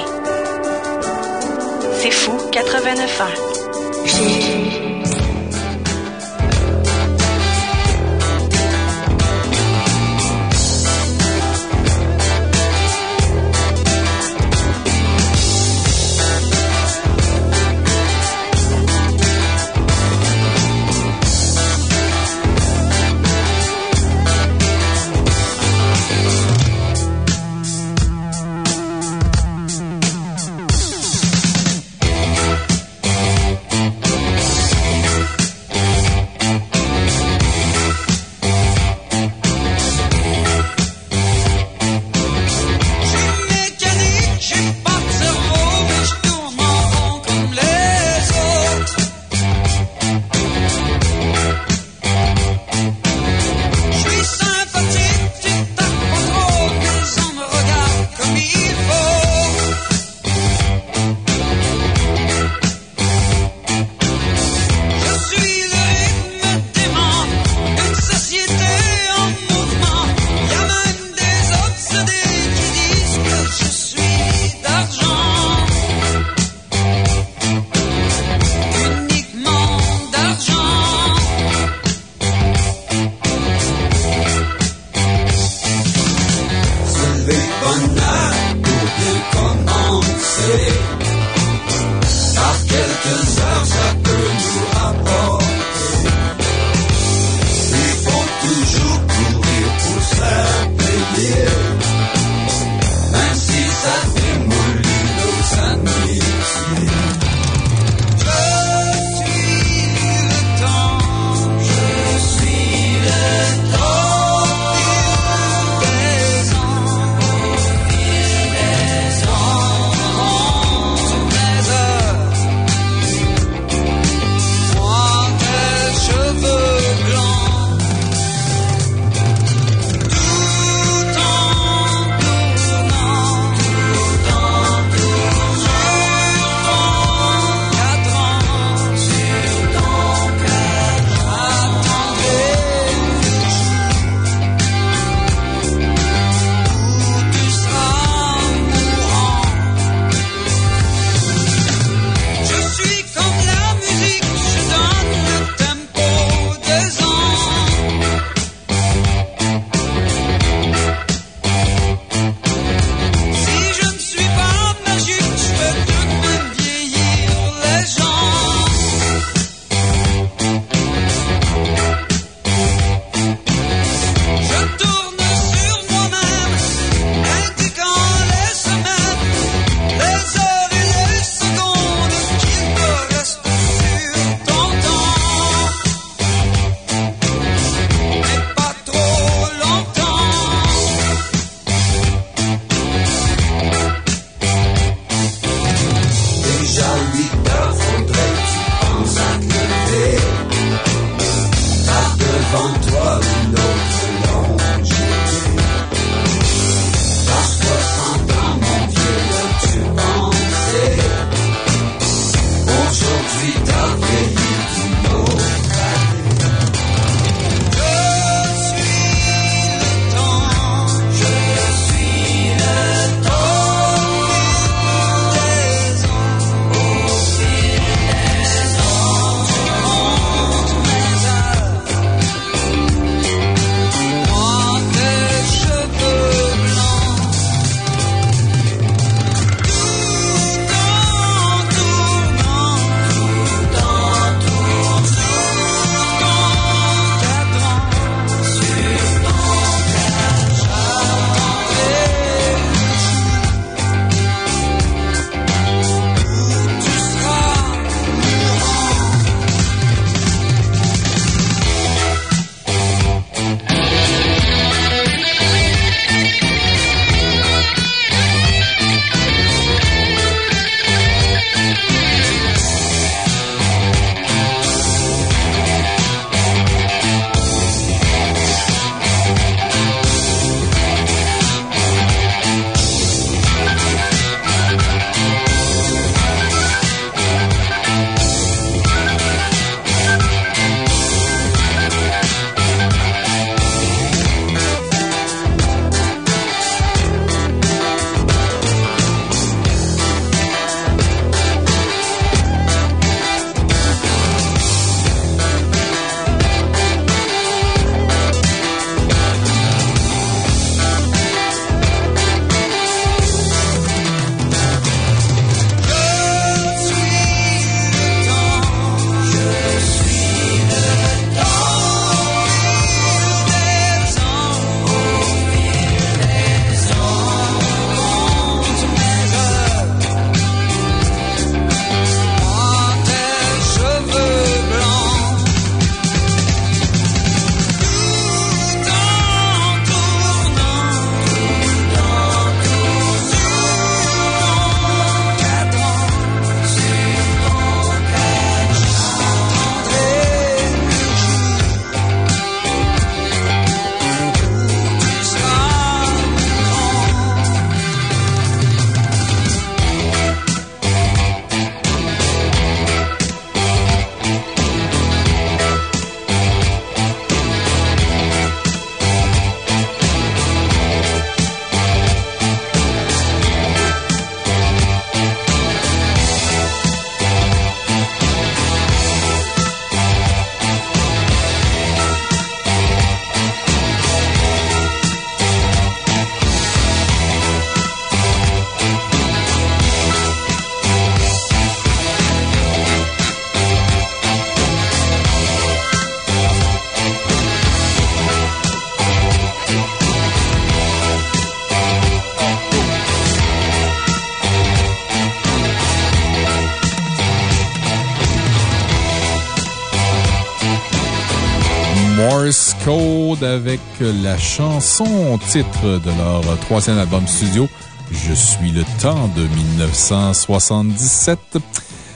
C'est fou 89 ans. Chanson titre de leur troisième album studio, Je suis le temps de 1977.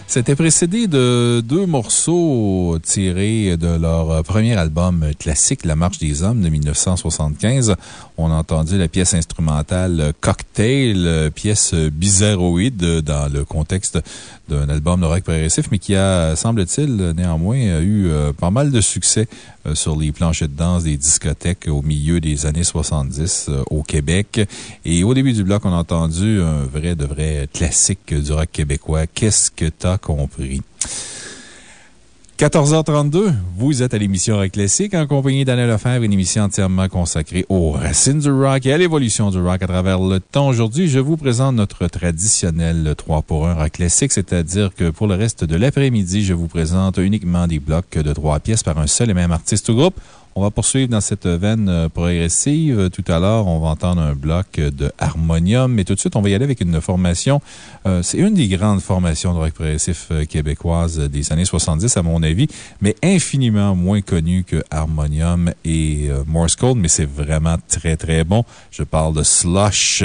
C'était précédé de deux morceaux tirés de leur premier album classique, La Marche des Hommes de 1975. On a entendu la pièce instrumentale Cocktail, pièce bizarroïde dans le contexte d'un album de rock progressif, mais qui a, semble-t-il, néanmoins, eu euh, pas mal de succès sur les planchers de danse des discothèques au milieu des années 70 euh, au Québec. Et au début du bloc, on a entendu un vrai de vrai classique du rock québécois. Qu'est-ce que t'as compris? 14h32, vous êtes à l'émission Rock Classique en compagnie d'Anna Lefebvre, une émission entièrement consacrée aux racines du rock et à l'évolution du rock à travers le temps. Aujourd'hui, je vous présente notre traditionnel 3 pour 1 Rock Classique, c'est-à-dire que pour le reste de l'après-midi, je vous présente uniquement des blocs de 3 pièces par un seul et même artiste ou groupe. On va poursuivre dans cette veine euh, progressive. Tout à l'heure, on va entendre un bloc de harmonium, mais tout de suite, on va y aller avec une formation. euh, C'est une des grandes formations de rock progressif euh, québécoises des années 70, à mon avis, mais infiniment moins connue que Harmonium et Morse Code, mais c'est vraiment très, très bon. Je parle de Slush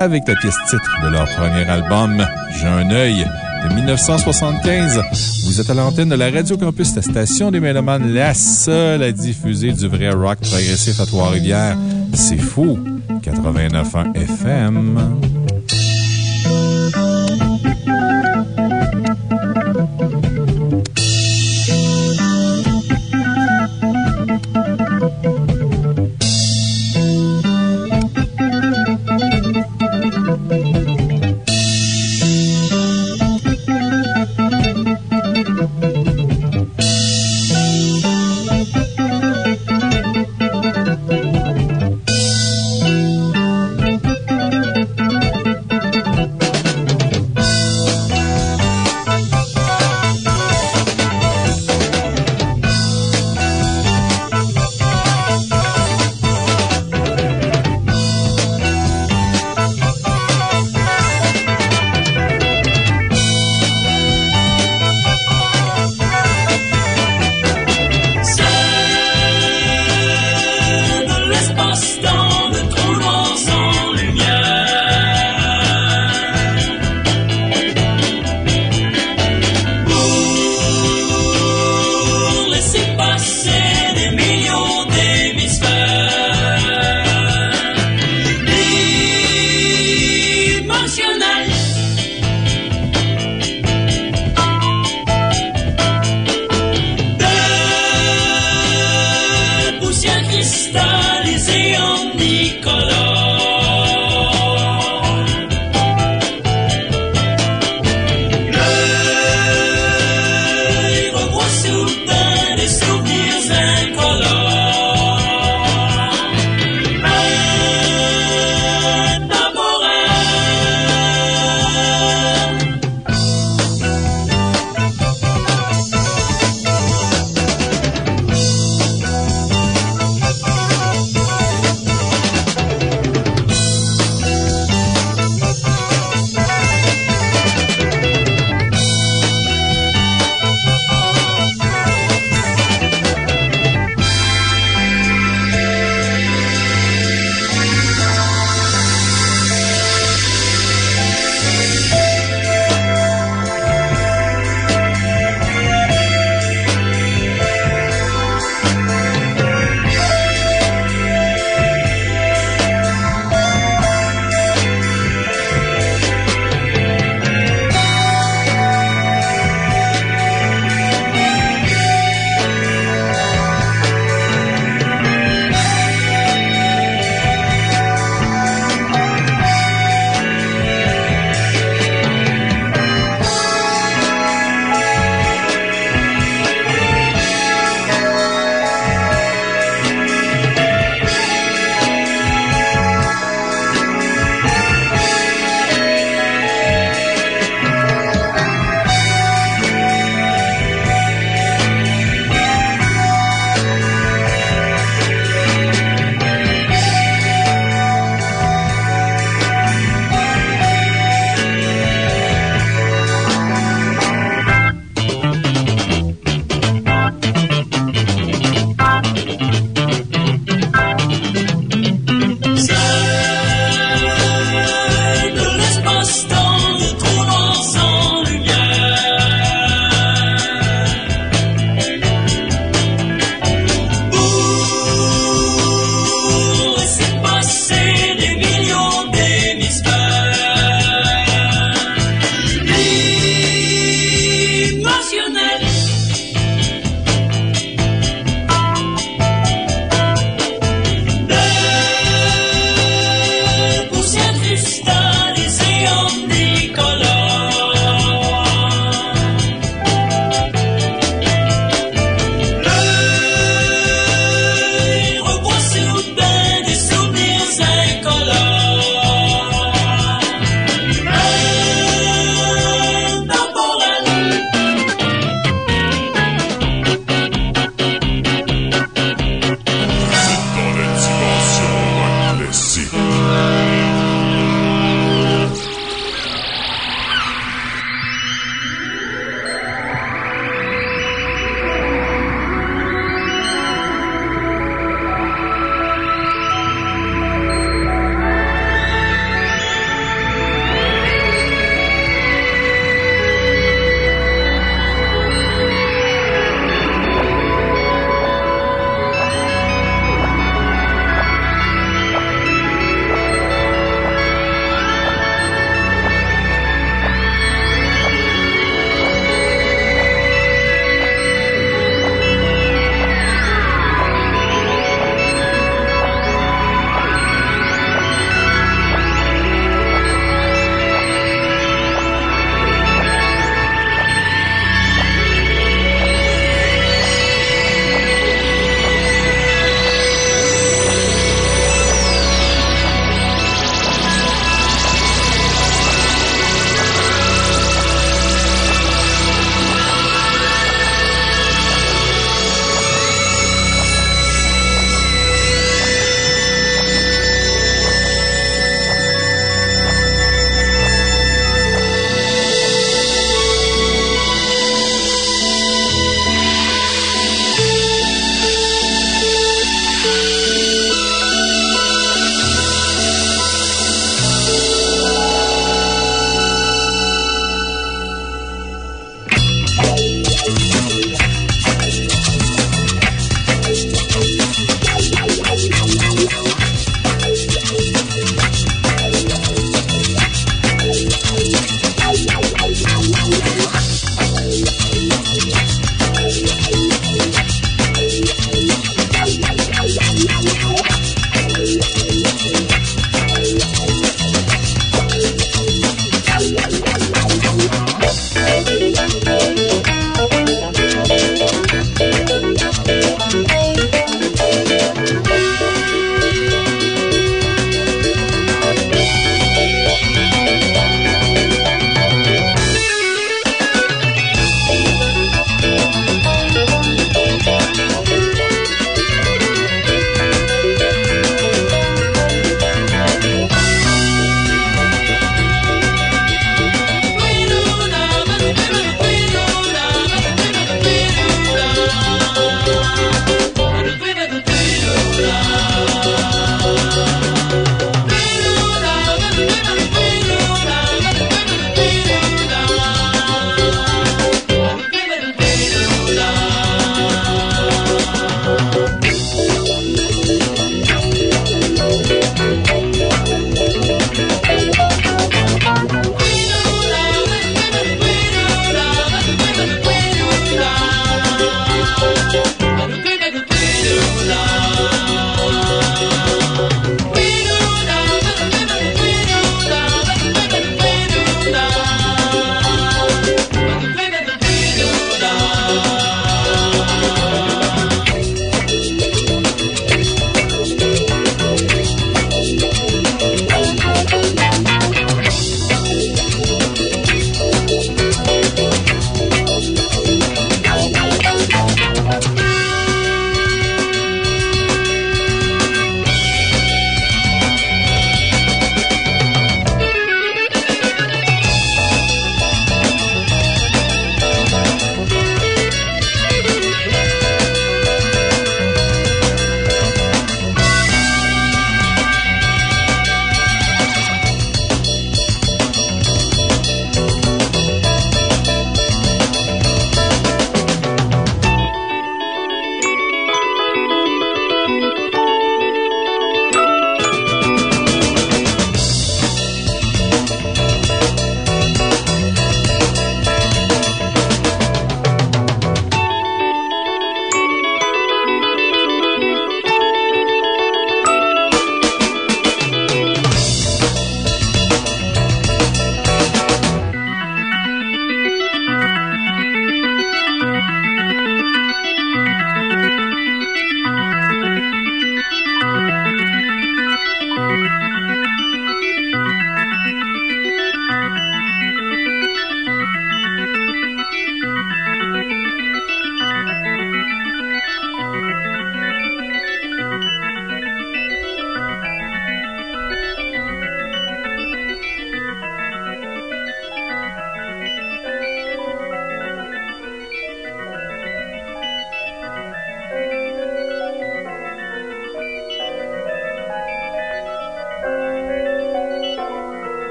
avec la pièce titre de leur premier album, J'ai un œil, de 1975. Vous êtes à l'antenne de la Radio Campus, la station des Mélomanes, la seule à diffuser du vrai rock progressif à Trois-Rivières. C'est fou! 89.1 FM.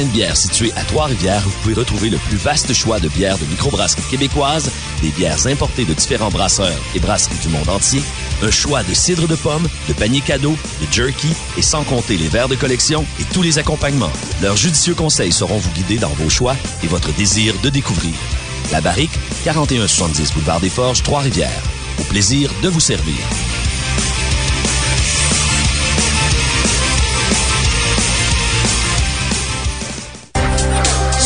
De bière situé à Trois-Rivières vous pouvez retrouver le plus vaste choix de bières de microbrasserie québécoise, des bières importées de différents brasseurs et brasseries du monde entier, un choix de cidre de pomme, de paniers cadeaux, de jerky et sans compter les verres de collection et tous les accompagnements. Leurs judicieux conseils sauront vous guider dans vos choix et votre désir de découvrir. La Barrique, 4170 Boulevard des Forges, Trois-Rivières. Au plaisir de vous servir.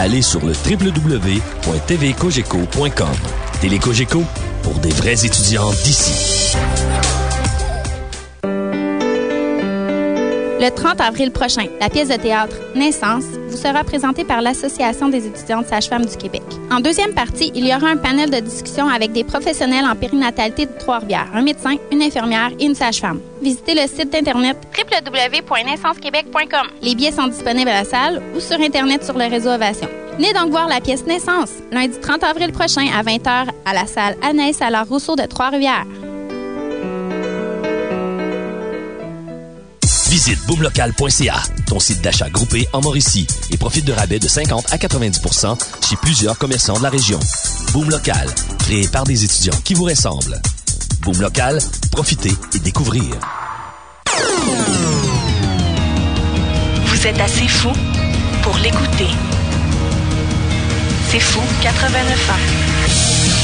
allez sur le www.tvcogeco.com. Télécogeco, pour des vrais étudiants d'ici. Le 30 avril prochain, la pièce de théâtre Naissance vous sera présentée par l'Association des étudiantes sages-femmes du Québec. En deuxième partie, il y aura un panel de discussion avec des professionnels en périnatalité de Trois-Rivières, un médecin, une infirmière et une sage-femme. Visitez le site internet www.naissancequebec.com. Les billets sont disponibles à la salle ou sur internet sur le réseau Ovation. Venez donc voir la pièce Naissance, lundi 30 avril prochain à 20h à la salle Anaïs à la Rousseau de Trois-Rivières. Visite boomlocal.ca, ton site d'achat groupé en Mauricie, et profite de rabais de 50 à 90% chez plusieurs commerçants de la région. Boom Local, créé par des étudiants qui vous ressemblent. Boom Local, profitez et découvrir. Vous êtes assez fou pour l'écouter. C'est fou 89 ans.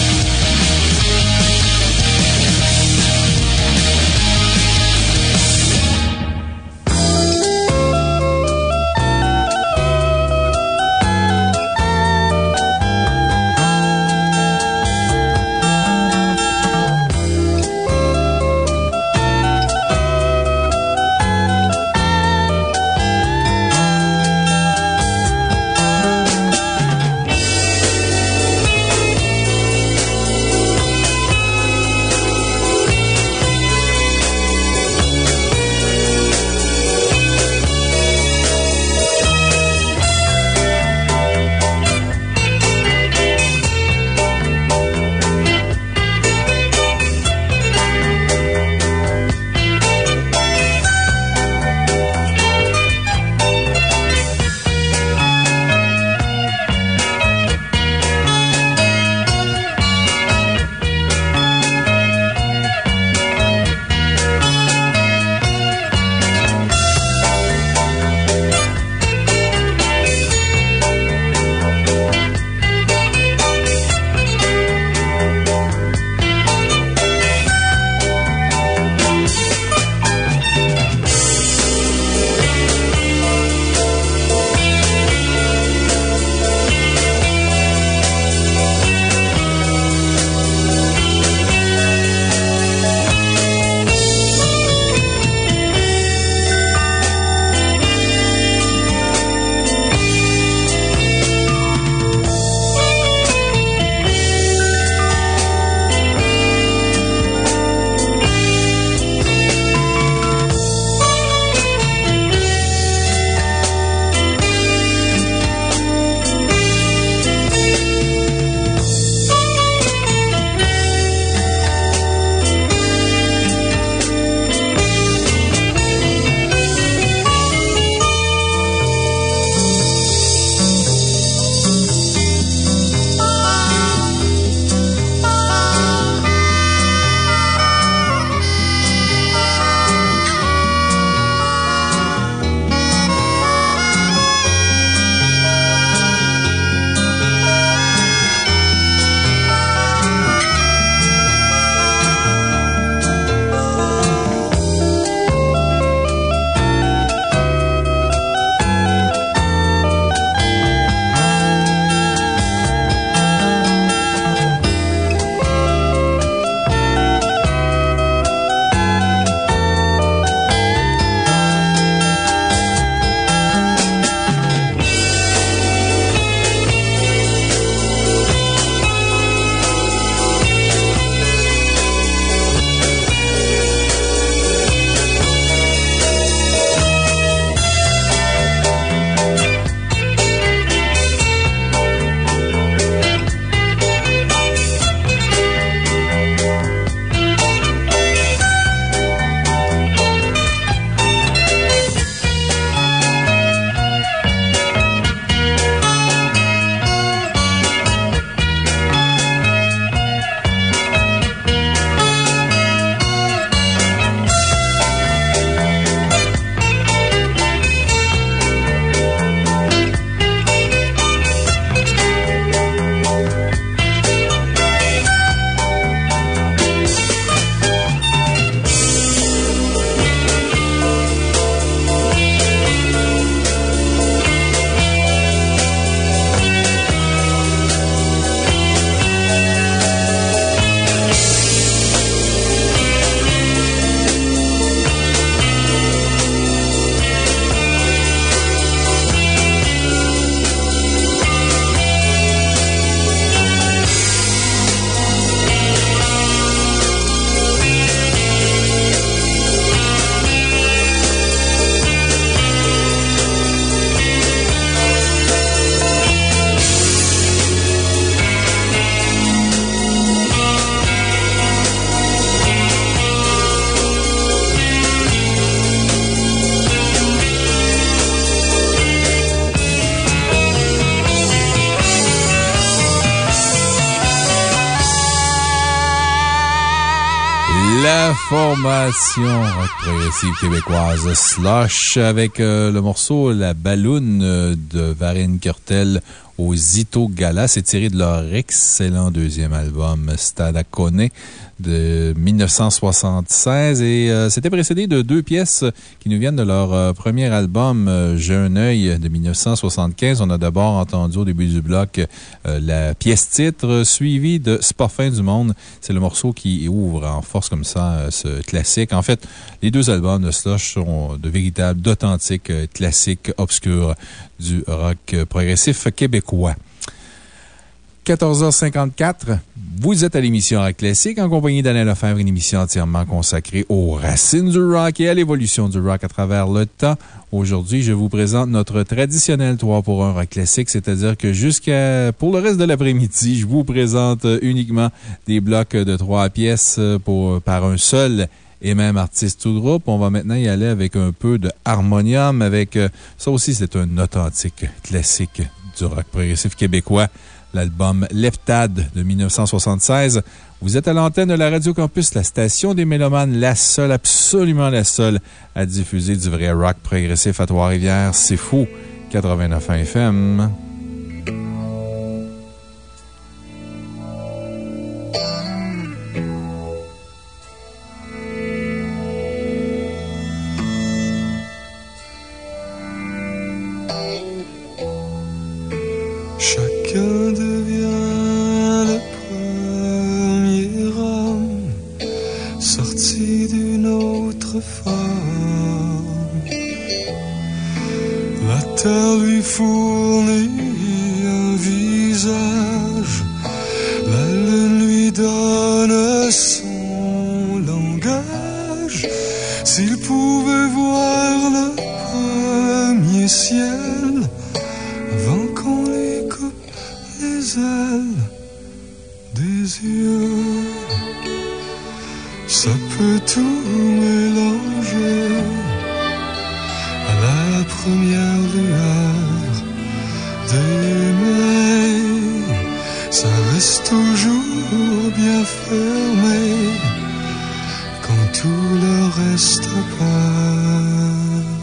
Formation progressive québécoise Slush avec euh, le morceau La Balloune euh, de Varine Curtel au Zito Gala. C'est tiré de leur excellent deuxième album Stadacone de 1976 et euh, c'était précédé de deux pièces qui nous viennent de leur euh, premier album euh, J'ai un œil de 1975. On a d'abord entendu au début du bloc la pièce titre suivie de fin du monde. C'est le morceau qui ouvre en force comme ça ce classique. En fait, les deux albums de Slush sont de véritables, d'authentiques classiques obscurs du rock progressif québécois. 14h54, vous êtes à l'émission Rock Classique en compagnie d'Alain Lefebvre, une émission entièrement consacrée aux racines du rock et à l'évolution du rock à travers le temps. Aujourd'hui, je vous présente notre traditionnel 3 pour 1 Rock Classique, c'est-à-dire que jusqu'à, pour le reste de l'après-midi, je vous présente uniquement des blocs de trois pièces pour, par un seul et même artiste ou groupe. On va maintenant y aller avec un peu de harmonium, avec, ça aussi, c'est un authentique classique du rock progressif québécois l'album Leptade de 1976. Vous êtes à l'antenne de la Radio Campus, la station des Mélomanes, la seule, absolument la seule à diffuser du vrai rock progressif à Trois-Rivières. C'est fou. 89 FM. Chacun devient le premier homme sorti d'une autre forme. La terre lui fournit un visage, la lui donne son langage. S'il pouvait voir le premier ciel des yeux, ça peut tout mélanger à la première lueur des. Ça reste toujours bien fermé quand tout le reste part.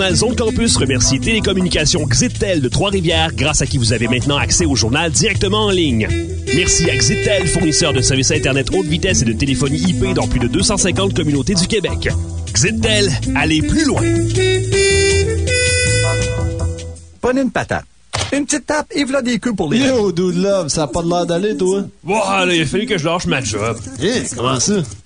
Journal Zone Campus remercie Télécommunications Xitel de Trois-Rivières, grâce à qui vous avez maintenant accès au journal directement en ligne. Merci à Xitel, fournisseur de services Internet haute vitesse et de téléphonie IP dans plus de 250 communautés du Québec. Xitel, allez plus loin. Prenez une patate. Une petite tape et voilà des queues pour les. Yo, dude love, ça a pas de l'air d'aller, toi? Wow, là, il a fallu que je lâche ma job. Eh, comment ça?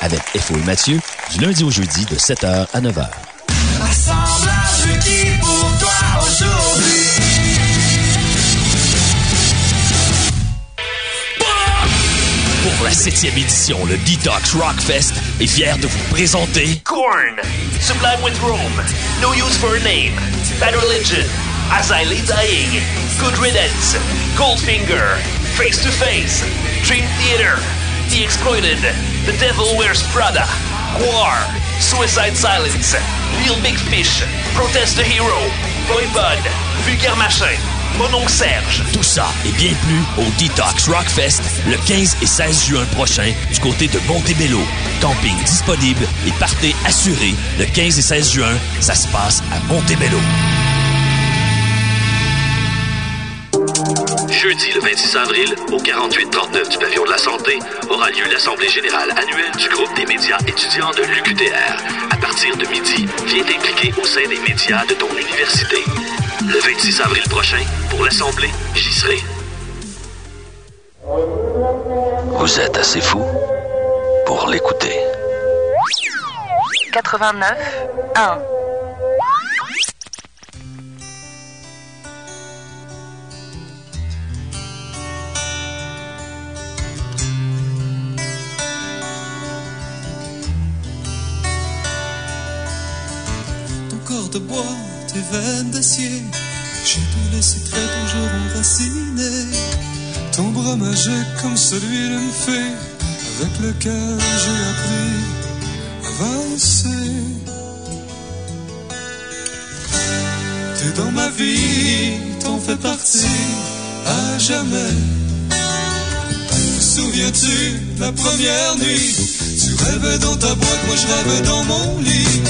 avec FO et Mathieu du lundi au jeudi de 7h à 9h. Assemblage requis pour la septième édition, le Detox Rockfest est fier de vous présenter Korn, Sublime with Rome, No Use for a Name, Bad Religion, As I Lay Dying, Good Riddance, Goldfinger, Face to Face, Dream Theater, Exploited, The Devil Wears Prada, War, Suicide Silence, Big Fish, Protest the Hero, tout ça et bien plus au Detox Rockfest le 15 et 16 juin prochain du côté de Montebello. Camping disponible et partez assuré le 15 et 16 juin. Ça se passe à Montebello. Jeudi le 26 avril, au 4839 du pavillon de la Santé, aura lieu l'Assemblée générale annuelle du groupe des médias étudiants de l'UQTR. À partir de midi, viens t'impliquer au sein des médias de ton université. Le 26 avril prochain, pour l'Assemblée, j'y serai. Vous êtes assez fou pour l'écouter. 89 1. De bois, tes veines d'acier. Je te laissé très toujours enraciné. Ton bras magique comme celui d'une fée, avec lequel j'ai appris à valser. T'es dans ma vie, t'en fais partie à jamais. Souviens-tu la première nuit? Tu rêvais dans ta boîte, moi je rêvais dans mon lit.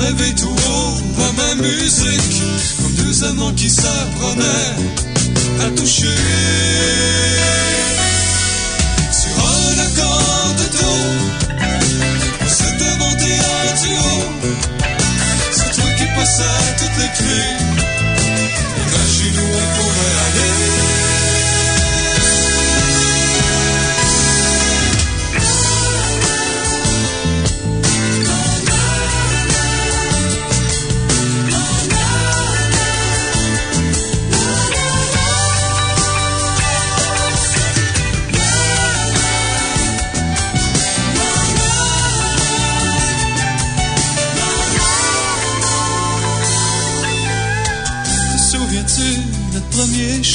Rêver tout haut, la même musique, comme deux amants qui s'apprenaient à toucher. Sur un accord de do, on s'est inventé un duo. C'est toi qui possède toutes les clés.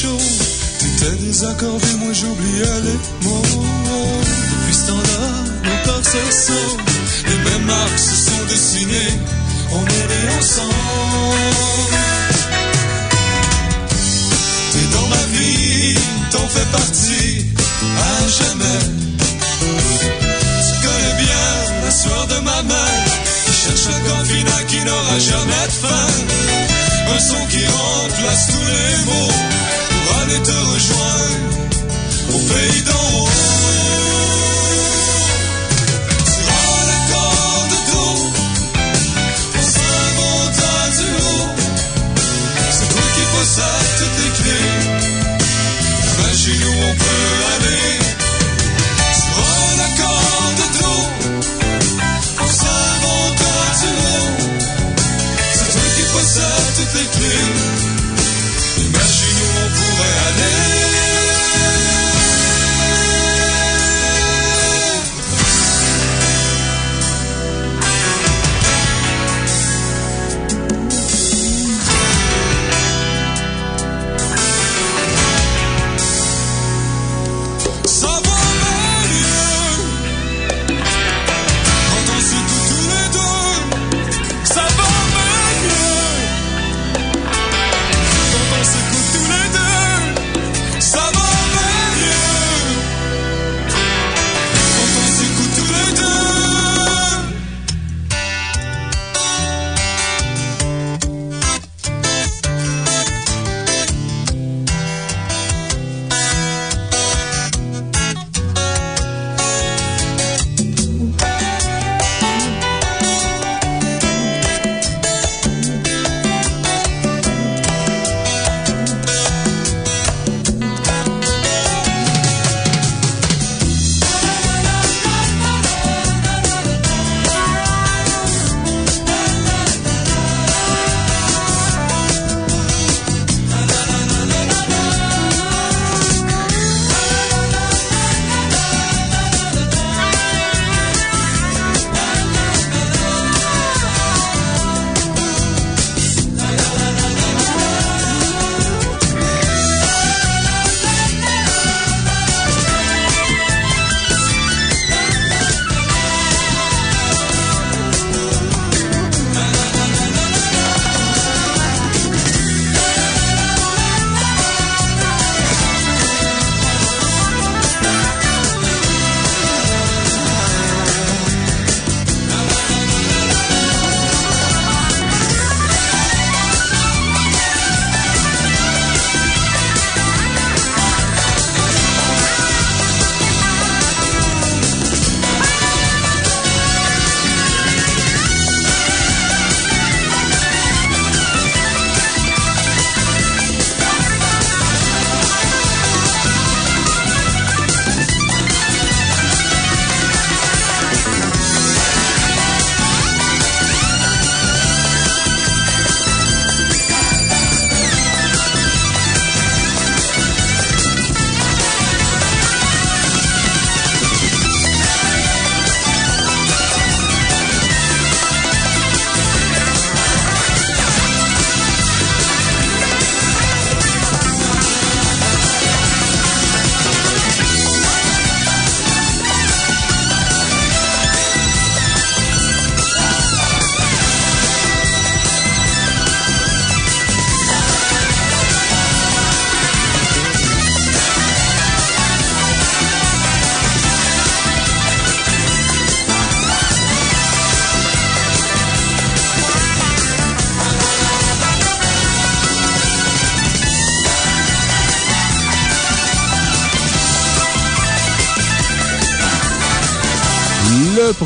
Show T'étais désaccordé, moi j'oubliais les mots. Depuis ce temps-là, nos corps se Les mêmes marques se sont dessinées. On est nés ensemble. T'es dans ma vie, t'en fais partie À jamais. Tu connais bien la sueur de ma main. Qui cherche un confident qui n'aura jamais de fin. Un son qui remplace tous les mots pour aller te rejoindre au pays d'en haut. Sur un accord de do, on s'invente un duo. C'est toi qui possède toutes les clés. Imagine où on peut aller. Sur un accord de do, on s'invente un duo. C'est toi qui possède toutes les clés.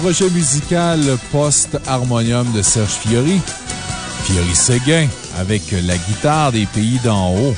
Projet musical post-harmonium de Serge Fiori. Fiori Séguin avec la guitare des pays d'en haut.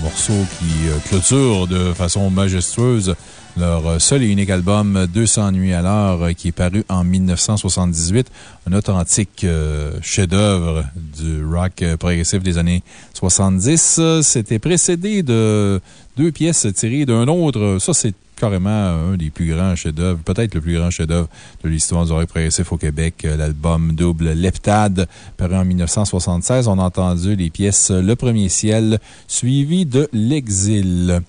Morceau qui euh, clôture de façon majestueuse leur seul et unique album 200 nuits à l'heure euh, qui est paru en 1978. Un authentique euh, chef-d'œuvre du rock progressif des années 70. C'était précédé de deux pièces tirées d'un autre. Ça, c'est carrément un des plus grands chefs-d'œuvre, peut-être le plus grand chef-d'œuvre de l'histoire du rock progressif au Québec, l'album double Leptade, paru en 1976. On a entendu les pièces Le Premier Ciel, suivi de L'Exil.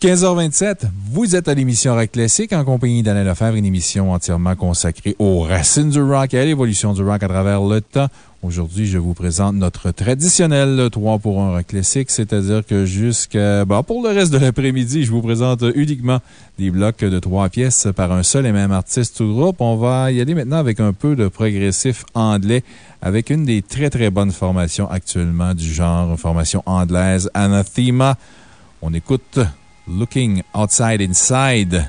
15h27, vous êtes à l'émission Rock Classique en compagnie d'Alain Lefebvre, une émission entièrement consacrée aux racines du rock et à l'évolution du rock à travers le temps. Aujourd'hui, je vous présente notre traditionnel 3 pour 1 rock classique, c'est-à-dire que jusqu'à, bah, pour le reste de l'après-midi, je vous présente uniquement des blocs de trois pièces par un seul et même artiste ou groupe. On va y aller maintenant avec un peu de progressif anglais avec une des très très bonnes formations actuellement du genre, formation anglaise Anathema. On écoute Looking Outside Inside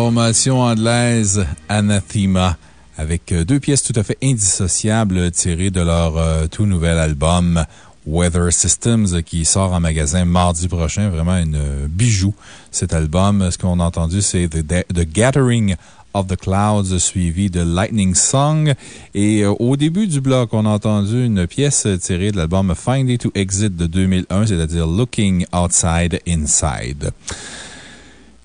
Formation anglaise Anathema, avec euh, deux pièces tout à fait indissociables tirées de leur euh, tout nouvel album Weather Systems qui sort en magasin mardi prochain. Vraiment un bijou, cet album. Ce qu'on a entendu, c'est The, The Gathering of the Clouds, suivi de Lightning Song. Et euh, au début du bloc, on a entendu une pièce tirée de l'album Find It to Exit de 2001, c'est-à-dire Looking Outside Inside.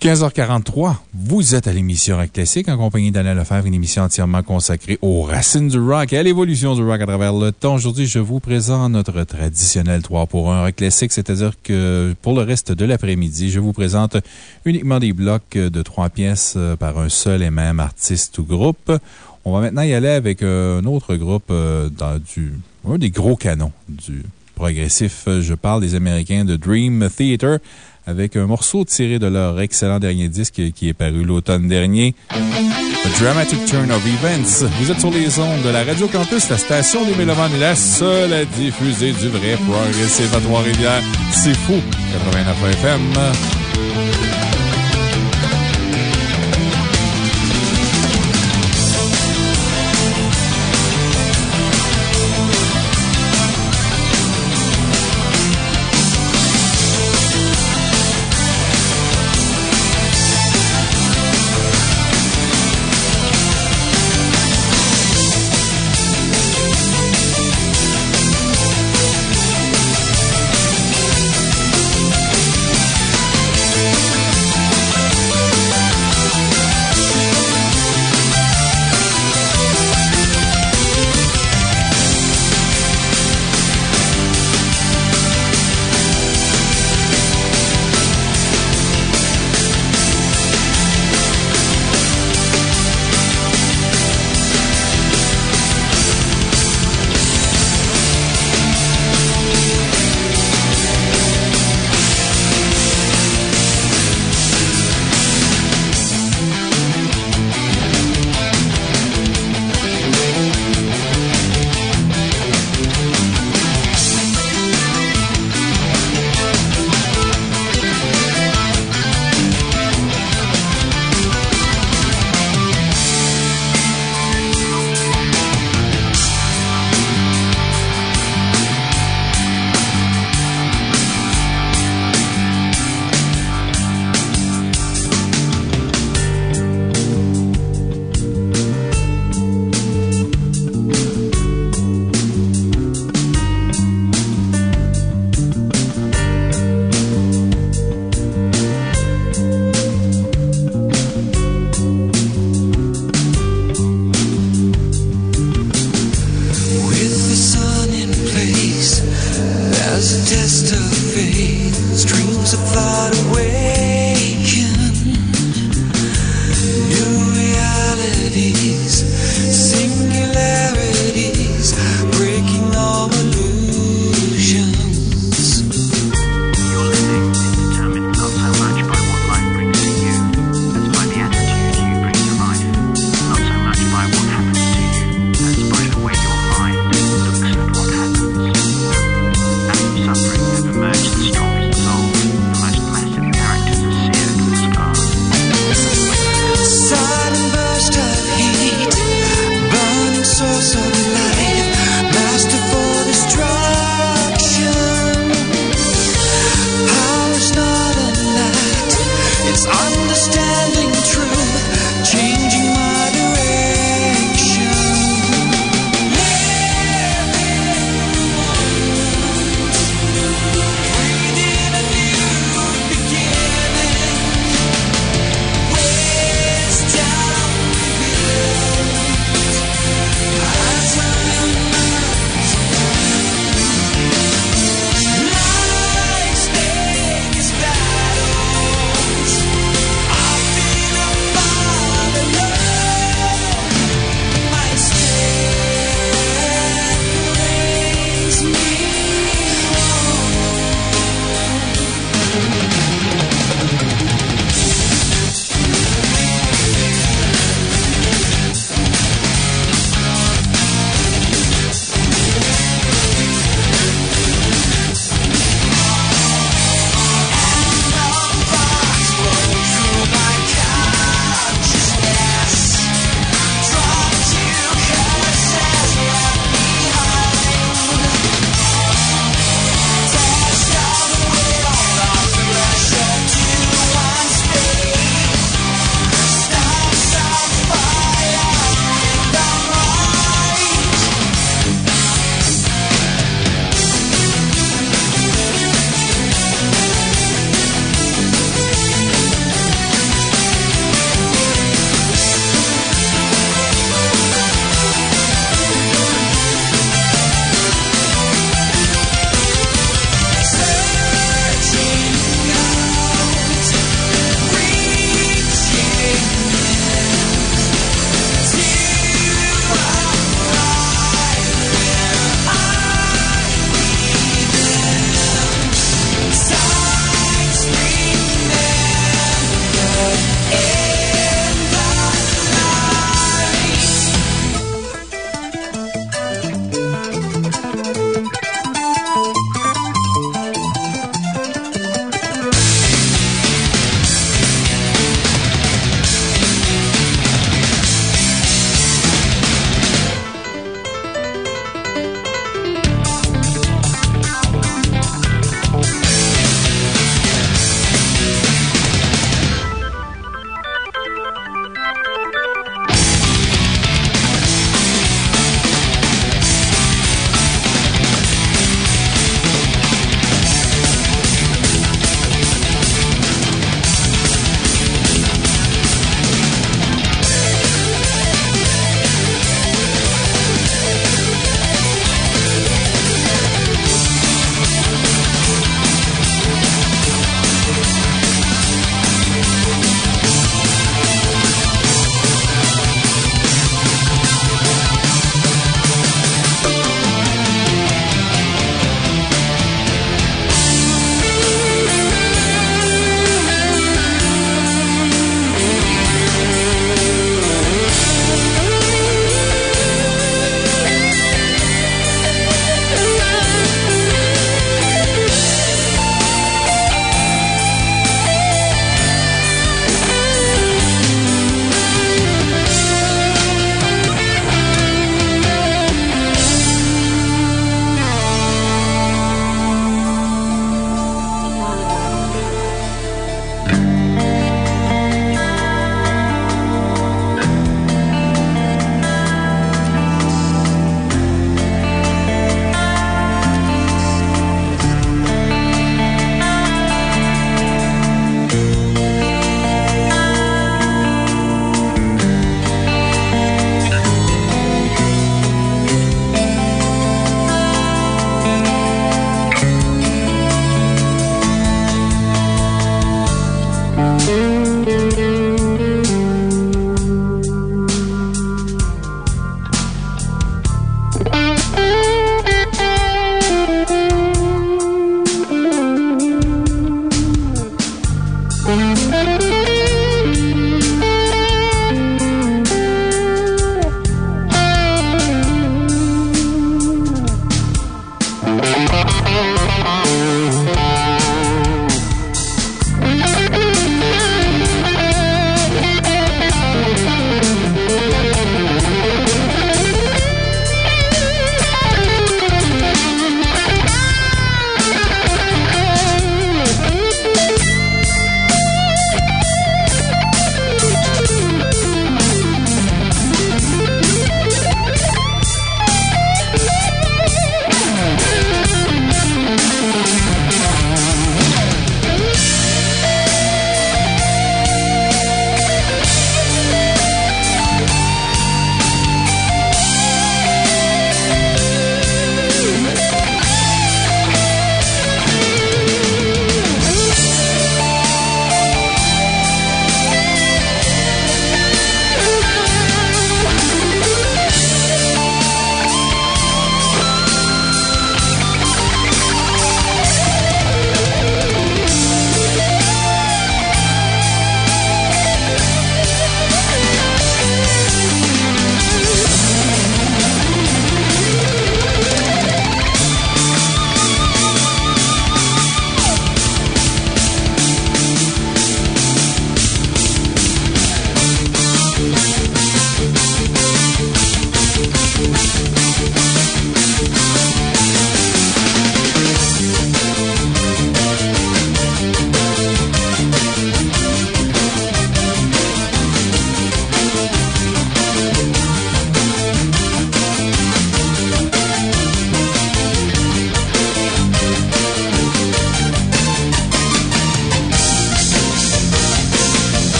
15h43, vous êtes à l'émission Rock Classique en compagnie d'Anna Lefebvre, une émission entièrement consacrée aux racines du rock et à l'évolution du rock à travers le temps. Aujourd'hui, je vous présente notre traditionnel 3 pour 1 Rock Classique, c'est-à-dire que pour le reste de l'après-midi, je vous présente uniquement des blocs de trois pièces euh, par un seul et même artiste ou groupe. On va maintenant y aller avec un autre groupe euh, dans du, un des gros canons du progressif. Je parle des Américains de Dream Theater avec un morceau tiré de leur excellent dernier disque qui est paru l'automne dernier. The Dramatic Turn of Events. Vous êtes sur les ondes de la Radio Campus, la station des Mélomanes, la seule à diffuser du vrai progressif à Trois-Rivières. C'est fou! 89 FM.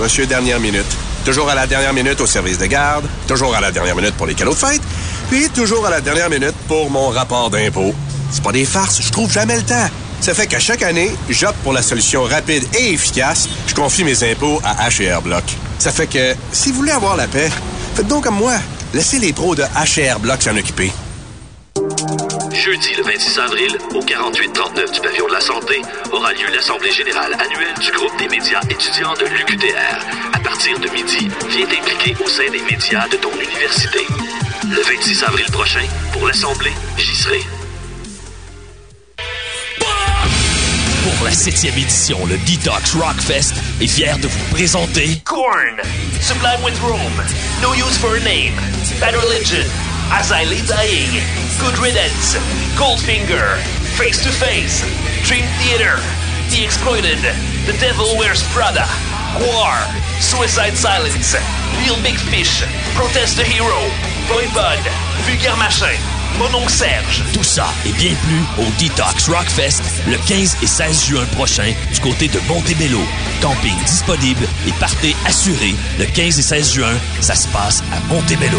Monsieur Dernière Minute. Toujours à la dernière minute au service de garde, toujours à la dernière minute pour les cadeaux de fête, puis toujours à la dernière minute pour mon rapport d'impôt. C'est pas des farces, je trouve jamais le temps. Ça fait qu'à chaque année, j'opte pour la solution rapide et efficace. Je confie mes impôts à HR Block. Ça fait que, si vous voulez avoir la paix, faites donc comme moi. Laissez les pros de HR Block s'en occuper. Jeudi le 26 avril, au 4839 du pavillon de la Santé, aura lieu l'Assemblée générale annuelle du groupe des médias étudiants de l'UQTR. À partir de midi, viens t'impliquer au sein des médias de ton université. Le 26 avril prochain, pour l'Assemblée, j'y serai. Pour la septième édition, le Detox Rockfest est fier de vous présenter Korn, Sublime with Rome, No Use for a Name, Bad Religion, As I Lay Dying, Good Riddance, Goldfinger, Face to Face, Dream Theater, The Exploited, The Devil Wears Prada, War, Suicide Silence, Real Big Fish, Protest the Hero, Boy Bud, Vulgaire Machin, Mon oncle Serge. Tout ça et bien plus au Detox Rockfest le 15 et 16 juin prochain du côté de Montebello. Camping disponible et partez assuré le 15 et 16 juin. Ça se passe à Montebello.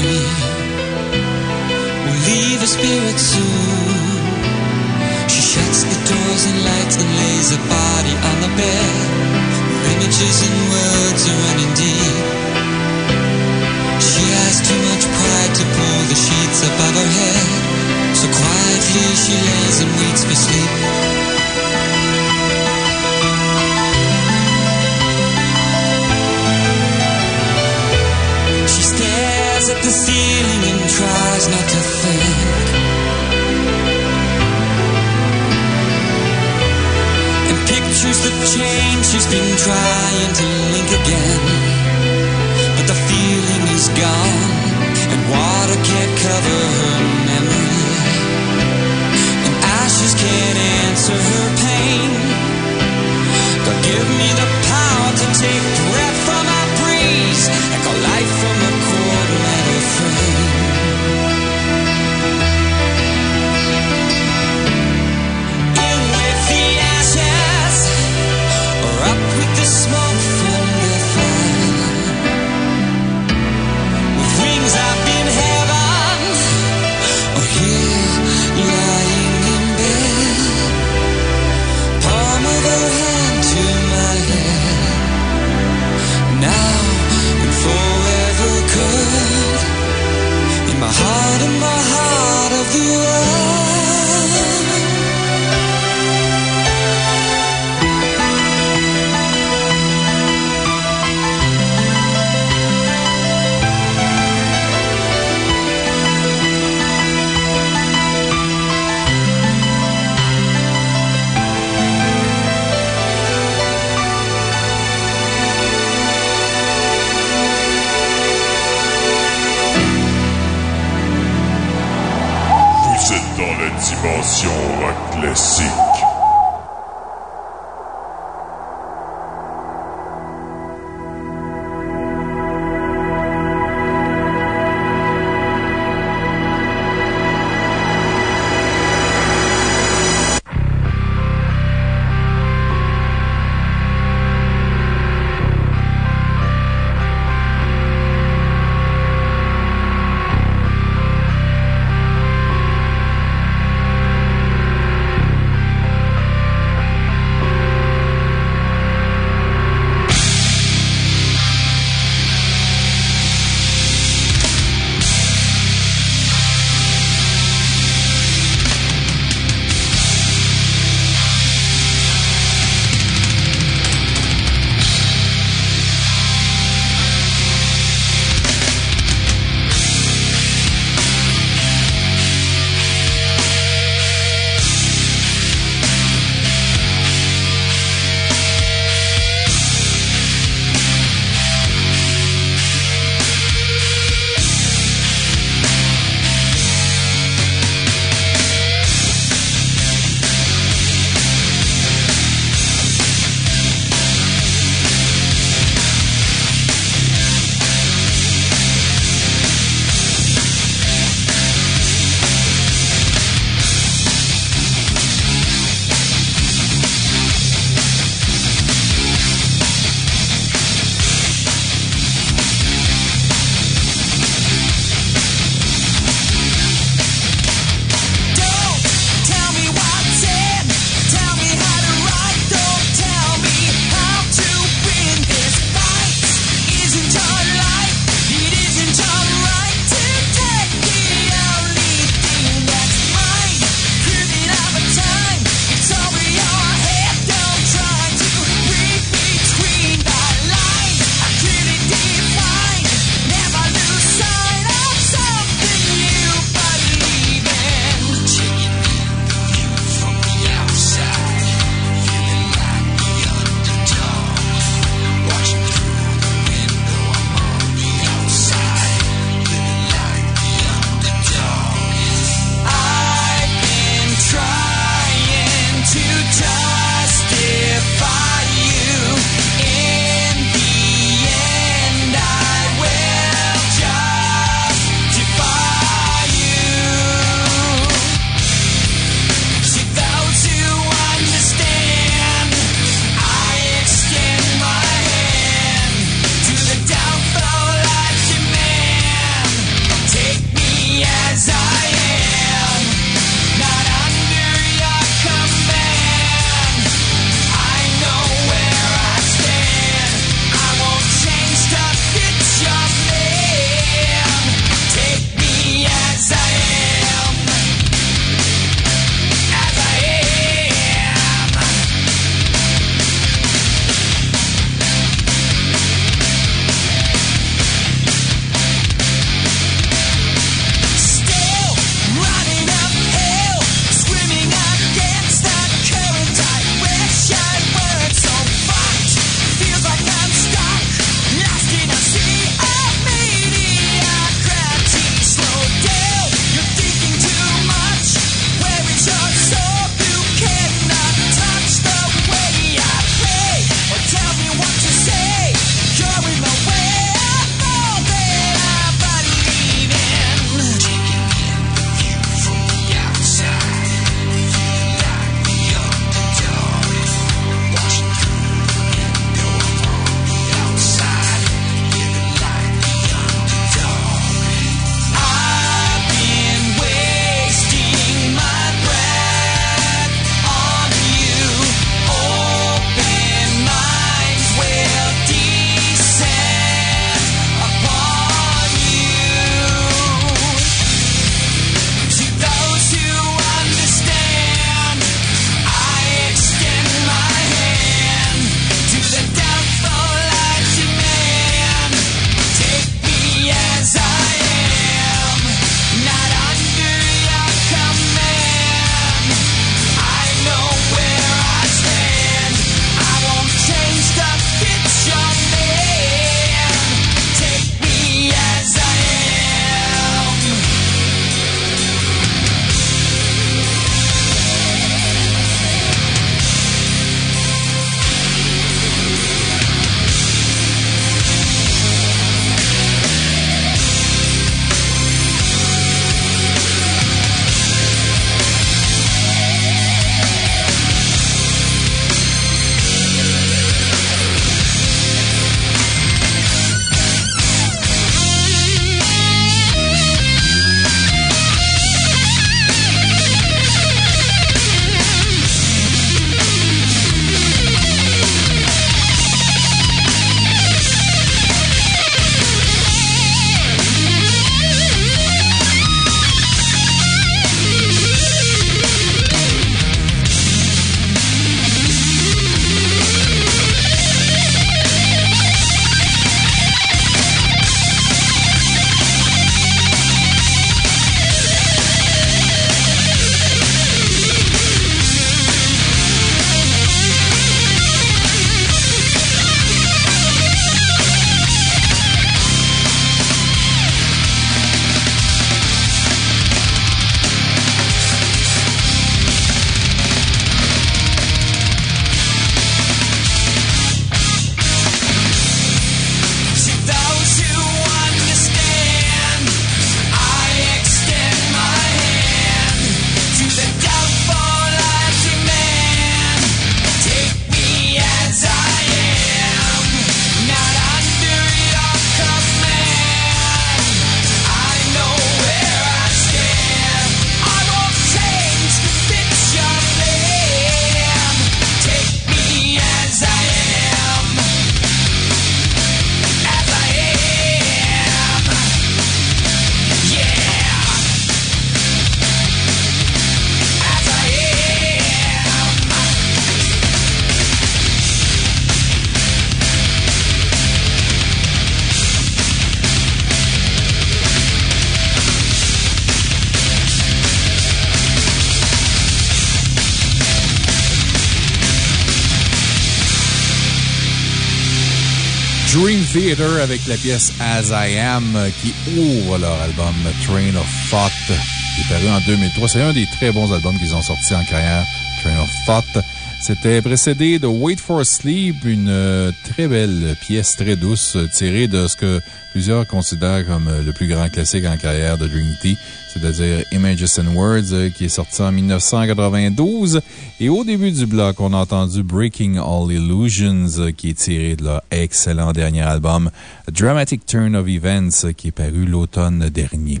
Avec la pièce As I Am qui ouvre leur album Train of Thought qui est paru en 2003. C'est un des très bons albums qu'ils ont sortis en carrière, Train of Thought. C'était précédé de Wait for Sleep, une euh, très belle pièce très douce tirée de ce que plusieurs considèrent comme euh, le plus grand classique en carrière de Dream Tea, c'est-à-dire Images and Words, euh, qui est sorti en 1992. Et au début du bloc, on a entendu Breaking All Illusions, qui est tiré de leur excellent dernier album, Dramatic Turn of Events, qui est paru l'automne dernier.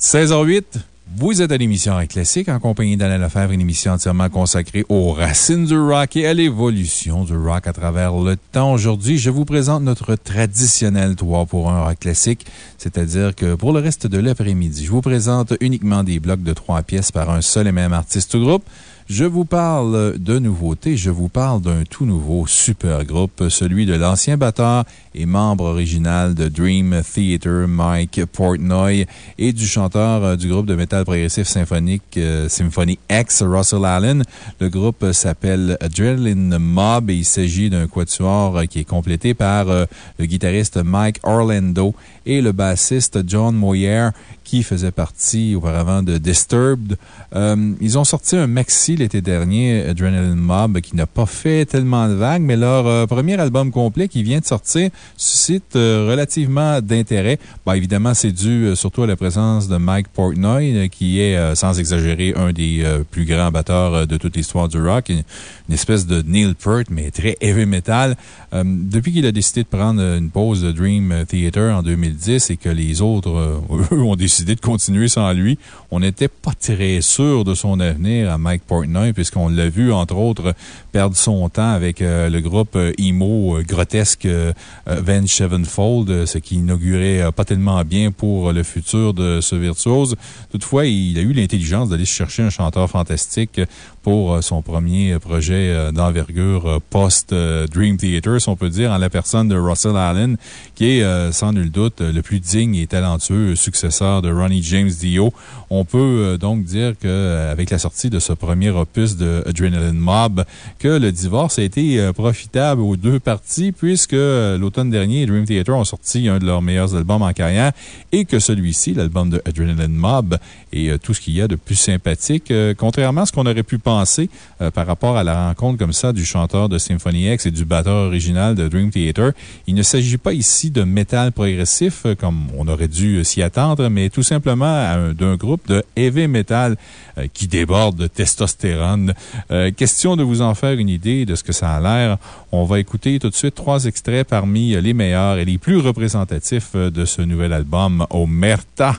16h08, vous êtes à l'émission Rock Classique en compagnie d'Alain Lefebvre, une émission entièrement consacrée aux racines du rock et à l'évolution du rock à travers le temps. Aujourd'hui, je vous présente notre traditionnel 3 pour 1 rock classique, c'est-à-dire que pour le reste de l'après-midi, je vous présente uniquement des blocs de 3 pièces par un seul et même artiste ou groupe. Je vous parle de nouveautés. Je vous parle d'un tout nouveau super groupe, celui de l'ancien batteur et membre original de Dream Theater, Mike Portnoy, et du chanteur euh, du groupe de métal progressif symphonique euh, Symphony X, Russell Allen. Le groupe s'appelle Adrenaline Mob et il s'agit d'un quatuor qui est complété par euh, le guitariste Mike Orlando et le bassiste John Moyer faisait partie auparavant de Disturbed. ils ont sorti un maxi l'été dernier, Adrenaline Mob, qui n'a pas fait tellement de vagues, mais leur premier album complet qui vient de sortir suscite euh, relativement d'intérêt. Évidemment, c'est dû euh, surtout à la présence de Mike Portnoy, euh, qui est, sans exagérer, un des plus grands batteurs de toute l'histoire du rock. Une, espèce de Neil Peart, mais très heavy metal. depuis qu'il a décidé de prendre une pause de Dream Theater en 2010 et que les autres, eux, ont décidé de continuer sans lui, on n'était pas très sûr de son avenir à Mike Portnoy, puisqu'on l'a vu, entre autres, perdre son temps avec le groupe emo grotesque Van Sevenfold, ce qui inaugurait pas tellement bien pour le futur de ce virtuose. Toutefois, il a eu l'intelligence d'aller chercher un chanteur fantastique pour son premier projet d'envergure post-Dream Theater, si on peut dire, en la personne de Russell Allen, qui est sans nul doute le plus digne et talentueux successeur de Ronnie James Dio. On peut donc dire qu'avec la sortie de ce premier opus de Adrenaline Mob, que le divorce a été profitable aux deux parties, puisque l'automne dernier, Dream Theater ont sorti un de leurs meilleurs albums en carrière et que celui-ci, l'album de Adrenaline Mob, est euh, tout ce qu'il y a de plus sympathique. Euh, contrairement à ce qu'on aurait pu penser euh, par rapport à la rencontre comme ça du chanteur de Symphony X et du batteur original de Dream Theater, il ne s'agit pas ici de métal progressif comme on aurait dû s'y attendre, mais tout simplement d'un groupe de heavy metal qui déborde de testostérone. question de vous en faire une idée de ce que ça a l'air. On va écouter tout de suite trois extraits parmi les meilleurs et les plus représentatifs de ce nouvel album, Omerta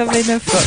Classique 89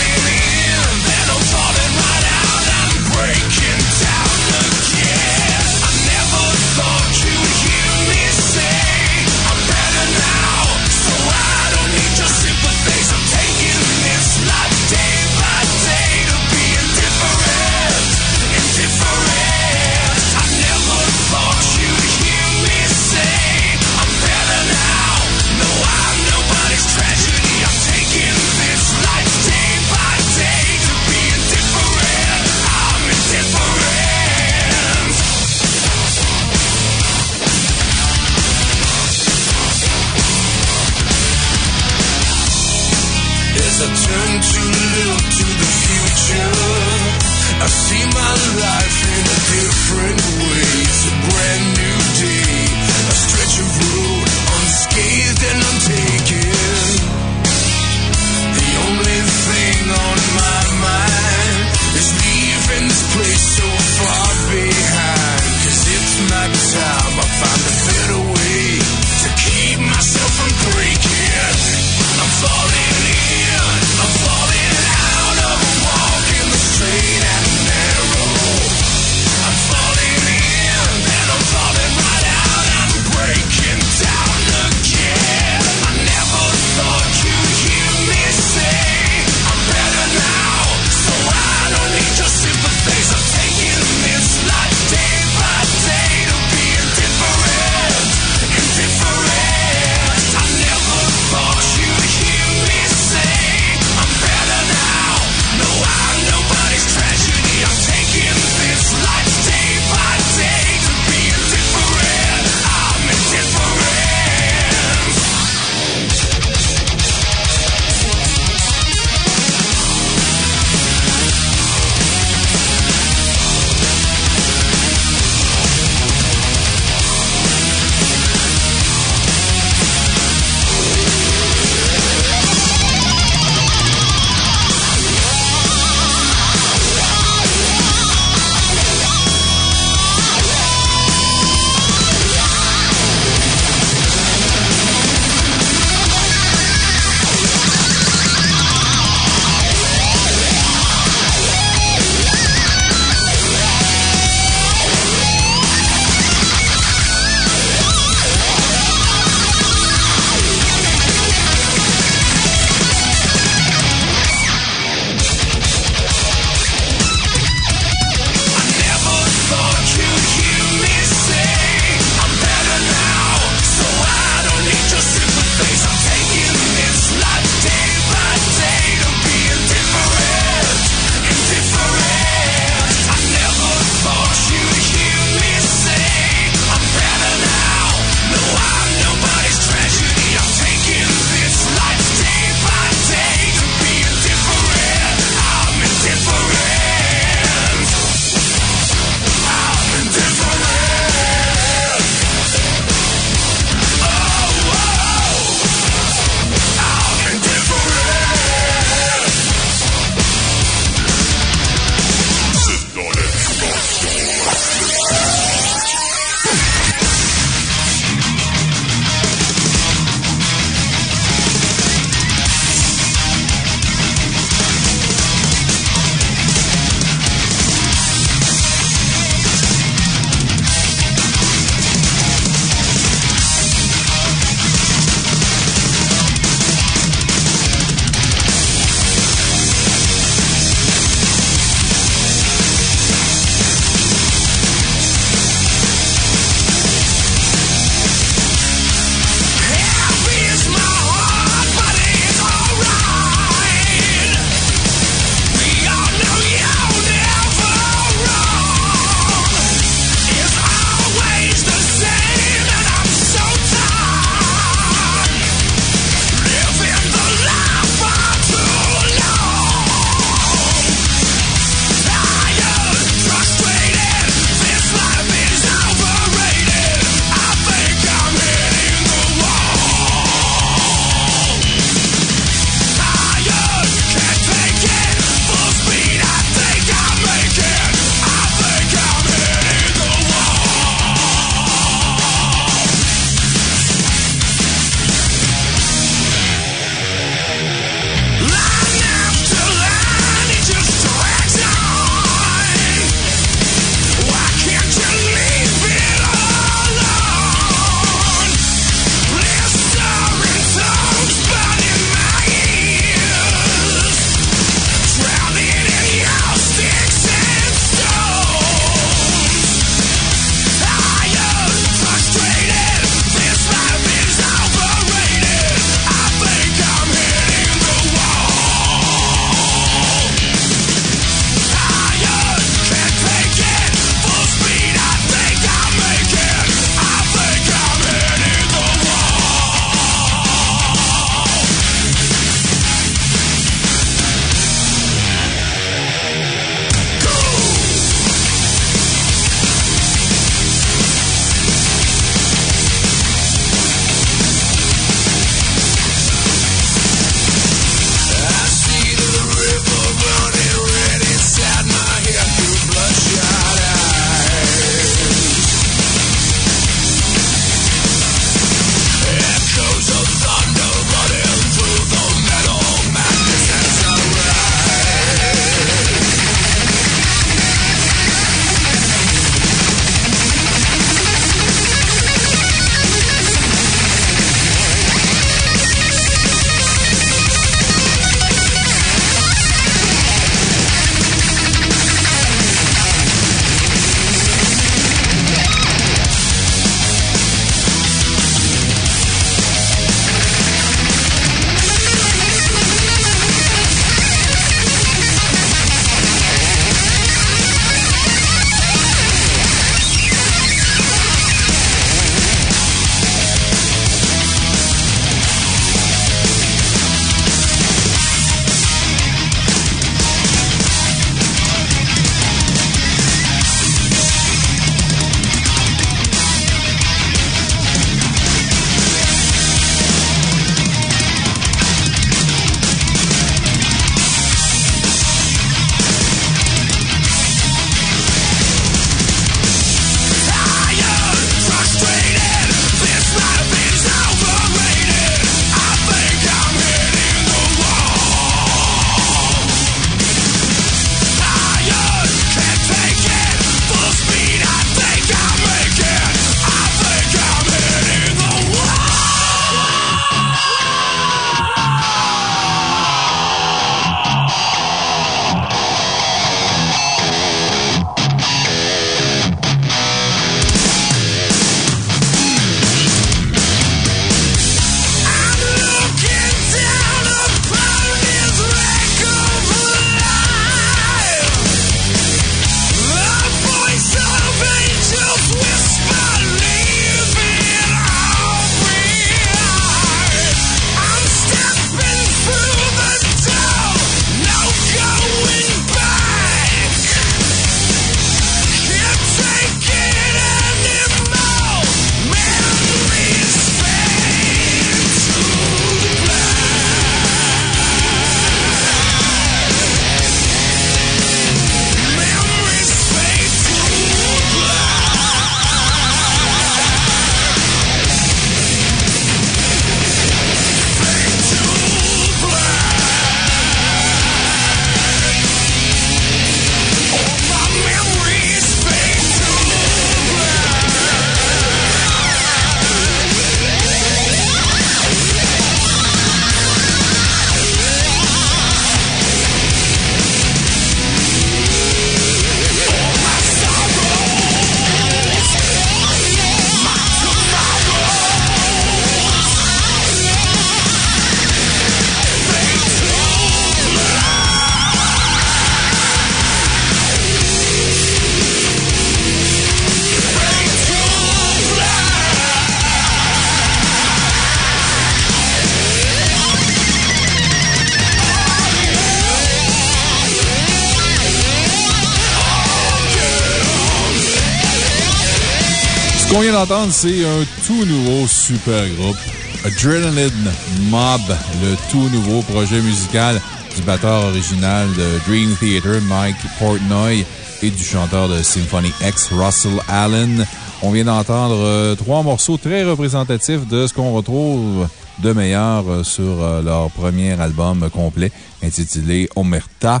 d'entendre, c'est un tout nouveau super groupe, Adrenaline Mob, le tout nouveau projet musical du batteur original de Dream Theater, Mike Portnoy, et du chanteur de Symphony X, Russell Allen. On vient d'entendre euh, trois morceaux très représentatifs de ce qu'on retrouve de meilleur euh, sur euh, leur premier album complet intitulé Omerta.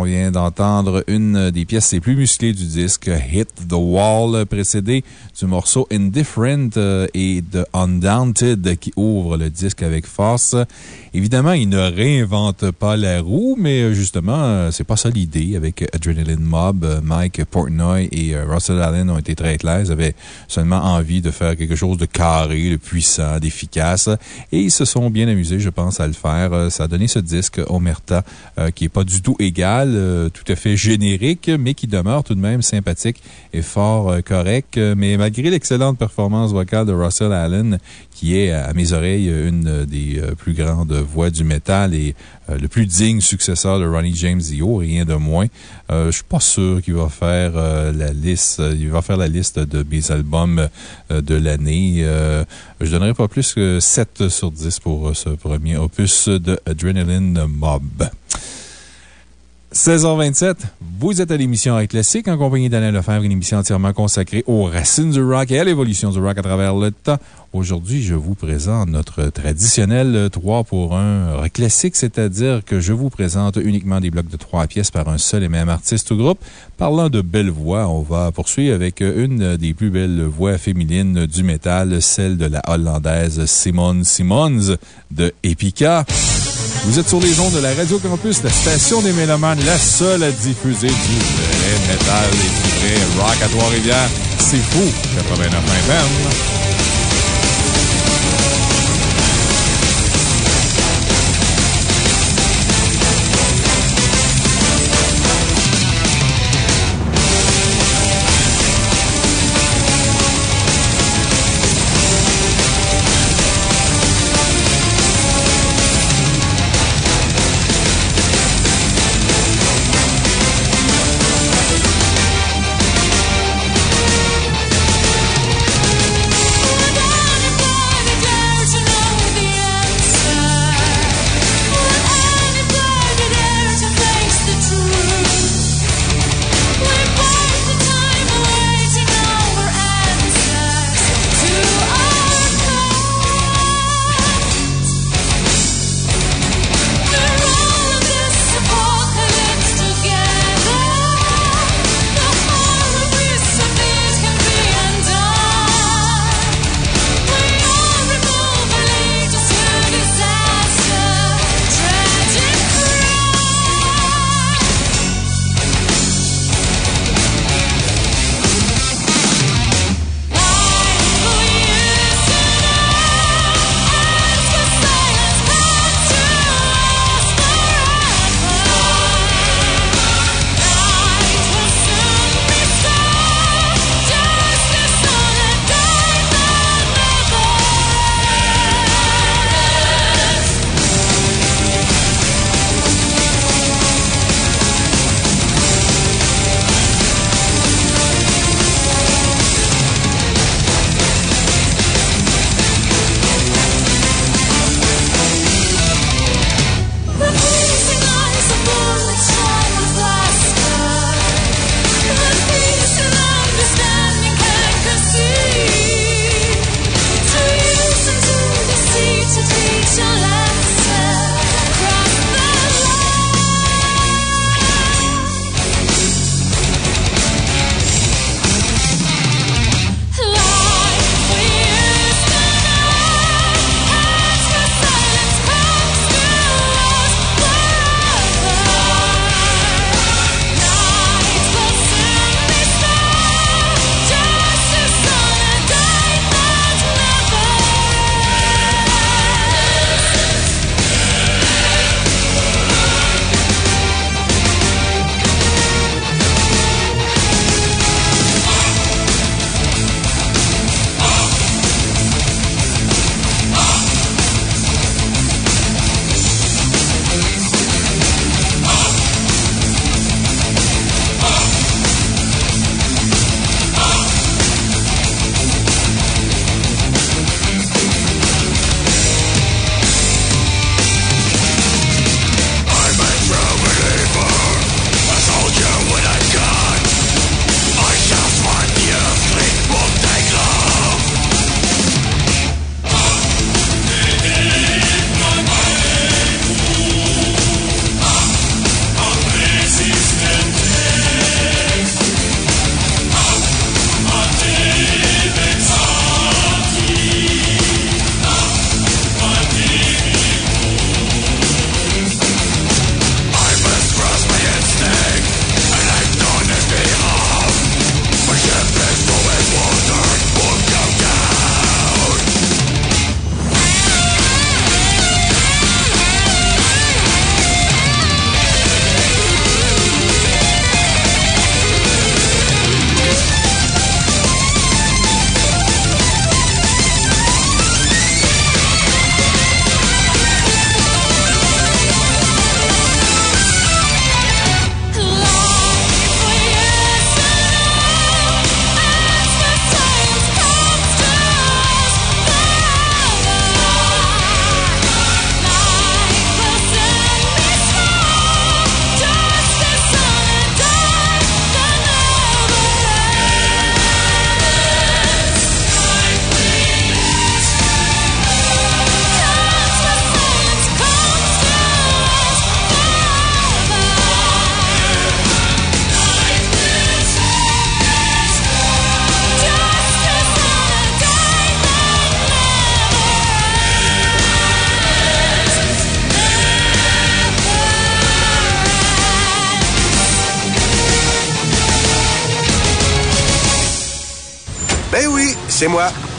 On vient d'entendre une des pièces les plus musclées du disque, Hit the Wall, précédé du morceau Indifferent euh, et de Undaunted qui ouvre le disque avec force. Évidemment, il ne réinvente pas la roue, mais euh, justement, euh, c'est pas ça l'idée. Avec Adrenaline Mob, Mike Portnoy et Russell Allen ont été très clairs. Ils avaient seulement envie de faire quelque chose de carré, de puissant, d'efficace. Et ils se sont bien amusés, je pense, à le faire. Ça a donné ce disque Omerta, qui est pas du tout égal euh, tout à fait générique, mais qui demeure tout de même sympathique et fort euh, correct. Mais malgré l'excellente performance vocale de Russell Allen, qui est, à mes oreilles, une des euh, plus grandes voix du métal et le plus digne successeur de Ronnie James Dio, rien de moins. je suis pas sûr qu'il va faire la liste, il va faire la liste de mes albums de l'année. je donnerai pas plus que 7 sur 10 pour ce premier opus de Adrenaline Mob. 16h27, vous êtes à l'émission Rock Classique en compagnie d'Alain Lefebvre, une émission entièrement consacrée aux racines du rock et à l'évolution du rock à travers le temps. Aujourd'hui, je vous présente notre traditionnel 3 pour 1 rock classique, c'est-à-dire que je vous présente uniquement des blocs de 3 pièces par un seul et même artiste ou groupe. Parlant de belles voix, on va poursuivre avec une des plus belles voix féminines du métal, celle de la hollandaise Simone Simons de Epica. Vous êtes sur les ondes de la Radio Campus, la station des Mélomanes, la seule à diffuser du vrai métal et du vrai rock à Trois-Rivières. C'est fou! 89 FM.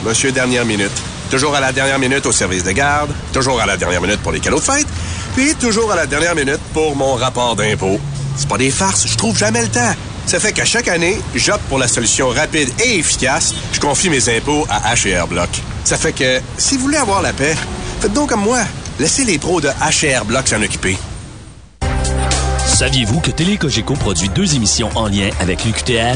Monsieur Dernière Minute. Toujours à la dernière minute au service de garde, toujours à la dernière minute pour les cadeaux de fête, puis toujours à la dernière minute pour mon rapport d'impôt. C'est pas des farces, je trouve jamais le temps. Ça fait qu'à chaque année, j'opte pour la solution rapide et efficace. Je confie mes impôts à HR Block. Ça fait que, si vous voulez avoir la paix, faites donc comme moi. Laissez les pros de HR Block s'en occuper. Saviez-vous que Télé produit deux émissions en lien avec l'UQTR?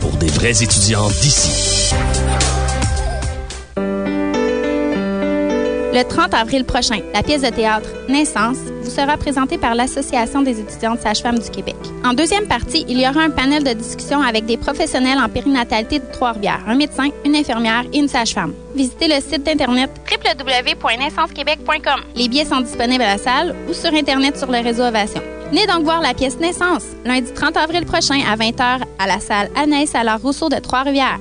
pour des vrais étudiants d'ici. Le 30 avril prochain, la pièce de théâtre Naissance vous sera présentée par l'Association des étudiantes sages-femmes du Québec. En deuxième partie, il y aura un panel de discussion avec des professionnels en périnatalité de Trois-Rivières, un médecin, une infirmière et une sage-femme. Visitez le site d'internet www.naissancequebec.com. Les billets sont disponibles à la salle ou sur internet sur le réseau Ovation. Venez donc voir la pièce Naissance, lundi 30 avril prochain à 20h à la salle Anaïs à la Rousseau de Trois-Rivières.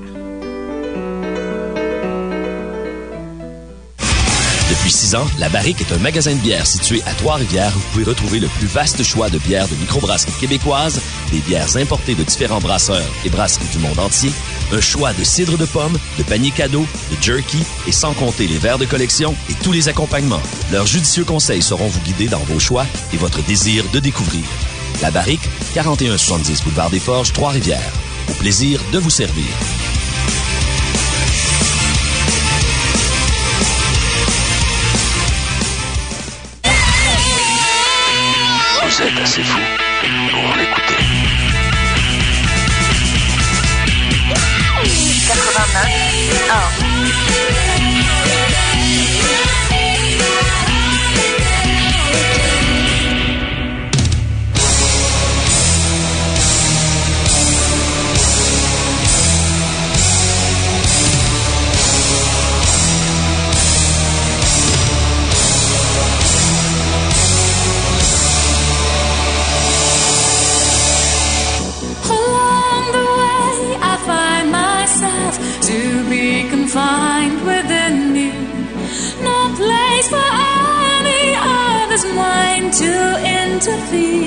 Depuis six ans, La Barrique est un magasin de bières situé à Trois-Rivières où vous pouvez retrouver le plus vaste choix de bières de microbrasserie québécoises, des bières importées de différents brasseurs et brasseries du monde entier, un choix de cidre de pomme, de paniers cadeaux, de jerky et sans compter les verres de collection et tous les accompagnements. Leurs judicieux conseils sauront vous guider dans vos choix et votre désir de découvrir. La Barrique, 4170 Boulevard des Forges, Trois-Rivières. Au plaisir de vous servir. Vous êtes assez fou to feel.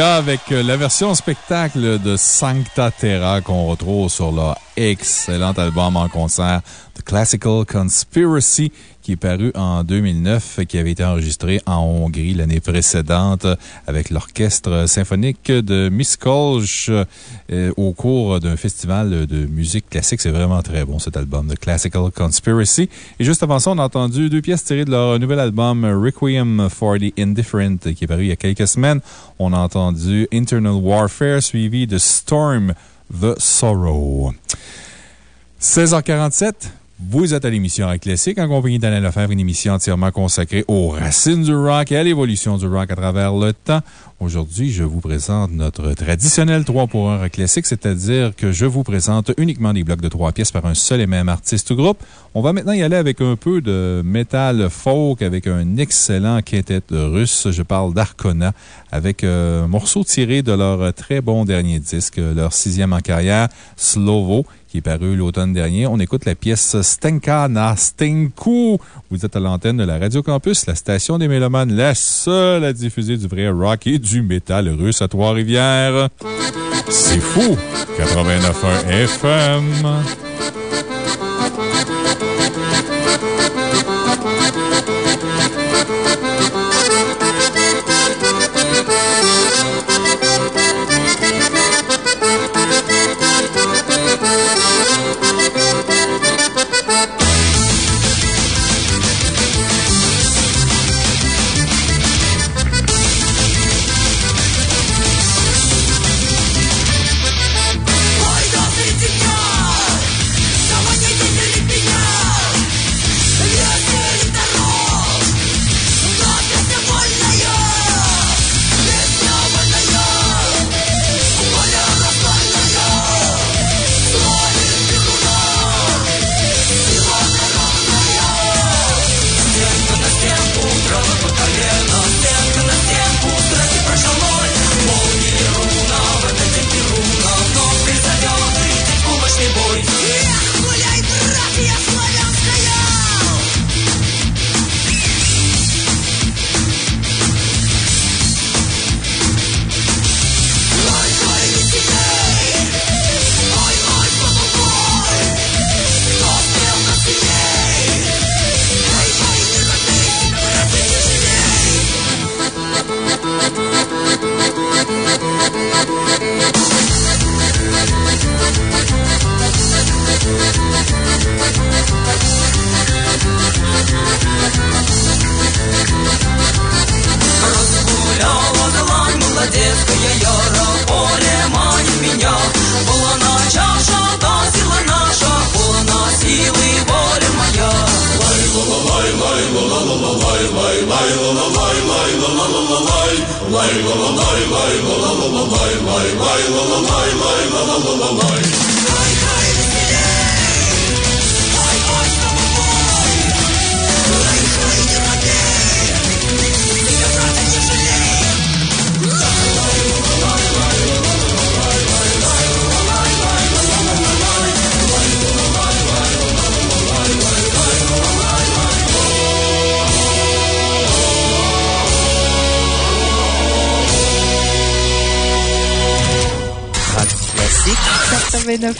Avec euh, la version spectacle de Sancta Terra qu'on retrouve sur leur excellent album en concert The Classical Conspiracy qui est paru en 2009, qui avait été enregistré en Hongrie l'année précédente avec l'Orchestre symphonique de Miskolc euh, au cours d'un festival de musique classique. C'est vraiment très bon cet album, The Classical Conspiracy. Et juste avant ça, on a entendu deux pièces tirées de leur nouvel album Requiem for the Indifferent qui est paru il y a quelques semaines. On a entendu Internal Warfare suivi de Storm the Sorrow. 16h47. Vous êtes à l'émission Rock Classique en compagnie d'Alain Lefebvre, une émission entièrement consacrée aux racines du rock et à l'évolution du rock à travers le temps. Aujourd'hui, je vous présente notre traditionnel 3 pour 1 Rock Classique, c'est-à-dire que je vous présente uniquement des blocs de 3 pièces par un seul et même artiste ou groupe. On va maintenant y aller avec un peu de métal folk avec un excellent quintet russe. Je parle d'Arcona avec euh, un morceau tiré de leur très bon dernier disque, leur sixième en carrière, Slovo qui est paru l'automne dernier. On écoute la pièce Stenka na Stenku. Vous êtes à l'antenne de la Radio Campus, la station des Mélomanes, la seule à diffuser du vrai rock et du métal russe à Trois-Rivières. C'est fou! 89.1 FM.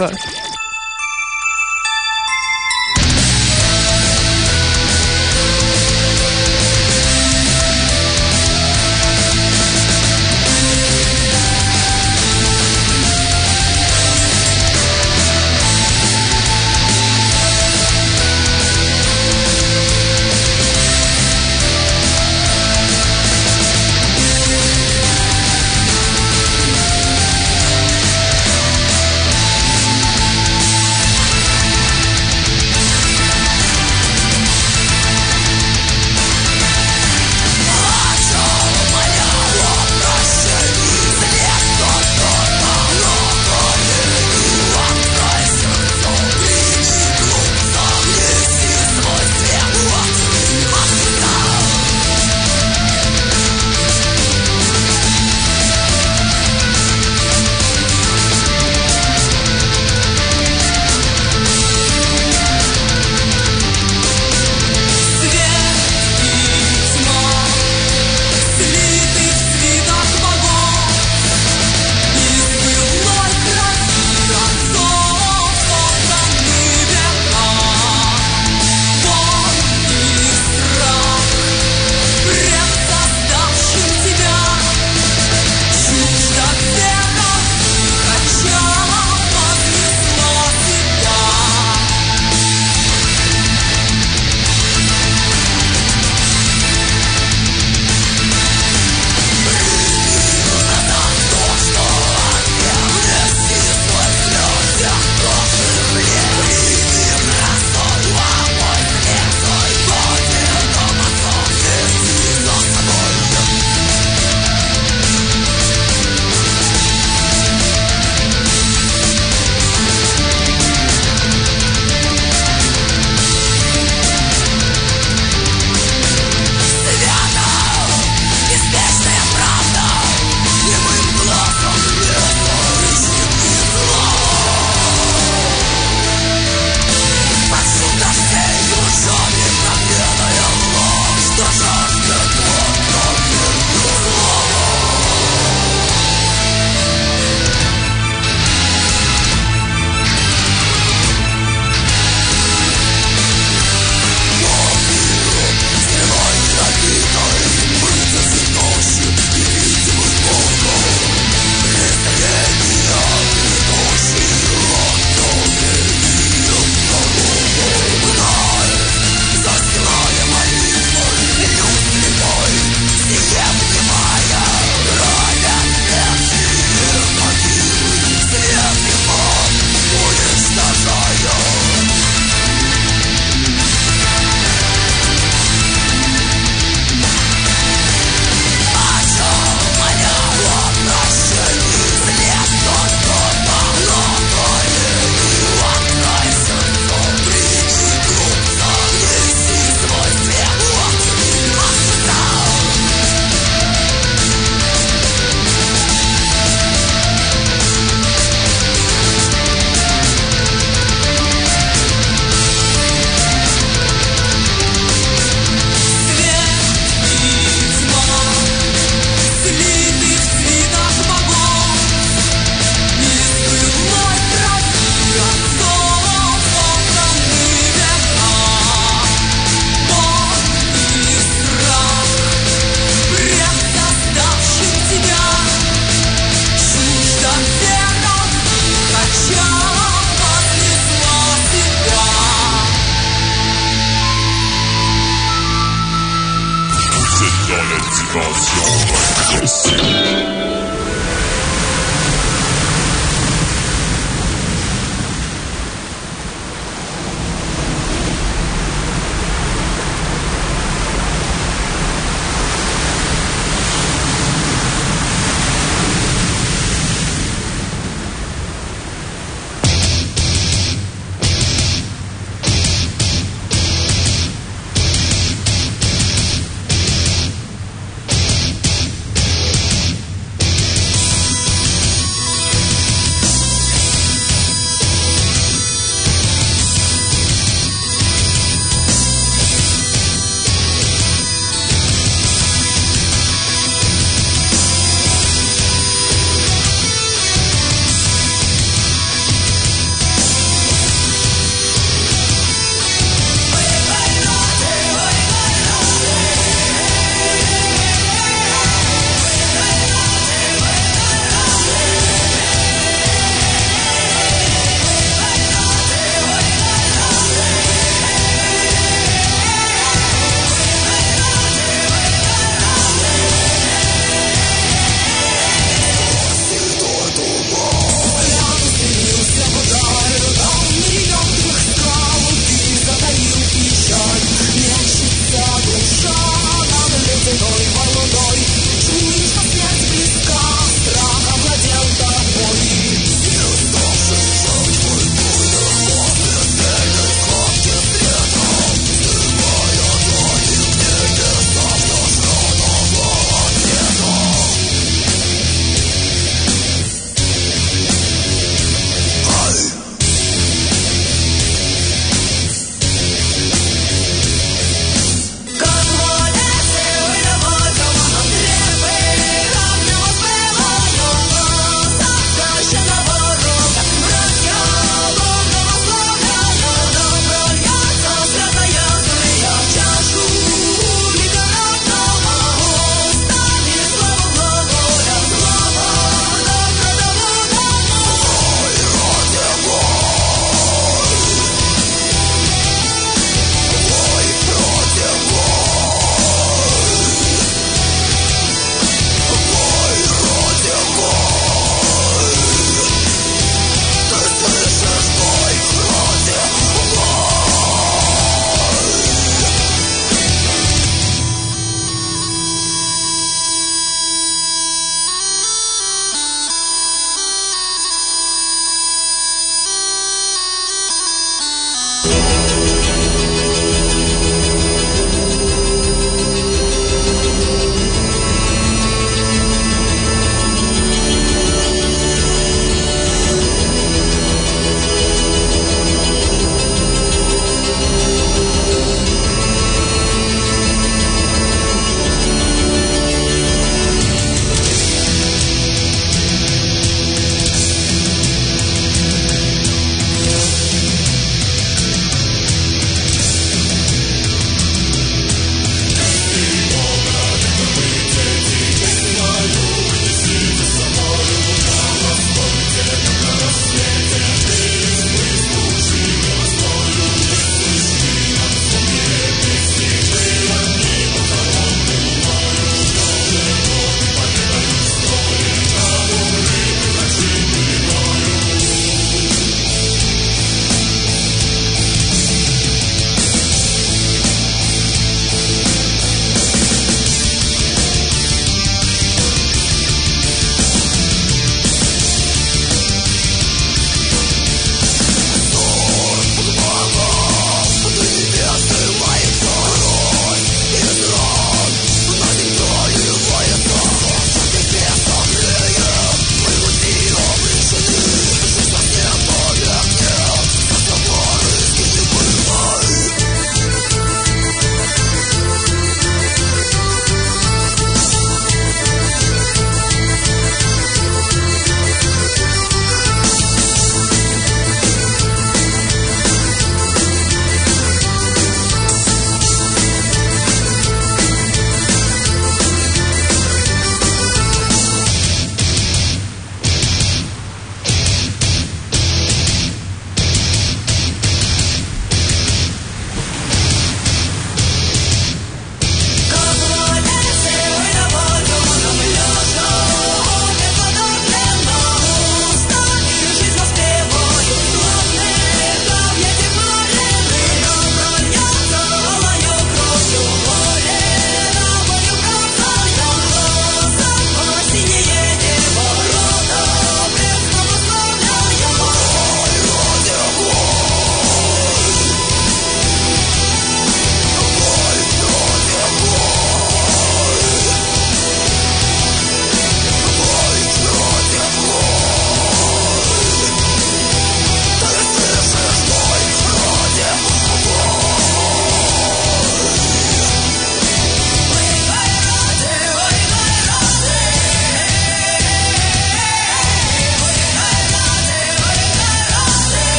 Classique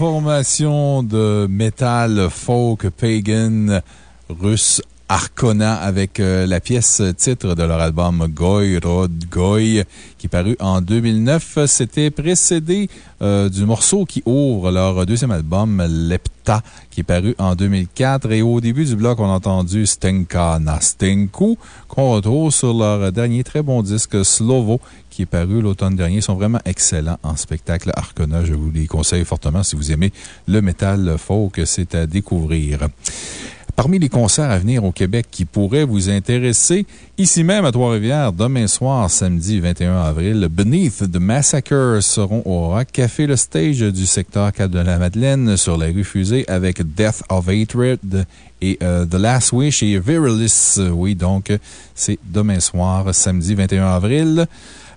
formation de métal folk pagan russe Arcona avec euh, la pièce titre de leur album Goy Rod Goy qui est paru en 2009. C'était précédé euh, du morceau qui ouvre leur deuxième album Lepta qui est paru en 2004. Et au début du bloc, on a entendu Stenka Nastenku qu'on retrouve sur leur dernier très bon disque Slovo qui est paru l'automne dernier. Ils sont vraiment excellents en spectacle Arcona. Je vous les conseille fortement si vous aimez le métal folk. C'est à découvrir. Parmi les concerts à venir au Québec qui pourraient vous intéresser, ici même à Trois-Rivières, demain soir, samedi 21 avril, Beneath the Massacre seront au Rock Café, le stage du secteur 4 de la Madeleine, sur la rue Fusée, avec Death of Hatred et euh, The Last Wish et Virilis. Oui, donc, c'est demain soir, samedi 21 avril.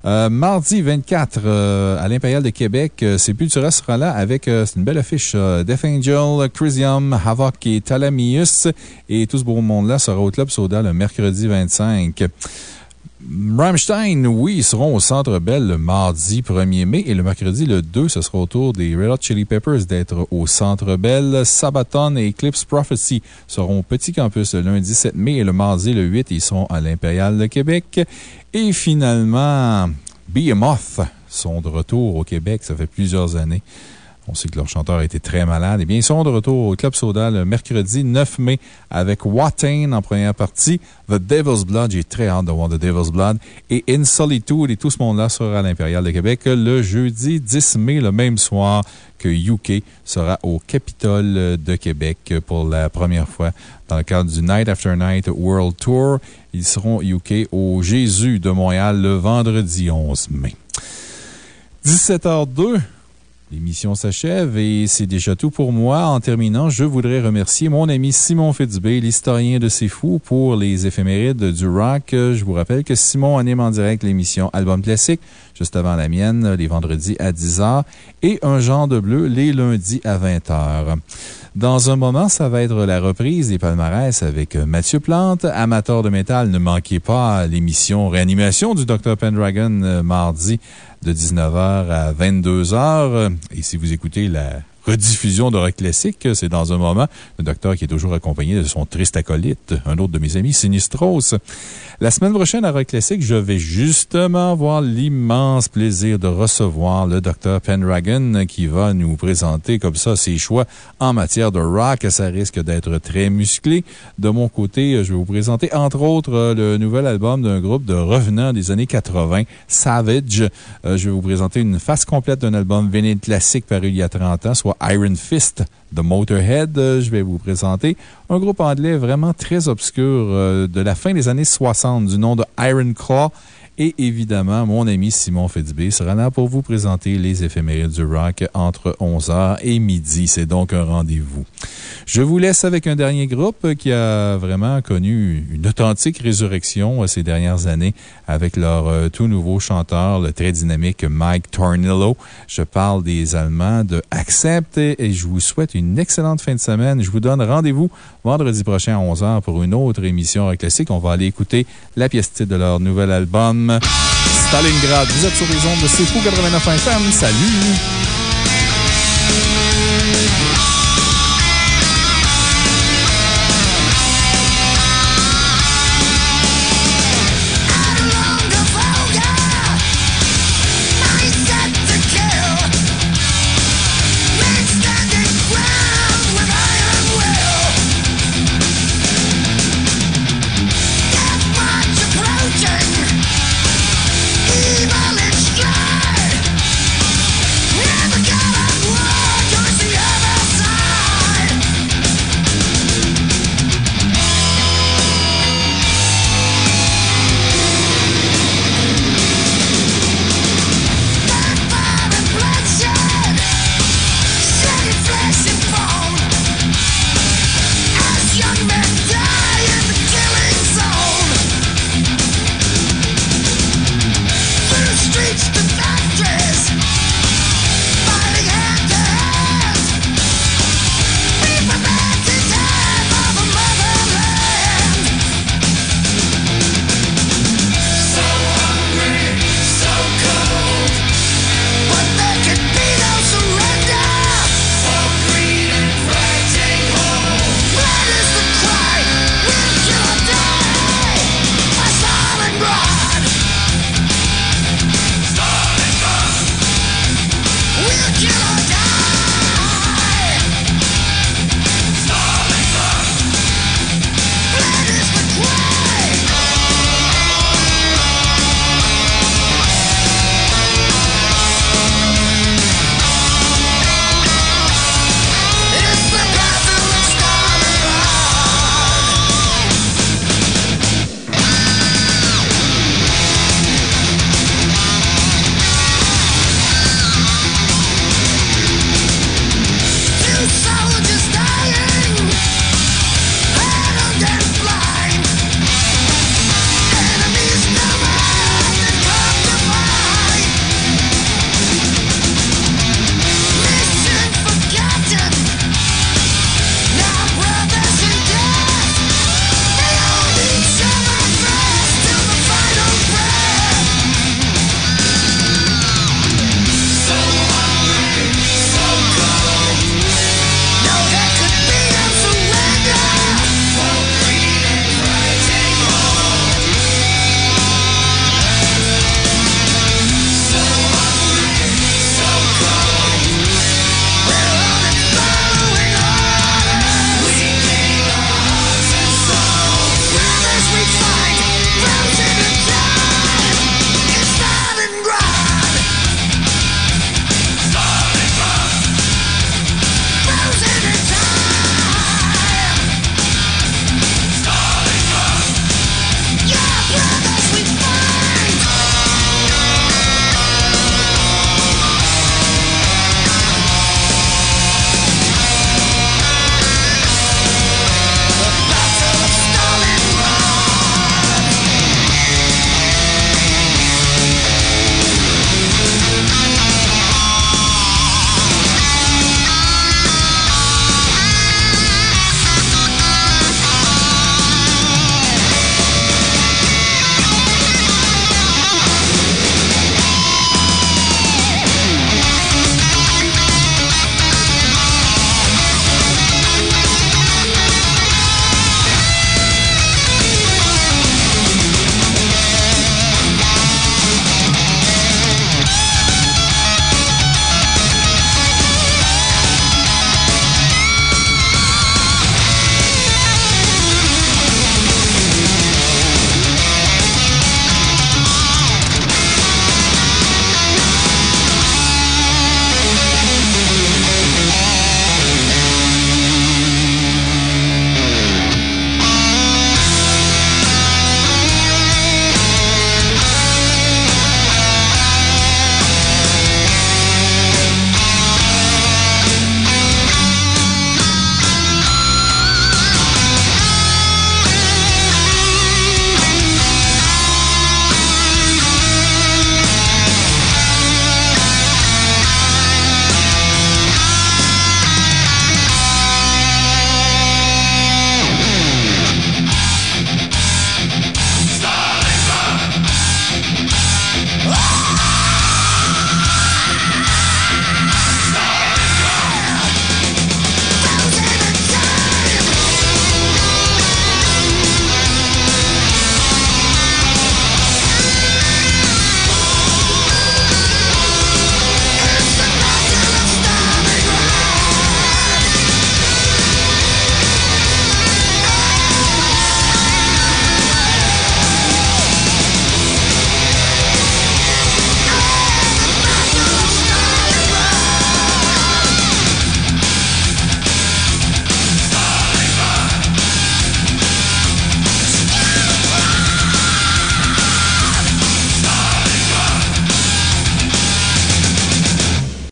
Euh, mardi 24, euh, à l'Impérial de Québec, euh, Sepultura sera là avec une belle affiche. Death Angel, Crisium, Havoc et Talamius. Et tout ce beau monde-là sera au Club Soda le mercredi 25. Rammstein, oui, ils seront au Centre Bell le mardi 1er mai et le mercredi le 2, ce sera au tour des Red Hot Chili Peppers d'être au Centre Bell. Sabaton et Eclipse Prophecy seront au Petit Campus le lundi 7 mai et le mardi le 8, ils seront à l'Impérial de Québec. Et finalement, Behemoth sont de retour au Québec. Ça fait plusieurs années. On sait que leur chanteur été très malade. Eh bien, ils sont de retour au Club Soda le mercredi 9 mai avec Watain en première partie, The Devil's Blood. J'ai très hâte de voir The Devil's Blood. Et In Solitude et tout ce monde-là sera à l'Impérial de Québec le jeudi 10 mai, le même soir que UK sera au Capitole de Québec pour la première fois dans le cadre du Night After Night World Tour. Ils seront UK au Jésus de Montréal le vendredi 11 mai. 17h02. L'émission s'achève et c'est déjà tout pour moi. En terminant, je voudrais remercier mon ami Simon Fitzbé, l'historien de C'est Fou, pour les éphémérides du rock. Je vous rappelle que Simon anime en direct l'émission Album Classique, juste avant la mienne, les vendredis à 10h, et Un genre de bleu les lundis à 20h. Dans un moment, ça va être la reprise des palmarès avec Mathieu Plante. Amateur de métal, ne manquez pas l'émission Réanimation du Dr. Pendragon euh, mardi de 19h à 22h. Et si vous écoutez la rediffusion de rock classique. C'est dans un moment. Le docteur qui est toujours accompagné de son triste acolyte, un autre de mes amis, Sinistros. La semaine prochaine à Rock Classic, je vais justement avoir l'immense plaisir de recevoir le Dr. Pendragon qui va nous présenter comme ça ses choix en matière de rock. Ça risque d'être très musclé. De mon côté, je vais vous présenter entre autres le nouvel album d'un groupe de revenants des années 80, Savage. Euh, je vais vous présenter une face complète d'un album véné classique paru il y a 30 ans, soit Iron Fist de Motorhead. Euh, je vais vous présenter un groupe anglais vraiment très obscur euh, de la fin des années 60 du nom de Iron Claw. Et évidemment, mon ami Simon Fitzbé sera là pour vous présenter les éphémérides du rock entre 11h et midi. C'est donc un rendez-vous. Je vous laisse avec un dernier groupe qui a vraiment connu une authentique résurrection ces dernières années avec leur euh, tout nouveau chanteur, le très dynamique Mike Tornillo. Je parle des Allemands de Accept et je vous souhaite une excellente fin de semaine. Je vous donne rendez-vous vendredi prochain à 11h pour une autre émission Rock Classique. On va aller écouter la pièce titre de leur nouvel album, Stalingrad. Vous êtes sur les ondes de C'est 89 FM. Salut!